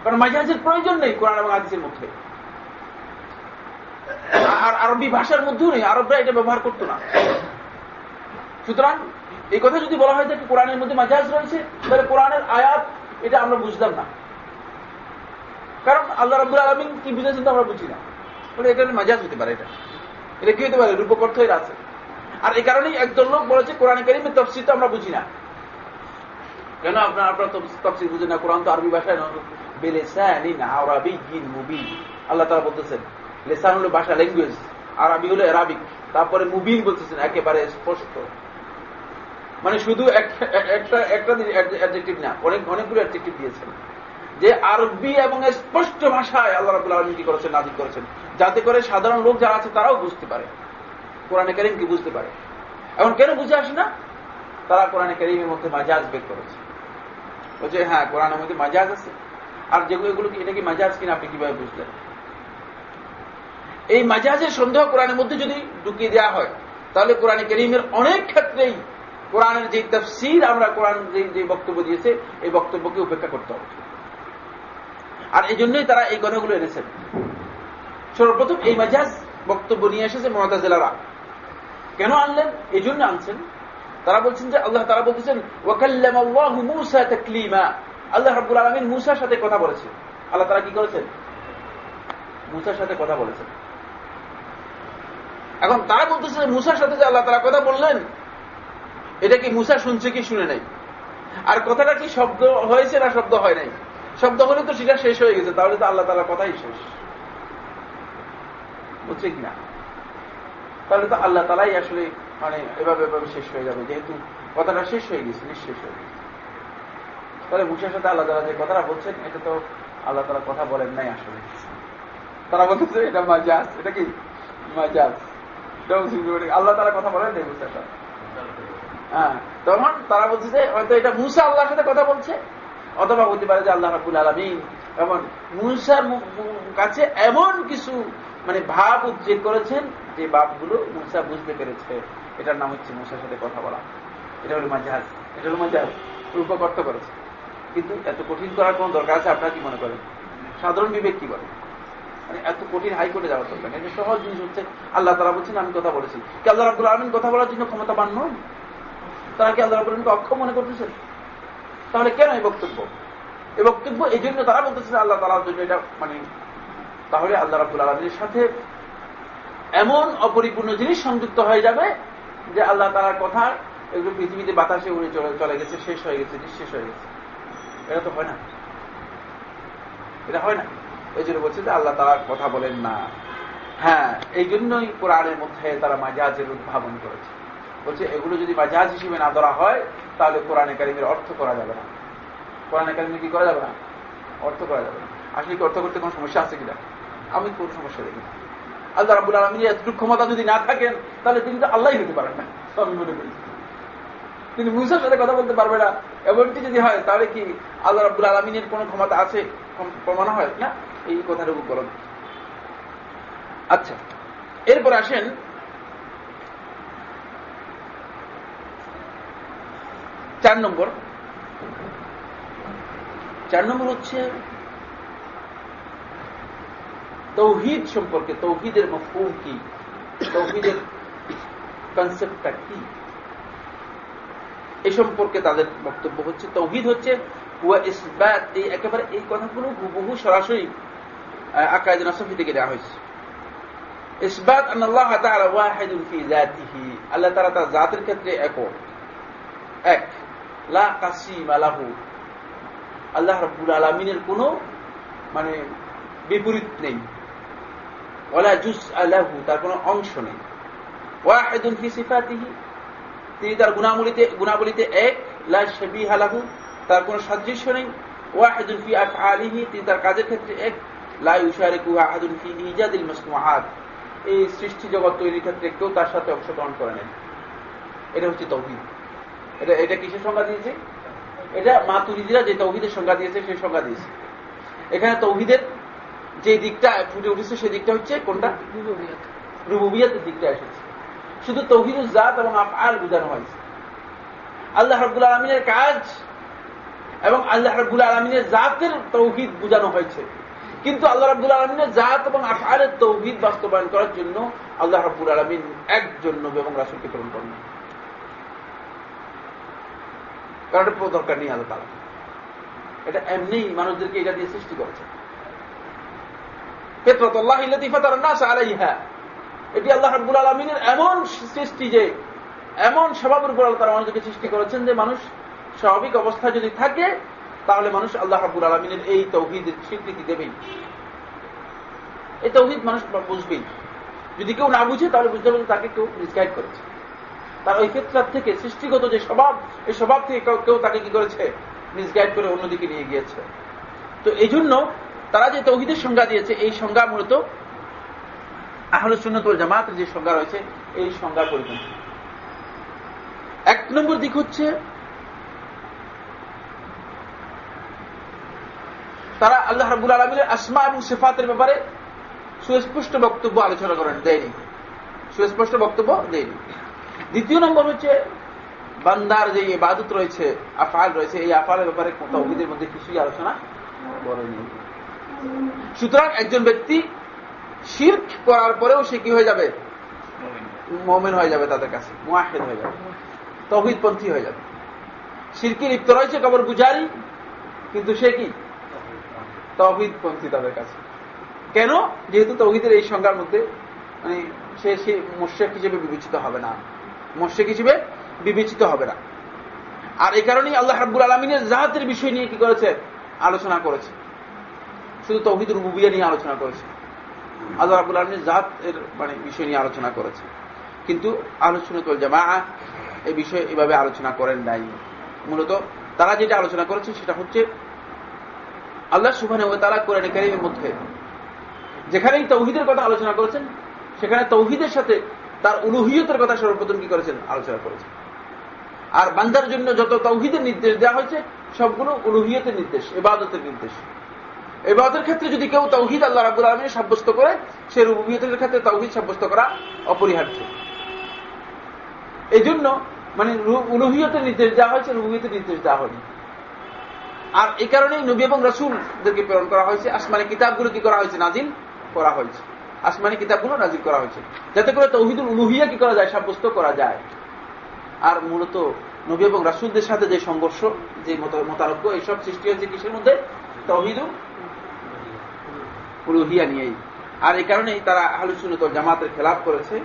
কারণ মাজাজের প্রয়োজন নেই কোরআন এবং হাদিসের মধ্যে। আর আরবি ভাষার মধ্যেও নেই, আরবরা এটা ব্যবহার করতো না। সুতরাং এই কথা যদি বলা হয় যে কোরআনের মধ্যে মাজাজ রয়েছে, তাহলে কোরআনের আয়াত, এটা আমরা বুঝতাম না। কারণ আল্লাহ রাবুল আলমিন কি বুঝেছেন তো আমরা বুঝি না। বলে এটা মাজাজ হতে পারে এটা। এটা কি হতে পারে? রূপক অর্থ এর আছে। আর এই কারণেই একজন লোক বলেছে, কোরআন কারিমের তফসির তো আমরা বুঝি না। কেন আপনার আপনার তফসির বুঝেন না? কোরআন তো আরবি ভাষায় আরবি গিন মুবিন। আল্লাহ তারা বলতেছেন লেসান হলো ভাষা ল্যাঙ্গুয়েজ আরবি হলো অ্যারাবিক তারপরে মুবিন বলতেছেন, একেবারে স্পষ্ট। মানে শুধু একটা একটা অ্যাডজেক্টিভ না, অনেক, অনেকগুলো অ্যাডজেক্টিভ দিয়েছেন। যে আরবি এবং স্পষ্ট ভাষায় আল্লাহ রাবুল আলম কি করেছেন নাজিক করেছেন। যাতে করে সাধারণ লোক যারা আছে, তারাও বুঝতে পারে। কোরআনে করিম কি বুঝতে পারে? এখন কেন বুঝে আসে না? তারা কোরআনে করিমের মধ্যে মাজাজ বের করেছে। বলছে হ্যাঁ কোরআনের মধ্যে মাজাজ আছে। আর যেগুলো এগুলো কি, এটা কি মাজাজ কিনা আপনি কীভাবে বুঝলেন? এই মাজাজের সন্দেহ কোরআনের মধ্যে যদি ঢুকিয়ে দেওয়া হয়, তাহলে কোরআনে করিমের অনেক ক্ষেত্রেই কোরআনের যে তফসির আমরা কোরআন যে বক্তব্য দিয়েছে, এই বক্তব্যকে উপেক্ষা করতে হবে। আর এই জন্যই তারা এই কথাগুলো এনেছেন। সর্বপ্রথম এই মাজাজ বক্তব্য নিয়ে এসেছে মমতাজেলারা কেন আনলেন? এই জন্য আনছেন। তারা বলছেন যে আল্লাহ তারা বলতেছেন আল্লাহ রাব্বুল আলমিন মুসার সাথে কথা বলেছেন। আল্লাহ তারা কি করেছেন? মুসার সাথে কথা বলেছেন। এখন তারা বলতেছে মুসার সাথে যে আল্লাহ তারা কথা বললেন, এটা কি মুসা শুনছে কি শুনে নাই? আর কথাটা কি শব্দ হয়েছে না শব্দ হয় নাই? শব্দ হলে তো সেটা শেষ হয়ে গেছে, তাহলে তো আল্লাহ তালা কথাই শেষ। বুঝছে কিনা? তাহলে তো আল্লাহ তালাই আসলে মানে এভাবে এভাবে শেষ হয়ে যাবে, যেহেতু কথাটা শেষ হয়ে গেছে, নিঃশেষ হয়ে গেছে। তাহলে মুসার সাথে আল্লাহ তালা যে কথাটা বলছেন, এটা তো আল্লাহ তালা কথা বলেন নাই আসলে। তারা বলতেছে, এটা মাজাজ। এটা কি? মাজাজ। আল্লাহ তারা কথা বলেন হ্যাঁ তখন তারা বলছে যে, হয়তো এটা মুসা আল্লাহর সাথে কথা বলছে, অথবা বলতে পারে যে আল্লাহ রাবুল আলমিন। এমন মুসার কাছে এমন কিছু মানে ভাব উদ্বেগ করেছেন, যে ভাবগুলো মুসা বুঝতে পেরেছে। এটার নাম হচ্ছে মুসার সাথে কথা বলা। এটা হলো মাঝাজ। এটা হলো মাঝাজ। উপকর্ত করেছে। কিন্তু এত কঠিন করার কোন দরকার আছে, আপনারা কি মনে করেন? সাধারণ বিবেক কি বলে? মানে এত কঠিন হাইকোর্টে যাওয়ার দরকার নেই। সহজ জিনিস হচ্ছে, আল্লাহ তারা বলছেন, আমি কথা বলেছি। কি আল্লাহ রাবুল আলমিন কথা বলার জন্য ক্ষমতা পান নন? তারা কি আল্লাহ রাবুল অক্ষম মনে করতেছেন? তাহলে কেন এই বক্তব্য? এই বক্তব্য এই জন্য তারা বলতেছে আল্লাহ তালার জন্য এটা মানে তাহলে আল্লাহ রাবুল আলমীর সাথে এমন অপরিপূর্ণ জিনিস সংযুক্ত হয়ে যাবে যে আল্লাহ তালার কথা এগুলো পৃথিবীতে বাতাসে উড়ে চলে চলে গেছে, শেষ হয়ে গেছে, নিঃশেষ হয়ে গেছে। এটা তো হয় না। এটা হয় না। এই জন্য বলছে যে আল্লাহ তালার কথা বলেন না। হ্যাঁ এই জন্যই কোরআনের মধ্যে তারা মাজাজের উদ্ভাবন করেছে। বলছে, এগুলো যদি মাজাজ হিসেবে না ধরা হয়, তাহলে কোরআনে কারিমের অর্থ করা যাবে না। কোরআনে কারিমে কি করা যাবে না? অর্থ করা যাবে না। আসলে কি অর্থ করতে কোনো সমস্যা আছে কিনা? আমি কোন সমস্যা দেখি না। আল্লাহ রাবুল আলমিনের এতটুকু ক্ষমতা যদি না থাকেন, তাহলে তিনি তো আল্লাহ হতে পারেন না। আমি মনে করি। তিনি মুসার সাথে কথা বলতে পারবে না। এমনটি যদি হয়, তাহলে কি আল্লাহ রাবুল আলমিনের কোন ক্ষমতা আছে? প্রমাণ হয়? না? এই কথাটুকু বলেন। আচ্ছা এরপর আসেন চার নম্বর। চার নম্বর হচ্ছে তৌহিদ সম্পর্কে, তৌহিদের মফহুম কি? তৌহিদের কনসেপ্টটা কি? এ সম্পর্কে তাদের বক্তব্য হচ্ছে, তৌহিদ হচ্ছে এই একেবারে এই কথাগুলো হুবহু সরাসরি আকায়দ নাসফি থেকে দেওয়া হয়েছে। ইসবাত আল্লাহ তাআলা ওয়াহিদুন ফি যাতিহি। আল্লাহ তাআলা তার জাতের ক্ষেত্রে একক। এক, লা কাসিম আলাহু আল্লাহ রাব্বুল আলামিনের কোন মানে বিপরীত নেই। ওয়ালা জুস আলাহু তার কোনো অংশ নেই। ওয়াহিদুন ফি সিফাতিহি। তিনি তার গুণাবলিতে গুণাবলিতে এক, লা শাবিহ আলাহু তার কোনো সাদৃশ্য নেই। ওয়াহিদুন ফি আফআলিহি, তিনি তার কাজের ক্ষেত্রে এক। এই সৃষ্টি জগৎ তৈরির ক্ষেত্রে কেউ তার সাথে অংশগ্রহণ করে নেন এটা হচ্ছে তৌহিদ। এটা এটা কিসের সংজ্ঞা দিয়েছে? এটা মাতুরিদিরা যে তৌহিদের সংজ্ঞা দিয়েছে সেই সংজ্ঞা দিয়েছে। এখানে তৌহিদের যে দিকটা ফুটে উঠেছে সেই দিকটা হচ্ছে কোনটা? রুবুবিয়াতের দিকটা এসেছে। শুধু তৌহিদুল জাত এবং আফআল বোঝানো হয়েছে। আল্লাহ রব্বুল আলমিনের কাজ এবং আল্লাহ রব্বুল আলমিনের জাতের তৌহিদ বোঝানো হয়েছে। কিন্তু আল্লাহ রাবুল আলমিনের জাত এবং আফআলের তৌহিদ বাস্তবায়ন করার জন্য আল্লাহ রাবুল আলমিন একজন নবী এবং রাসুলকে প্রেরণ করেন। কারণ এটা দরকার নেই আল্লাহ তালা এটা এমনি মানুষদেরকে এটা দিয়ে সৃষ্টি করেছে। এটি আল্লাহ রাবুল আলমিনের এমন সৃষ্টি যে, এমন স্বভাবের উপর আল্লাহ তারা মানুষকে সৃষ্টি করেছেন যে মানুষ স্বাভাবিক অবস্থায় যদি থাকে তাহলে মানুষ আল্লাহ রাবুল আলমিনের এই তৌহিদের স্বীকৃতি দেবেই। এই তৌহিদ মানুষ বুঝবেই। যদি কেউ না বুঝে, তাহলে বুঝতে হবে তাকে কেউ মিসগাইড করেছে। তার ওই ক্ষেত্রার থেকে সৃষ্টিগত যে স্বভাব, এই স্বভাব থেকে কেউ তাকে কি করেছে? মিসগাইড করে অন্যদিকে নিয়ে গিয়েছে। তো এই জন্য তারা যে তৌহিদের সংজ্ঞা দিয়েছে, এই সংজ্ঞা মূলত আহলে সুন্নতুল জামাতের যে সংজ্ঞা রয়েছে, এই সংজ্ঞার পরিপন্থী। এক নম্বর দিক হচ্ছে তারা আল্লাহ রাবুল আলমীর আসমা এবং সেফাতের ব্যাপারে সুস্পষ্ট বক্তব্য আলোচনা করেন দেয়নি। সুস্পষ্ট বক্তব্য দেয়নি। দ্বিতীয় নম্বর হচ্ছে, বান্দার যে ইবাদত রয়েছে, আফাল রয়েছে, এই আফালের ব্যাপারে তৌহিদের মধ্যে কিছুই আলোচনা করেনি। সুতরাং একজন ব্যক্তি শির্ক করার পরেও সে কি হয়ে যাবে? মোমেন হয়ে যাবে তাদের কাছে, মুয়াহেদ হয়ে যাবে, তৌহিদপন্থী হয়ে যাবে। শিরকি লিপ্ত রয়েছে কবর বুঝারি কিন্তু সে কি? তৌহিদপন্থী তাদের কাছে। কেন? যেহেতু তৌহিদের এই সংজ্ঞার মধ্যে মানে সে সে মোশেক হিসেবে বিবেচিত হবে না। মোশেক হিসেবে বিবেচিত হবে না। আর এই কারণেই আল্লাহ হাব্বুল আলমিনের জাহাতের বিষয় নিয়ে কি করেছে? আলোচনা করেছে। শুধু তৌহিদ রুবুবিয়া নিয়ে আলোচনা করেছে। আল্লাহ রাবুল আলমিনের জাহাত এর মানে বিষয় নিয়ে আলোচনা করেছে। কিন্তু আলোচনা করে জামা এই বিষয়ে এভাবে আলোচনা করেন নাই। মূলত তারা যেটা আলোচনা করেছে সেটা হচ্ছে আল্লাহ ওয়া তাআলা কোরআন কারীমের মধ্যে যেখানেই তৌহিদের কথা আলোচনা করেছেন, সেখানে তৌহিদের সাথে তার উলুহিয়তের কথা সর্বপ্রথম কি করেছেন? আলোচনা করেছেন। আর বান্দার জন্য যত তৌহিদের নির্দেশ দেওয়া হয়েছে, সবগুলো উলুহিয়তের নির্দেশ এবাদতের নির্দেশ। এবাদতের ক্ষেত্রে যদি কেউ তৌহিদ আল্লাহ রাবুল আলমী সাব্যস্ত করে, সে রুবিয়তের ক্ষেত্রে তৌহিদ সাব্যস্ত করা অপরিহার্য। এই জন্য মানে উলুহিয়তের নির্দেশ দেওয়া হয়েছে রুবিয়তের নির্দেশ দেওয়া হয়নি। আর এই কারণেই নবী এবং রসুলদেরকে প্রেরণ করা হয়েছে, আসমানি কিতাবগুলো কি করা হয়েছে? নাজিল করা হয়েছে। আসমানি কিতাবগুলো নাজিল করা হয়েছে। যাতে করে তৌহিদুল উলুহিয়া কি করা যায়? সাব্যস্ত করা যায়। আর মূলত নবী এবং রাসুলদের সাথে যে সংঘর্ষ, যে মোতারক্য এইসব সৃষ্টি হয়েছে কিসের মধ্যে? তৌহিদুল উলুহিয়া নিয়েই। আর এই কারণেই তারা আহলুসুনত জামাতের খেলাফ করেছে।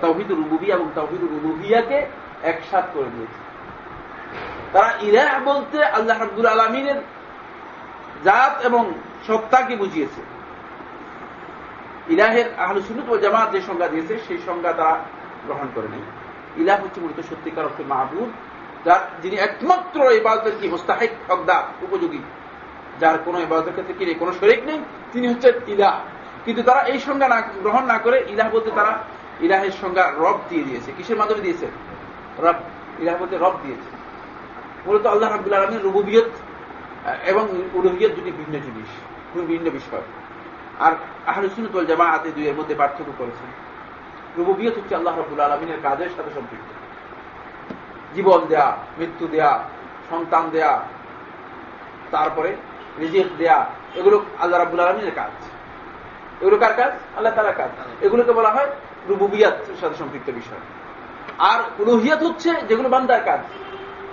তৌহিদুল রুবুবিয়া এবং তৌহিদুল উলুহিয়াকে একসাথ করে দিয়েছে। তারা ইলাহ বলতে আল্লাহ আব্দুল আলমিনের জাত এবং সত্তাকে বুঝিয়েছে। ইলাহের আহলুসুনুত ও জামাত যে সংজ্ঞা দিয়েছে, সেই সংজ্ঞা তারা গ্রহণ করে নেই। ইলাহ হচ্ছে মূলত সত্যিকার অর্থে মাহবুদ, যার যিনি একমাত্র ইবাদতের কি মোস্তাহিক হকদার, উপযোগী। যার কোন ইবাদতের ক্ষেত্রে কি কোনো শরিক নেই, তিনি হচ্ছেন ইলাহ। কিন্তু তারা এই সংজ্ঞা না, গ্রহণ না করে ইলাহ বলতে তারা ইলাহের সংজ্ঞা রব দিয়ে দিয়েছে। কিসের মাধ্যমে দিয়েছে? রব, ইলাহ বলতে রব দিয়েছে। মূলত আল্লাহ রাবুল আলমের রুবুবিয়ত এবং উলুহিয়ত দুটি ভিন্ন জিনিস ভিন্ন বিষয়। আর আহলুসুনুল জামাআত এই দুইয়ের মধ্যে পার্থক্য করেছেন। রুবুবিয়ত হচ্ছে আল্লাহ রাবুল আলমিনের কাজের সাথে সম্পৃক্ত। জীবন দেয়া, মৃত্যু দেয়া, সন্তান দেয়া, তারপরে রিজিক দেয়া, এগুলো আল্লাহ রাবুল আলমিনের কাজ। এগুলো কার কাজ? আল্লাহ তারা কাজ। এগুলোকে বলা হয় রুবুবিয়াতের সাথে সম্পৃক্ত বিষয়। আর উলুহিয়াত হচ্ছে যেগুলো বান্দার কাজ।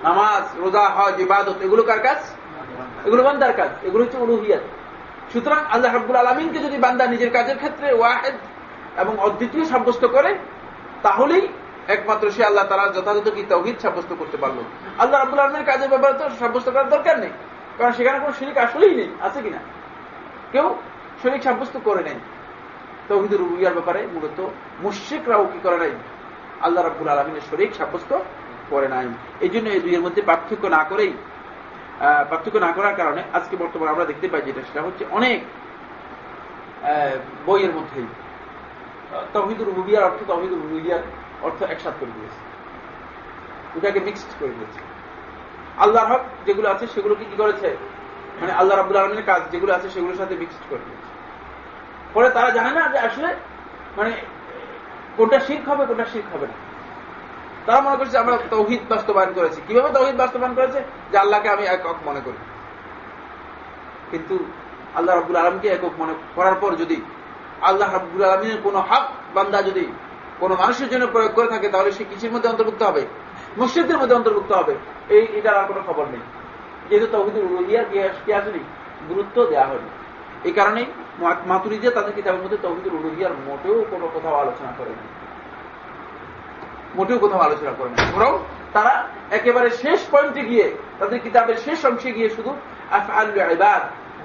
নামাজ, রোজা, হজ, ইবাদত, এগুলো কার কাজ? এগুলো বান্দার কাজ। এগুলো হচ্ছে উলুহিয়াত। সুতরাং আল্লাহ রাব্বুল আলমিনকে যদি বান্দা নিজের কাজের ক্ষেত্রে ওয়াহেদ এবং অদ্বিতীয় সাব্যস্ত করে, তাহলেই একমাত্র সে আল্লাহ তারা যথাযথ কি তৌহিদ সাব্যস্ত করতে পারল। আল্লাহ রাব্বুল আলমের কাজের ব্যাপারে তো সাব্যস্ত করার দরকার নেই। কারণ সেখানে কোনো শরিক আসলেই নেই। আছে কিনা? কেউ শরিক সাব্যস্ত করে নেই। তৌহিদুর রুবিয়ার ব্যাপারে মূলত মুশ্রিকরাও কি করে নাই? আল্লাহ রাব্বুল আলমিনের শরিক সাব্যস্ত করে নাই। এই জন্য এই দুইয়ের মধ্যে পার্থক্য না করেই পার্থক্য না করার কারণে আজকে বর্তমানে আমরা দেখতে পাই যেটা, সেটা হচ্ছে অনেক বইয়ের মধ্যেই। তহিদুর রুবিয়ার অর্থ তহিদুর রুবিয়ার অর্থ একসাথ করে দিয়েছে। ওটাকে মিক্সড করে দিয়েছে। আল্লাহর হক যেগুলো আছে সেগুলোকে কি করেছে? মানে আল্লাহ রাবুল আলমের কাজ যেগুলো আছে সেগুলোর সাথে মিক্সড করে দিয়েছে। পরে তারা জানে না যে আসলে মানে কোনটা শিখ হবে, কোনটা শিখ হবে না। তারা মনে করছে আমরা তৌহিদ বাস্তবায়ন করেছি। কীভাবে তৌহিদ বাস্তবায়ন করেছে? যে আল্লাহকে আমি একক মনে করি। কিন্তু আল্লাহ রাবুল আলমকে একক মনে করার পর যদি আল্লাহ রাবুল আলমিনের কোন হক বান্দা যদি কোন মানুষের জন্য প্রয়োগ করে থাকে, তাহলে সে কিছুর মধ্যে অন্তর্ভুক্ত হবে? মসজিদের মধ্যে অন্তর্ভুক্ত হবে। এই, এটার আর কোনো খবর নেই। যেহেতু তৌহিদুল উলুহিয়ার কি আসেনি? গুরুত্ব দেওয়া হয়নি। এই কারণেই মাতুরিদিয়া তাদের কিতাবের মধ্যে তৌহিদুল উলুহিয়ার মোটেও কোনো কোথাও আলোচনা করেনি। মোটেও কোথাও আলোচনা করে না বরং তারা একেবারে শেষ পয়েন্টে গিয়ে, তাদের কিতাবের শেষ অংশে গিয়ে শুধু আফআল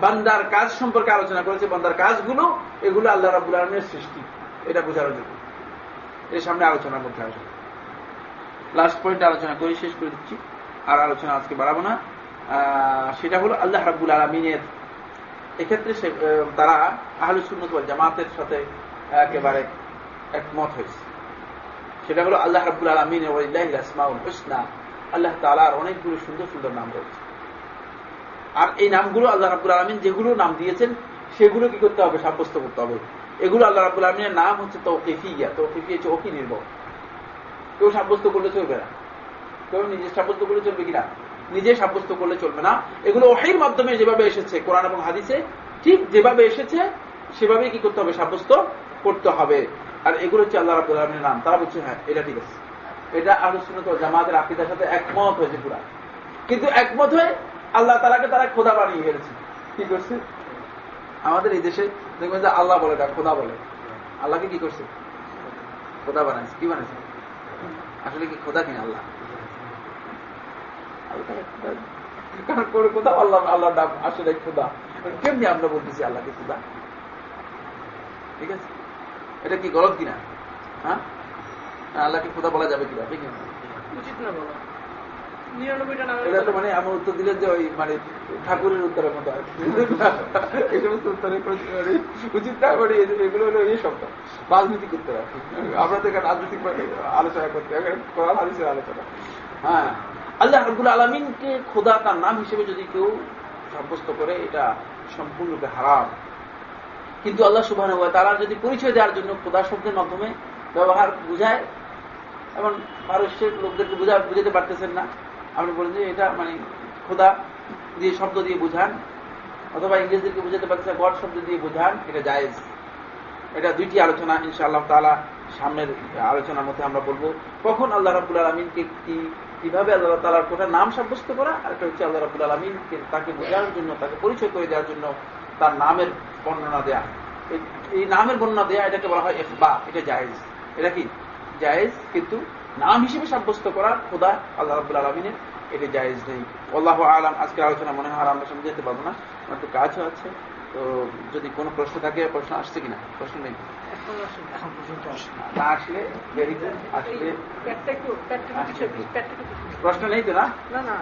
বান্দার কাজ সম্পর্কে আলোচনা করেছে। বান্দার কাজগুলো, এগুলো আল্লাহ রাবুল আলমের সৃষ্টি। এটা বোঝার জন্য। এর সামনে আলোচনার মধ্যে আসবে। লাস্ট পয়েন্ট আলোচনা করে, শেষ করে দিচ্ছি। আর আলোচনা আজকে বাড়াবো না। সেটা হলো আল্লাহ রাব্বুল আলমিনের। এক্ষেত্রে তারা আহলু সুন্নত জামাতের সাথে একেবারে একমত হয়েছে। সেটা হলো আল্লাহ রাব্বুল আলমিনের ইসমাউল হুসনা। আল্লাহ তালার অনেকগুলো সুন্দর সুন্দর নাম রয়েছে। আর এই নামগুলো আল্লাহ রাব্বুল আলমিন যেগুলো নাম দিয়েছেন, সেগুলো কি করতে হবে? সাব্যস্ত করতে হবে। এগুলো আল্লাহ রাব্বুল আলমিনের নাম হচ্ছে তৌকিফিয়া। তৌকিফি হচ্ছে অকি নির্ভর কেউ সাব্যস্ত করলে চলবে না। কেউ নিজে সাব্যস্ত করলে চলবে কিনা? নিজে সাব্যস্ত করলে চলবে না। এগুলো ওহির মাধ্যমে যেভাবে এসেছে, কোরআন এবং হাদিসে, ঠিক যেভাবে এসেছে, সেভাবেই কি করতে হবে? সাব্যস্ত করতে হবে। আর এগুলো হচ্ছে আল্লাহ রাবুল আলমের নাম। তারা বলছে হ্যাঁ এটা ঠিক আছে। এটা আলোচনা তো জামাতের আকিদার সাথে একমত হয়েছে পুরা। কিন্তু একমত হয়ে আল্লাহ তালাকে তারা খোদা বানিয়ে ফেলেছে। কি করছে? আমাদের এই দেশে দেখবেন যে আল্লাহ বলে না খোদা বলে। আল্লাহকে কি করছে? খোদা বানাইছে। কি বানাইছে? আসলে কি খোদা কিনা আল্লাহ? কারণ করে কোথাও আল্লাহ, আল্লাহর নাম আসলে খোদা। কেমনি আমরা বলতেছি আল্লাহকে খোদা? ঠিক আছে? এটা কি গলত কিনা? হ্যাঁ? আল্লাহকে খোদা বলা যাবে কিনা? ঠিক আছে। উচিত না বলা। এটা তো মানে আমার উত্তর দিলেন যে ওই মানে ঠাকুরের উত্তরের মতো এই সমস্ত উত্তরে উচিত না করে এগুলো হলো এই শব্দ। রাজনীতি করতে আমরা তো এখানে রাজনৈতিক আলোচনা করতে কোরআন হাদিসের আলোচনা। হ্যাঁ। আল্লাহ আব্দুল আলমিনকে খোদা তার নাম হিসেবে যদি কেউ সাব্যস্ত করে এটা সম্পূর্ণরূপে হারাম। কিন্তু আল্লাহ সুবাহ তারা যদি পরিচয় দেওয়ার জন্য খোদা শব্দের মাধ্যমে ব্যবহার বুঝায়, এবং পারস্যের লোকদেরকে বুঝা বুঝাতে পারতেছেন না, আপনি বলেন যে এটা মানে খোদা দিয়ে শব্দ দিয়ে বুঝান, অথবা ইংরেজদেরকে বুঝাতে পারতেছেন গড শব্দ দিয়ে বুঝান, এটা জায়েজ। এটা দুইটি আলোচনা ইনশাআল্লাহ তালা সামনের আলোচনার মধ্যে আমরা বলব। কখন আল্লাহ রাবুল আলমিনকে কি কীভাবে আল্লাহ তালার কোটা নাম সাব্যস্ত করা, আর একটা হচ্ছে আল্লাহ রাবুল আলমিনকে তাকে বোঝানোর জন্য, তাকে পরিচয় করে দেওয়ার জন্য তার নামের বর্ণনা দেয়া। এই নামের বর্ণনা দেয়া এটাকে বলা হয় এফবা এটা জায়েজ। এটা কি? জায়েজ কিন্তু নাম হিসেবে সাব্যস্ত করা খোদা আল্লাহ রাবুল আলমিনের এটা জায়েজ নেই। আল্লাহ আলম আজকের আলোচনা মনে হয় আর আমরা সামনে যেতে পারব না। আমার তো কাজও আছে তো যদি কোনো প্রশ্ন থাকে প্রশ্ন আসছে কিনা? প্রশ্ন নেই? না আসলে আসলে প্রশ্ন নেই তো না না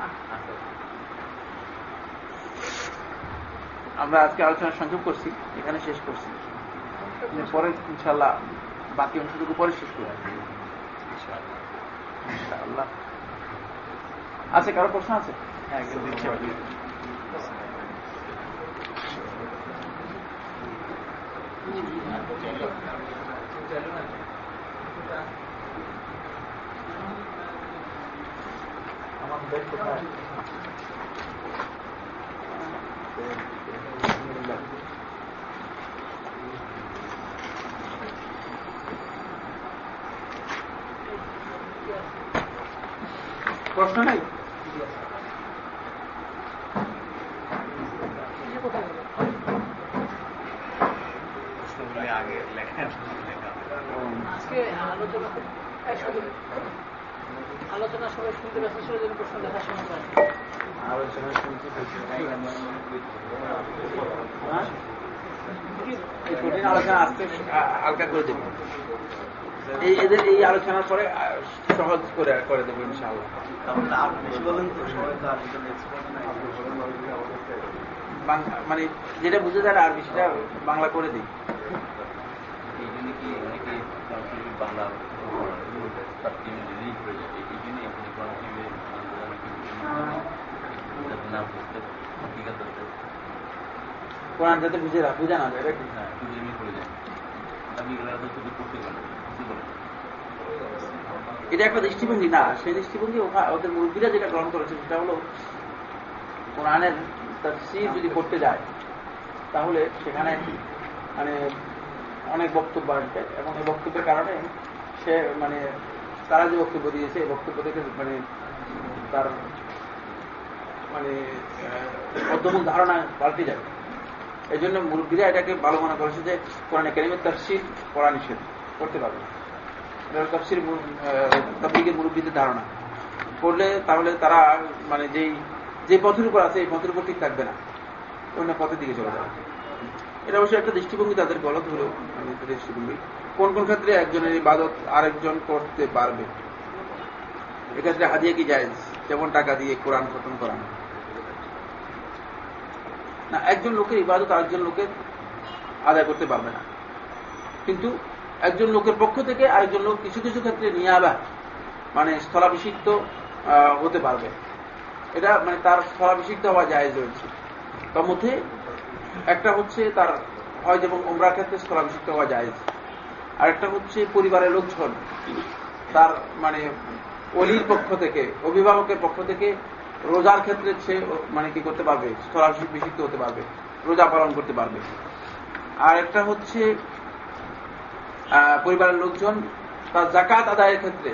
আমরা আজকে আলোচনা সংযোগ করছি এখানে শেষ করছি। পরে ইনশাল্লাহ বাকি অংশটুকু পরে শেষ ইনশাআল্লাহ। আছে কারও প্রশ্ন আছে? হ্যাঁ আমার বেড কোথায় প্রশ্ন নাই? আলোচনা সবাই শুনতে ব্যস্ত ছিল যেন প্রশ্ন দেখার সময় পায় আলোচনা শুনতে আলোচনা আজকে হালকা করে দেব এই এদের এই আলোচনার পরে সহজ করে করে দেবো ইনশাআল্লাহ। মানে যেটা বুঝে যায় আর সেটা বাংলা করে দিই। বাংলা কোরআন যাতে বুঝে বুঝে না যায় এটা কি এটা একটা দৃষ্টিভঙ্গি, না, সেই দৃষ্টিভঙ্গি ওদের মুরব্বীরা যেটা গ্রহণ করেছে সেটা হলো কোরআনের তাফসীর যদি করতে যায়, তাহলে সেখানে মানে অনেক বক্তব্য আসবে এবং এই বক্তব্যের কারণে সে মানে তারা যে বক্তব্য দিয়েছে, এই বক্তব্য থেকে মানে তার মানে অধ্যমূল ধারণা পাল্টে যাবে। এই জন্য মুরব্বীরা এটাকে ভালো মনে করেছে যে কোরআন একাডেমির তাফসির করা নিষেধ করতে পারবে তফসির তাবলিগের মুরব্বীদের ধারণা। করলে তাহলে তারা মানে যেই, যে পথের উপর আছে, এই পথের উপর ঠিক থাকবে না। অন্য পথের দিকে চলে যাবে। এটা অবশ্যই একটা দৃষ্টিভঙ্গি তাদের গলত মানে দৃষ্টিভঙ্গি। কোন কোন ক্ষেত্রে একজনের ইবাদত আরেকজন করতে পারবে? এক্ষেত্রে হাদিয়া কি যায় যেমন টাকা দিয়ে কোরআন খতম করানো না, একজন লোকের ইবাদত আরেকজন লোকের আদায় করতে পারবে না। কিন্তু একজন লোকের পক্ষ থেকে আরেকজন লোক কিছু কিছু ক্ষেত্রে নিয়ে আবার মানে স্থলাভিষিক্ত হতে পারবে। এটা মানে তার স্থলাভিষিক্ত হওয়া জায়েজ রয়েছে। তার মধ্যে একটা হচ্ছে তার হয় যেমন ওমরা ক্ষেত্রে স্থলাভিষিক্ত হওয়া জায়েজ। আর একটা হচ্ছে পরিবারের লোকজন, তার মানে অলির পক্ষ থেকে, অভিভাবকের পক্ষ থেকে রোজার ক্ষেত্রে সে মানে কি করতে পারবে? স্থলাভিষিক্ত হতে পারবে, রোজা পালন করতে পারবে। আর একটা হচ্ছে পরিবারের লোকজন তার জাকাত আদায়ের ক্ষেত্রে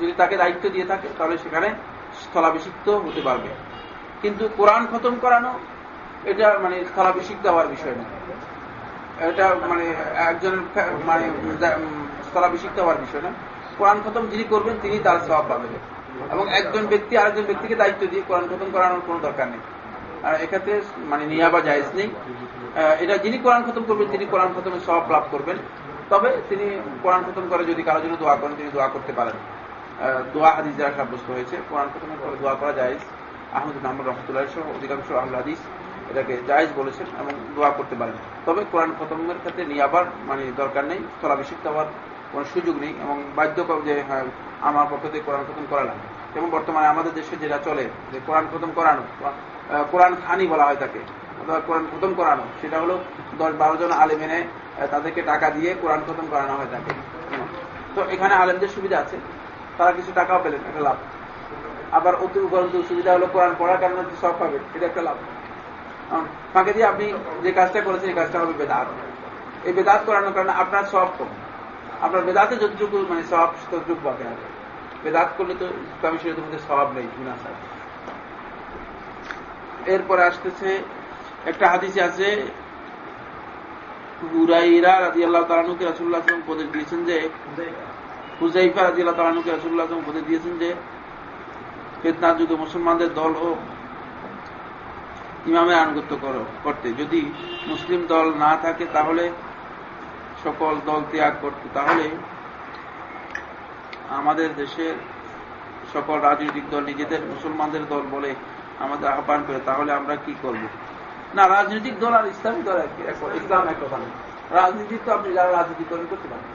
যদি তাকে দায়িত্ব দিয়ে থাকে, তাহলে সেখানে স্থলাভিষিক্ত হতে পারবে। কিন্তু কোরআন খতম করানো, এটা মানে স্থলাভিষিক্ত হওয়ার বিষয় না। এটা মানে একজনের মানে স্থলাভিষিক্ত হওয়ার বিষয় না। কোরআন খতম যিনি করবেন, তিনি তার সব পাবেন। এবং একজন ব্যক্তি আরেকজন ব্যক্তিকে দায়িত্ব দিয়ে কোরআন খতম করানোর কোনো দরকার নেই। আর এক্ষেত্রে মানে নিয়াবা জায়েজ নেই। এটা যিনি কোরআন খতম করবেন, তিনি কোরআন খতমের সব লাভ করবেন। তবে তিনি কোরআন খতম করে যদি কারোর জন্য দোয়া করেন তিনি দোয়া করতে পারেন। দোয়া হাদিস দ্বারা সাব্যস্ত হয়েছে কোরআন খতমের পরে দোয়া করা যায় আহমদ নাম্বার রহমতুল্লাহ সহ অধিকাংশ আহমদ হাদিস এটাকে জায়েজ বলেছেন এবং দোয়া করতে পারেন। তবে কোরআন খতমের ক্ষেত্রে নিয়ে আবার মানে দরকার নেই স্থলাভিষিক্ত হওয়ার কোনো সুযোগ নেই এবং বাধ্য কর- যে হ্যাঁ আমার পক্ষ থেকে কোরআন খতম করালাম যেমন বর্তমানে আমাদের দেশে যেটা চলে যে কোরআন খতম করানো কোরআন- খানি বলা হয় তাকে অথবা কোরআন খতম করানো সেটা হলো দশ বারো জন আলেম এনে আহ, তাদেরকে টাকা দিয়ে কোরআন খতম করানো হয় তাকে। তো এখানে আলেমদের সুবিধা আছে। তারা কিছু টাকাও পেলেন, একটা লাভ। আবার অতি উপরন্তু সুবিধা হলো কোরআন পড়ার কারণে সব পাবেন, এটা একটা লাভ। ফাঁকে দিয়ে আপনি যে কাজটা করেছেন, এই কাজটা হবে বেদাত। এই বেদাত করানোর কারণে আপনার সব কম। আপনার বেদাতে যতটুকু মানে সব ততটুকু পাবেন আর বেদাত করলে তো ইসলামী শরীয়তের মধ্যে সব নেই গুণা ছাড়া। এরপরে আসতেছে, একটা হাদিসে আছে হুরাইরা রাজি আল্লাহ তালানুকে রাসুল্লাহ আসলাম উপদেশ দিয়েছেন যে হুজাইফা রাজি আল্লাহ তালানুকে রাসুল্লাহ আসলাম উপদেশ দিয়েছেন যে ফেতনার যুগে মুসলমানদের দল ও ইমামের আনুগত্য করো, করতে। যদি মুসলিম দল না থাকে, তাহলে সকল দল ত্যাগ করতে। তাহলে আমাদের দেশের সকল রাজনৈতিক দল, নিজেদের মুসলমানদের দল বলে আমাদের আহ্বান করে, তাহলে আমরা কি করব? না, রাজনৈতিক দল আর ইসলামিক দল ইসলাম এক কথা না। রাজনীতি তো আপনি যারা রাজনীতি করেন করতে পারেন।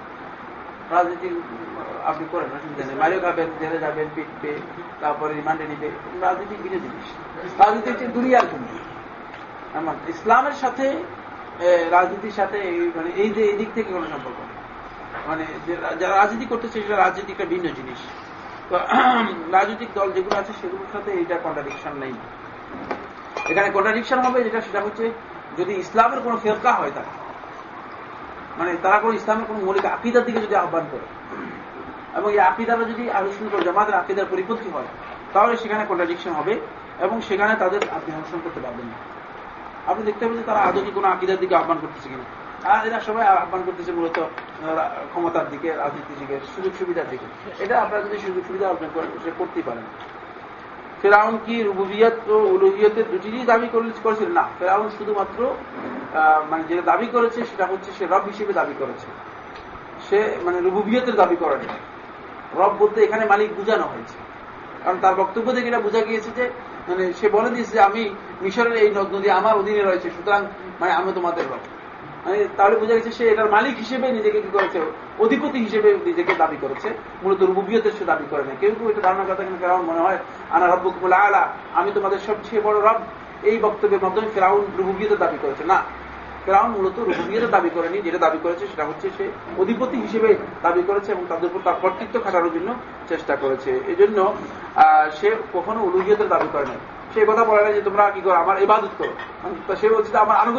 রাজনীতি আপনি করেন অসুবিধা নেই। মারিও খাবেন, জেলে যাবেন পিটবে তারপরে রিমান্ডে নিবে, রাজনীতি ভিন্ন জিনিস। রাজনীতি হচ্ছে দুনিয়ার জন্য আমার ইসলামের সাথে রাজনীতির সাথে মানে এই যে এই দিক থেকে কোনো সম্পর্ক নেই। মানে যারা রাজনীতি করতেছে, সেটা রাজনীতি একটা ভিন্ন জিনিস। তো রাজনৈতিক দল যেগুলো আছে, সেগুলোর সাথে এইটা কন্ট্রাডিকশন নেই। এখানে কন্ট্রাডিকশন হবে, যেটা সেটা হচ্ছে যদি ইসলামের কোনো ফেরকা হয় তারা মানে তারা কোনো ইসলামের কোনো মৌলিক আকিদার দিকে যদি আহ্বান করে, এবং এই আকিদারা যদি আলোচনা করে জামাতের আকিদার পরিপন্থী হয়, তাহলে সেখানে কন্ট্রাডিকশন হবে, এবং সেখানে তাদের আপনি অনুসরণ করতে পারবেন না। আপনি দেখতে পাবেন যে তারা আদৌ কি কোনো আকিদার দিকে আহ্বান করতেছে কিনা। আর এরা সবাই আহ্বান করতেছে মূলত ক্ষমতার দিকে, রাজনীতির দিকে, সুযোগ সুবিধার দিকে। এটা আপনারা যদি সুযোগ সুবিধা অর্জন করেন, সে করতেই পারেন। ফেরাউন কি রুবুবিয়ত ও উলুহিয়তের দুটিরই দাবি করেছিল? না, ফেরাউন শুধুমাত্র মানে যেটা দাবি করেছে সেটা হচ্ছে সে রব হিসেবে দাবি করেছে। সে মানে রুবুবিয়তের দাবি করেনি। রব বলতে এখানে মালিক বোঝানো হয়েছে। কারণ তার বক্তব্য থেকে এটা বোঝা গিয়েছে যে মানে সে বলে দিয়েছে যে, আমি মিশরের এই নদ নদী আমার অধীনে রয়েছে, সুতরাং মানে আমি তোমাদের রব। মানে তাহলে বোঝা গেছে সে এটার মালিক হিসেবে নিজেকে কি করেছে? অধিপতি হিসেবে নিজেকে দাবি করেছে। মূলত রুবুবিয়তের সে দাবি করে না কেউ কেউ এটা ধারণা কথা কিন্তু ফেরাউন মনে হয় আনা রব্বুকুল আলা, আমি তোমাদের সবচেয়ে বড় রব। এই বক্তব্যের মাধ্যমে ফেরাউন রুবুবিয়তের দাবি করেছে। না, ফেরাউন মূলত রুবুবিয়তের দাবি করেনি। যেটা দাবি করেছে সেটা হচ্ছে সে অধিপতি হিসেবে দাবি করেছে এবং তাদের উপর তার কর্তৃত্ব খাটানোর জন্য চেষ্টা করেছে। এই জন্য সে কখনো উলুহিয়তের দাবি করে না সে কথা বলে না যে তোমরা কি করো? আমার ইবাদত করো। সে বলছে আমার আনুগত্য